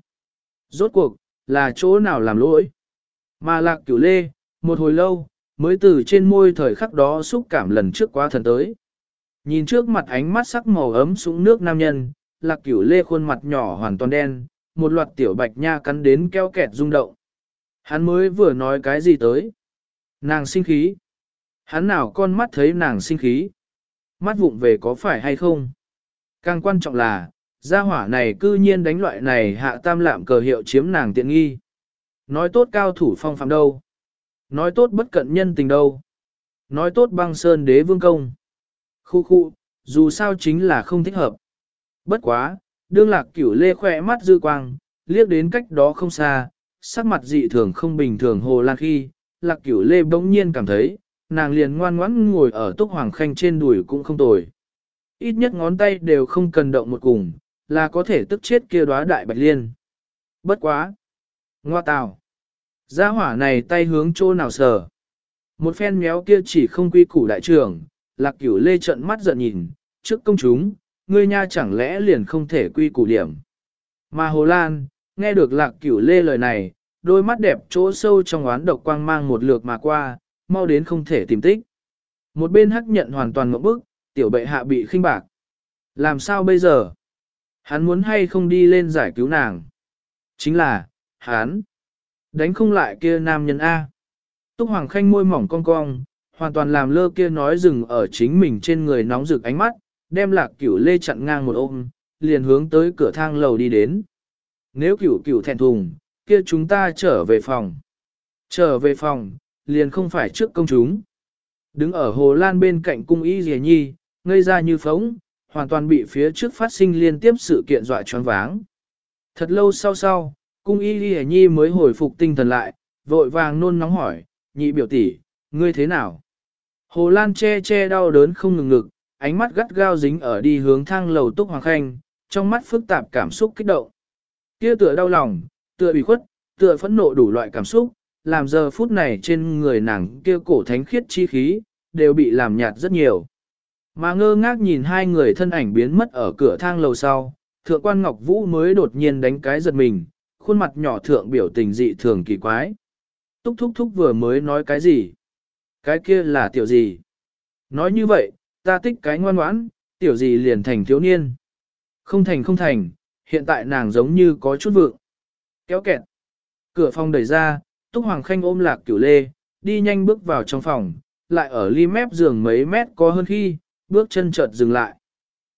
Rốt cuộc, là chỗ nào làm lỗi. Mà lạc cửu lê, một hồi lâu, mới từ trên môi thời khắc đó xúc cảm lần trước quá thần tới. Nhìn trước mặt ánh mắt sắc màu ấm súng nước nam nhân, lạc cửu lê khuôn mặt nhỏ hoàn toàn đen, một loạt tiểu bạch nha cắn đến keo kẹt rung động. Hắn mới vừa nói cái gì tới? Nàng sinh khí. Hắn nào con mắt thấy nàng sinh khí? Mắt vụng về có phải hay không? Càng quan trọng là, gia hỏa này cư nhiên đánh loại này hạ tam lạm cờ hiệu chiếm nàng tiện nghi. Nói tốt cao thủ phong phạm đâu? Nói tốt bất cận nhân tình đâu? Nói tốt băng sơn đế vương công? Khu khu, dù sao chính là không thích hợp. Bất quá, đương lạc cửu lê khỏe mắt dư quang, liếc đến cách đó không xa, sắc mặt dị thường không bình thường hồ lan khi, lạc cửu lê bỗng nhiên cảm thấy, nàng liền ngoan ngoãn ngồi ở túc hoàng khanh trên đùi cũng không tồi. Ít nhất ngón tay đều không cần động một cùng, là có thể tức chết kia đóa đại bạch liên. Bất quá! Ngoa tào! Gia hỏa này tay hướng chỗ nào sờ? Một phen méo kia chỉ không quy củ đại trưởng, lạc cửu lê trận mắt giận nhìn, trước công chúng, ngươi nha chẳng lẽ liền không thể quy củ điểm. Mà Hồ Lan, nghe được lạc cửu lê lời này, đôi mắt đẹp chỗ sâu trong oán độc quang mang một lượt mà qua, mau đến không thể tìm tích. Một bên hắc nhận hoàn toàn ngậm bức, tiểu bệ hạ bị khinh bạc. Làm sao bây giờ? Hắn muốn hay không đi lên giải cứu nàng? Chính là, hắn, đánh không lại kia nam nhân A. Túc Hoàng Khanh môi mỏng cong cong, hoàn toàn làm lơ kia nói dừng ở chính mình trên người nóng rực ánh mắt, đem lạc cửu lê chặn ngang một ôm, liền hướng tới cửa thang lầu đi đến. Nếu cửu cửu thẹn thùng, kia chúng ta trở về phòng. Trở về phòng, liền không phải trước công chúng. Đứng ở hồ lan bên cạnh cung y dìa nhi, ngây ra như phóng, hoàn toàn bị phía trước phát sinh liên tiếp sự kiện dọa choáng váng. Thật lâu sau sau, cung y dìa nhi mới hồi phục tinh thần lại, vội vàng nôn nóng hỏi, nhị biểu tỷ, ngươi thế nào? Hồ Lan che che đau đớn không ngừng ngực, ánh mắt gắt gao dính ở đi hướng thang lầu Túc Hoàng Khanh, trong mắt phức tạp cảm xúc kích động. Kia tựa đau lòng, tựa bị khuất, tựa phẫn nộ đủ loại cảm xúc, làm giờ phút này trên người nàng kia cổ thánh khiết chi khí, đều bị làm nhạt rất nhiều. Mà ngơ ngác nhìn hai người thân ảnh biến mất ở cửa thang lầu sau, thượng quan Ngọc Vũ mới đột nhiên đánh cái giật mình, khuôn mặt nhỏ thượng biểu tình dị thường kỳ quái. Túc thúc thúc vừa mới nói cái gì? Cái kia là tiểu gì? Nói như vậy, ta tích cái ngoan ngoãn, tiểu gì liền thành thiếu niên. Không thành không thành, hiện tại nàng giống như có chút vượng. Kéo kẹt. Cửa phòng đẩy ra, Túc Hoàng Khanh ôm lạc cửu lê, đi nhanh bước vào trong phòng, lại ở ly mép giường mấy mét có hơn khi, bước chân chợt dừng lại.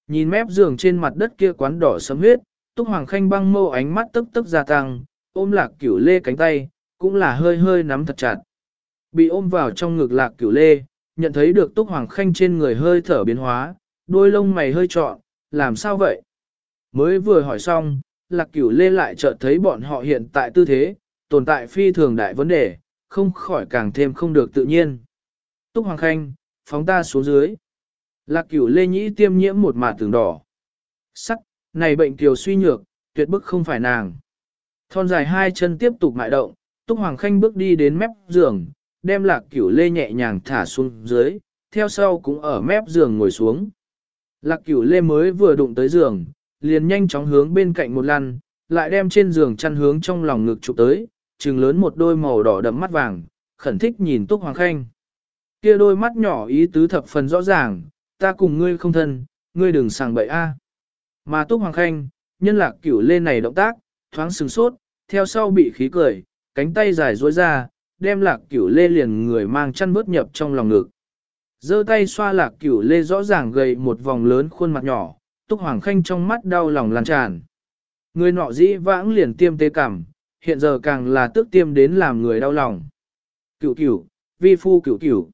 Nhìn mép giường trên mặt đất kia quán đỏ sấm huyết, Túc Hoàng Khanh băng mâu ánh mắt tức tức gia tăng, ôm lạc cửu lê cánh tay, cũng là hơi hơi nắm thật chặt. Bị ôm vào trong ngực lạc cửu lê, nhận thấy được Túc Hoàng Khanh trên người hơi thở biến hóa, đôi lông mày hơi trọn, làm sao vậy? Mới vừa hỏi xong, lạc cửu lê lại chợt thấy bọn họ hiện tại tư thế, tồn tại phi thường đại vấn đề, không khỏi càng thêm không được tự nhiên. Túc Hoàng Khanh, phóng ta xuống dưới. Lạc cửu lê nhĩ tiêm nhiễm một mạt tường đỏ. Sắc, này bệnh kiều suy nhược, tuyệt bức không phải nàng. Thon dài hai chân tiếp tục mại động, Túc Hoàng Khanh bước đi đến mép giường, đem lạc cửu lê nhẹ nhàng thả xuống dưới, theo sau cũng ở mép giường ngồi xuống. Lạc cửu lê mới vừa đụng tới giường, liền nhanh chóng hướng bên cạnh một lăn, lại đem trên giường chăn hướng trong lòng ngực chụp tới, trừng lớn một đôi màu đỏ đậm mắt vàng, khẩn thích nhìn Túc Hoàng Khanh. Kia đôi mắt nhỏ ý tứ thập phần rõ ràng, ta cùng ngươi không thân, ngươi đừng sàng bậy a. Mà Túc Hoàng Khanh, nhân lạc cửu lê này động tác, thoáng sừng sốt, theo sau bị khí cười, cánh tay dài duỗi ra, đem lạc cửu lê liền người mang chăn bớt nhập trong lòng ngực. giơ tay xoa lạc cửu lê rõ ràng gầy một vòng lớn khuôn mặt nhỏ, Túc Hoàng Khanh trong mắt đau lòng lan tràn. Người nọ dĩ vãng liền tiêm tê cảm, hiện giờ càng là tước tiêm đến làm người đau lòng. Cửu cửu, vi phu cửu cửu.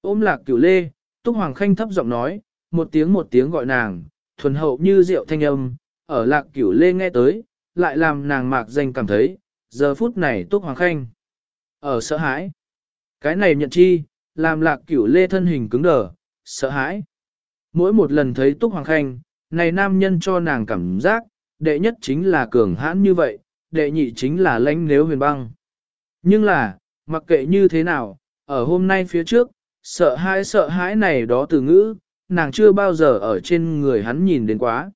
Ôm lạc cửu lê, Túc Hoàng Khanh thấp giọng nói, một tiếng một tiếng gọi nàng, thuần hậu như rượu thanh âm, ở lạc cửu lê nghe tới, lại làm nàng mạc danh cảm thấy, giờ phút này Túc Hoàng Khanh. Ở sợ hãi. Cái này nhận chi, làm lạc cửu lê thân hình cứng đờ, sợ hãi. Mỗi một lần thấy Túc Hoàng Khanh, này nam nhân cho nàng cảm giác, đệ nhất chính là cường hãn như vậy, đệ nhị chính là lãnh nếu huyền băng. Nhưng là, mặc kệ như thế nào, ở hôm nay phía trước, sợ hãi sợ hãi này đó từ ngữ, nàng chưa bao giờ ở trên người hắn nhìn đến quá.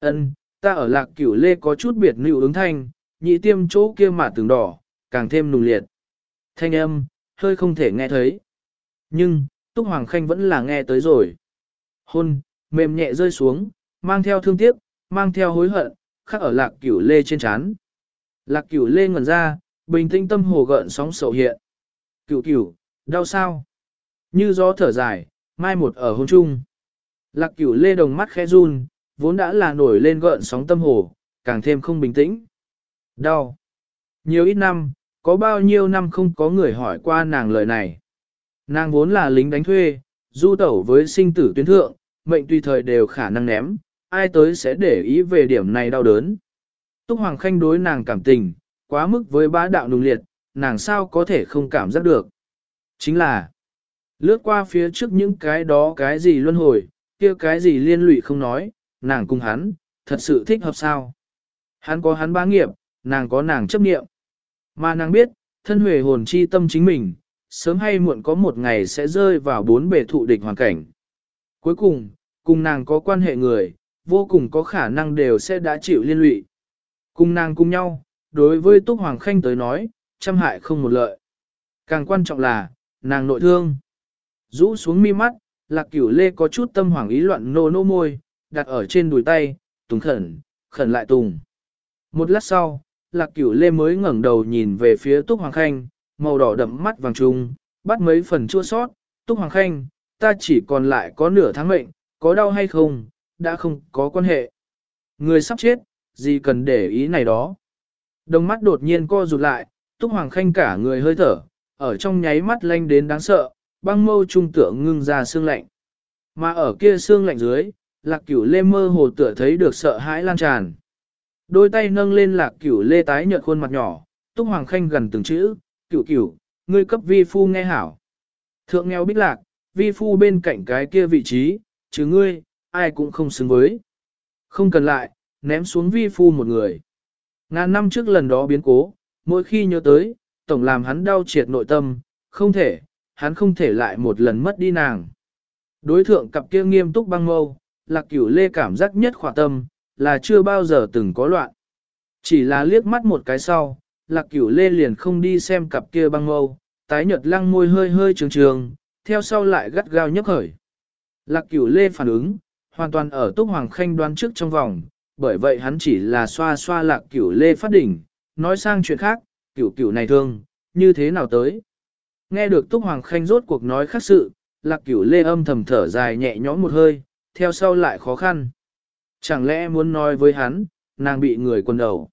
Ân, ta ở lạc cửu lê có chút biệt nữ ứng thanh, nhị tiêm chỗ kia mà tường đỏ, càng thêm nùng liệt. Thanh âm, hơi không thể nghe thấy. Nhưng, Túc Hoàng Khanh vẫn là nghe tới rồi. Hôn, mềm nhẹ rơi xuống, mang theo thương tiếc, mang theo hối hận, khắc ở lạc cửu lê trên chán. Lạc cửu lê ngẩn ra, bình tĩnh tâm hồ gợn sóng sầu hiện. Cửu cửu, đau sao? Như gió thở dài, mai một ở hôn chung. Lạc cửu lê đồng mắt khẽ run, vốn đã là nổi lên gợn sóng tâm hồ, càng thêm không bình tĩnh. Đau. Nhiều ít năm, có bao nhiêu năm không có người hỏi qua nàng lời này. Nàng vốn là lính đánh thuê, du tẩu với sinh tử tuyến thượng, mệnh tùy thời đều khả năng ném, ai tới sẽ để ý về điểm này đau đớn. Túc Hoàng Khanh đối nàng cảm tình, quá mức với bá đạo nung liệt, nàng sao có thể không cảm giác được. Chính là, lướt qua phía trước những cái đó cái gì luân hồi, kia cái gì liên lụy không nói, nàng cùng hắn, thật sự thích hợp sao. Hắn có hắn bá nghiệp, nàng có nàng chấp nghiệm. Mà nàng biết, thân huệ hồn chi tâm chính mình, sớm hay muộn có một ngày sẽ rơi vào bốn bề thụ địch hoàn cảnh. Cuối cùng, cùng nàng có quan hệ người, vô cùng có khả năng đều sẽ đã chịu liên lụy. Cùng nàng cùng nhau, đối với Túc Hoàng Khanh tới nói, trăm hại không một lợi. Càng quan trọng là, nàng nội thương. Rũ xuống mi mắt, lạc cửu lê có chút tâm hoàng ý loạn nô nô môi, đặt ở trên đùi tay, tùng khẩn, khẩn lại tùng. Một lát sau, lạc cửu lê mới ngẩng đầu nhìn về phía Túc Hoàng Khanh, màu đỏ đậm mắt vàng trung, bắt mấy phần chua sót, Túc Hoàng Khanh, ta chỉ còn lại có nửa tháng mệnh, có đau hay không, đã không có quan hệ. Người sắp chết, gì cần để ý này đó. Đồng mắt đột nhiên co rụt lại, Túc Hoàng Khanh cả người hơi thở, ở trong nháy mắt lanh đến đáng sợ, băng mâu trung tựa ngưng ra xương lạnh. Mà ở kia xương lạnh dưới, lạc cửu lê mơ hồ tựa thấy được sợ hãi lan tràn. Đôi tay nâng lên lạc cửu lê tái nhợt khuôn mặt nhỏ, Túc Hoàng Khanh gần từng chữ, cửu cửu, ngươi cấp vi phu nghe hảo. Thượng nghèo bích lạc, vi phu bên cạnh cái kia vị trí, chứ ngươi, ai cũng không xứng với. Không cần lại, ném xuống vi phu một người. Ngàn năm trước lần đó biến cố, mỗi khi nhớ tới, tổng làm hắn đau triệt nội tâm, không thể, hắn không thể lại một lần mất đi nàng. Đối thượng cặp kia nghiêm túc băng mâu, lạc cửu lê cảm giác nhất khỏa tâm, là chưa bao giờ từng có loạn. Chỉ là liếc mắt một cái sau, lạc cửu lê liền không đi xem cặp kia băng mâu, tái nhợt lăng môi hơi hơi trường trường, theo sau lại gắt gao nhấc khởi. Lạc cửu lê phản ứng, hoàn toàn ở túc hoàng khanh đoán trước trong vòng, bởi vậy hắn chỉ là xoa xoa lạc cửu lê phát đỉnh, nói sang chuyện khác, cửu cửu này thương, như thế nào tới. Nghe được túc hoàng khanh rốt cuộc nói khác sự, lạc cửu lê âm thầm thở dài nhẹ nhõm một hơi, theo sau lại khó khăn. Chẳng lẽ muốn nói với hắn, nàng bị người quần đầu.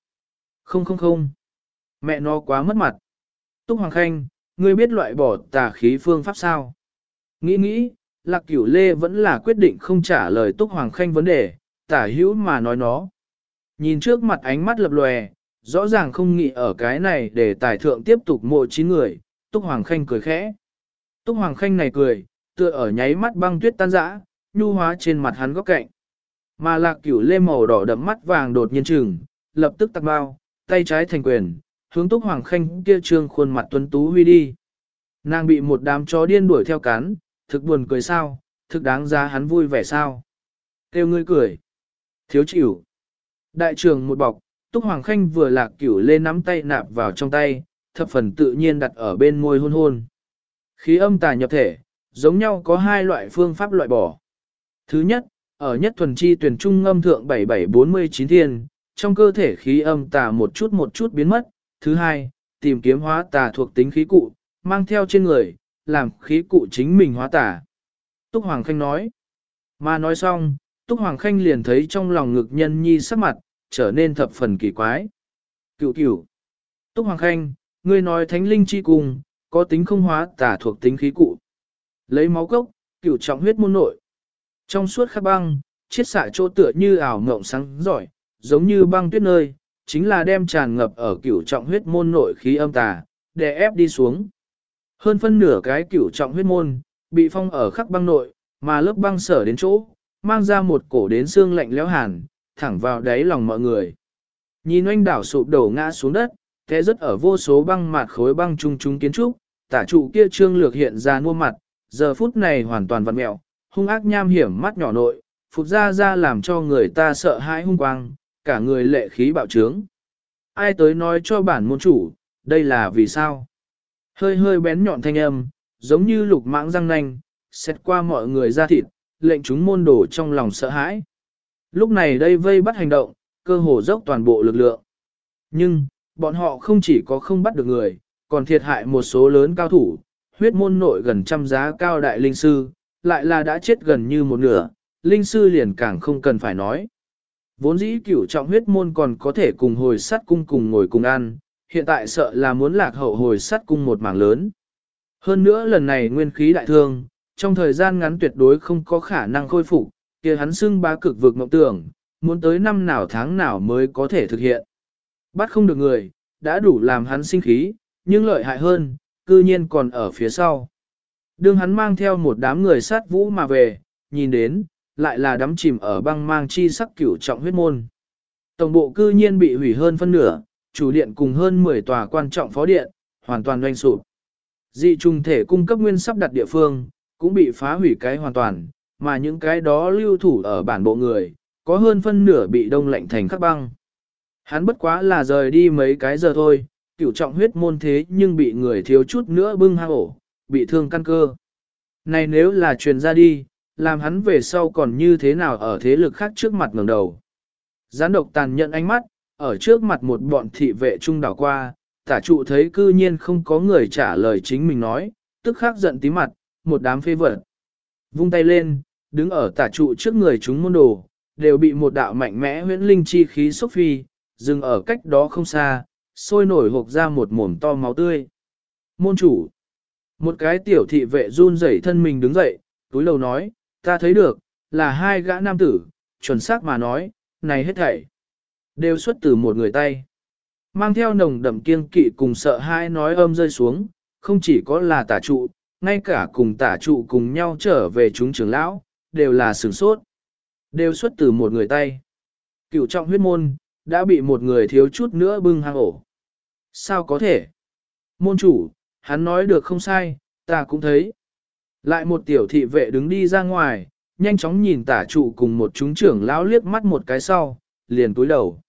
Không không không. Mẹ nó quá mất mặt. Túc Hoàng Khanh, ngươi biết loại bỏ tà khí phương pháp sao? Nghĩ nghĩ, Lạc Cửu Lê vẫn là quyết định không trả lời Túc Hoàng Khanh vấn đề, tả hữu mà nói nó. Nhìn trước mặt ánh mắt lập lòe, rõ ràng không nghĩ ở cái này để tài thượng tiếp tục mộ chín người, Túc Hoàng Khanh cười khẽ. Túc Hoàng Khanh này cười, tựa ở nháy mắt băng tuyết tan rã, nhu hóa trên mặt hắn góc cạnh. Mà lạc cửu lê màu đỏ đậm mắt vàng đột nhiên trừng, lập tức tặc bao, tay trái thành quyền, hướng túc hoàng khanh kia trương khuôn mặt tuấn tú huy đi. Nàng bị một đám chó điên đuổi theo cắn, thực buồn cười sao, thực đáng giá hắn vui vẻ sao. Kêu ngươi cười. Thiếu chịu. Đại trường một bọc, túc hoàng khanh vừa lạc cửu lê nắm tay nạp vào trong tay, thập phần tự nhiên đặt ở bên môi hôn hôn. Khí âm tà nhập thể, giống nhau có hai loại phương pháp loại bỏ. Thứ nhất, ở nhất thuần chi tuyển trung ngâm thượng 7749 thiên, trong cơ thể khí âm tà một chút một chút biến mất. Thứ hai, tìm kiếm hóa tà thuộc tính khí cụ, mang theo trên người, làm khí cụ chính mình hóa tà. Túc Hoàng Khanh nói. Mà nói xong, Túc Hoàng Khanh liền thấy trong lòng ngực nhân nhi sắc mặt, trở nên thập phần kỳ quái. Cựu cựu. Túc Hoàng Khanh, ngươi nói thánh linh chi cùng, có tính không hóa tả thuộc tính khí cụ. Lấy máu cốc, cửu trọng huyết môn nội. Trong suốt khắc băng, chiết xạ chỗ tựa như ảo ngộng sáng giỏi, giống như băng tuyết nơi, chính là đem tràn ngập ở cửu trọng huyết môn nội khí âm tà, để ép đi xuống. Hơn phân nửa cái cửu trọng huyết môn, bị phong ở khắc băng nội, mà lớp băng sở đến chỗ, mang ra một cổ đến xương lạnh léo hàn, thẳng vào đáy lòng mọi người. Nhìn oanh đảo sụp đổ ngã xuống đất, thế rất ở vô số băng mạt khối băng trung trung kiến trúc, tả trụ kia trương lược hiện ra nua mặt, giờ phút này hoàn toàn vặn mẹo, hung ác nham hiểm mắt nhỏ nội, phục ra ra làm cho người ta sợ hãi hung quang, cả người lệ khí bạo trướng. Ai tới nói cho bản môn chủ, đây là vì sao? Hơi hơi bén nhọn thanh âm, giống như lục mãng răng nanh, xét qua mọi người ra thịt, lệnh chúng môn đổ trong lòng sợ hãi. Lúc này đây vây bắt hành động, cơ hồ dốc toàn bộ lực lượng. Nhưng, bọn họ không chỉ có không bắt được người, còn thiệt hại một số lớn cao thủ, huyết môn nội gần trăm giá cao đại linh sư, lại là đã chết gần như một nửa, linh sư liền càng không cần phải nói. Vốn dĩ cửu trọng huyết môn còn có thể cùng hồi sắt cung cùng ngồi cùng ăn, hiện tại sợ là muốn lạc hậu hồi sắt cung một mảng lớn. Hơn nữa lần này nguyên khí đại thương, trong thời gian ngắn tuyệt đối không có khả năng khôi phục, kia hắn xưng ba cực vực mộng tưởng, muốn tới năm nào tháng nào mới có thể thực hiện. Bắt không được người, đã đủ làm hắn sinh khí, nhưng lợi hại hơn, cư nhiên còn ở phía sau. Đương hắn mang theo một đám người sát vũ mà về, nhìn đến, lại là đắm chìm ở băng mang chi sắc cửu trọng huyết môn. Tổng bộ cư nhiên bị hủy hơn phân nửa, chủ điện cùng hơn 10 tòa quan trọng phó điện, hoàn toàn doanh sụp. Dị trùng thể cung cấp nguyên sắp đặt địa phương, cũng bị phá hủy cái hoàn toàn, mà những cái đó lưu thủ ở bản bộ người, có hơn phân nửa bị đông lạnh thành khắc băng. Hắn bất quá là rời đi mấy cái giờ thôi, cửu trọng huyết môn thế nhưng bị người thiếu chút nữa bưng hang ổ, bị thương căn cơ. Này nếu là truyền ra đi, làm hắn về sau còn như thế nào ở thế lực khác trước mặt ngẩng đầu. Gián độc tàn nhận ánh mắt, ở trước mặt một bọn thị vệ trung đảo qua, tả trụ thấy cư nhiên không có người trả lời chính mình nói, tức khắc giận tí mặt, một đám phê vật. Vung tay lên, đứng ở tả trụ trước người chúng môn đồ, đều bị một đạo mạnh mẽ huyễn linh chi khí xúc phi, dừng ở cách đó không xa, sôi nổi hộp ra một mồm to máu tươi. Môn chủ, một cái tiểu thị vệ run rẩy thân mình đứng dậy, túi lầu nói, ta thấy được, là hai gã nam tử, chuẩn xác mà nói, này hết thảy. Đều xuất từ một người tay. Mang theo nồng đậm kiên kỵ cùng sợ hai nói âm rơi xuống, không chỉ có là tả trụ, ngay cả cùng tả trụ cùng nhau trở về chúng trưởng lão, đều là sửng sốt. Đều xuất từ một người tay. Cựu trọng huyết môn, đã bị một người thiếu chút nữa bưng hang ổ. Sao có thể? Môn chủ, hắn nói được không sai, ta cũng thấy. Lại một tiểu thị vệ đứng đi ra ngoài, nhanh chóng nhìn tả trụ cùng một chúng trưởng lão liếc mắt một cái sau, liền túi đầu.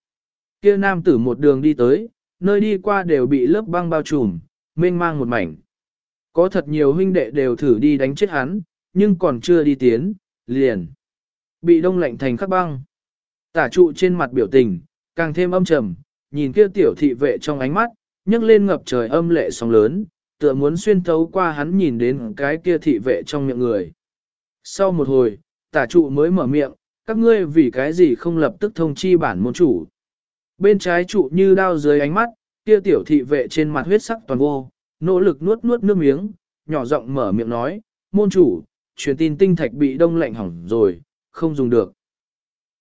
Kia nam tử một đường đi tới, nơi đi qua đều bị lớp băng bao trùm, mênh mang một mảnh. Có thật nhiều huynh đệ đều thử đi đánh chết hắn, nhưng còn chưa đi tiến, liền. Bị đông lạnh thành khắc băng. Tả trụ trên mặt biểu tình, càng thêm âm trầm, nhìn kia tiểu thị vệ trong ánh mắt, nhấc lên ngập trời âm lệ sóng lớn, tựa muốn xuyên thấu qua hắn nhìn đến cái kia thị vệ trong miệng người. Sau một hồi, tả trụ mới mở miệng, các ngươi vì cái gì không lập tức thông chi bản môn chủ. Bên trái trụ như đao dưới ánh mắt, kia tiểu thị vệ trên mặt huyết sắc toàn vô, nỗ lực nuốt nuốt nước miếng, nhỏ giọng mở miệng nói, môn chủ, truyền tin tinh thạch bị đông lạnh hỏng rồi, không dùng được.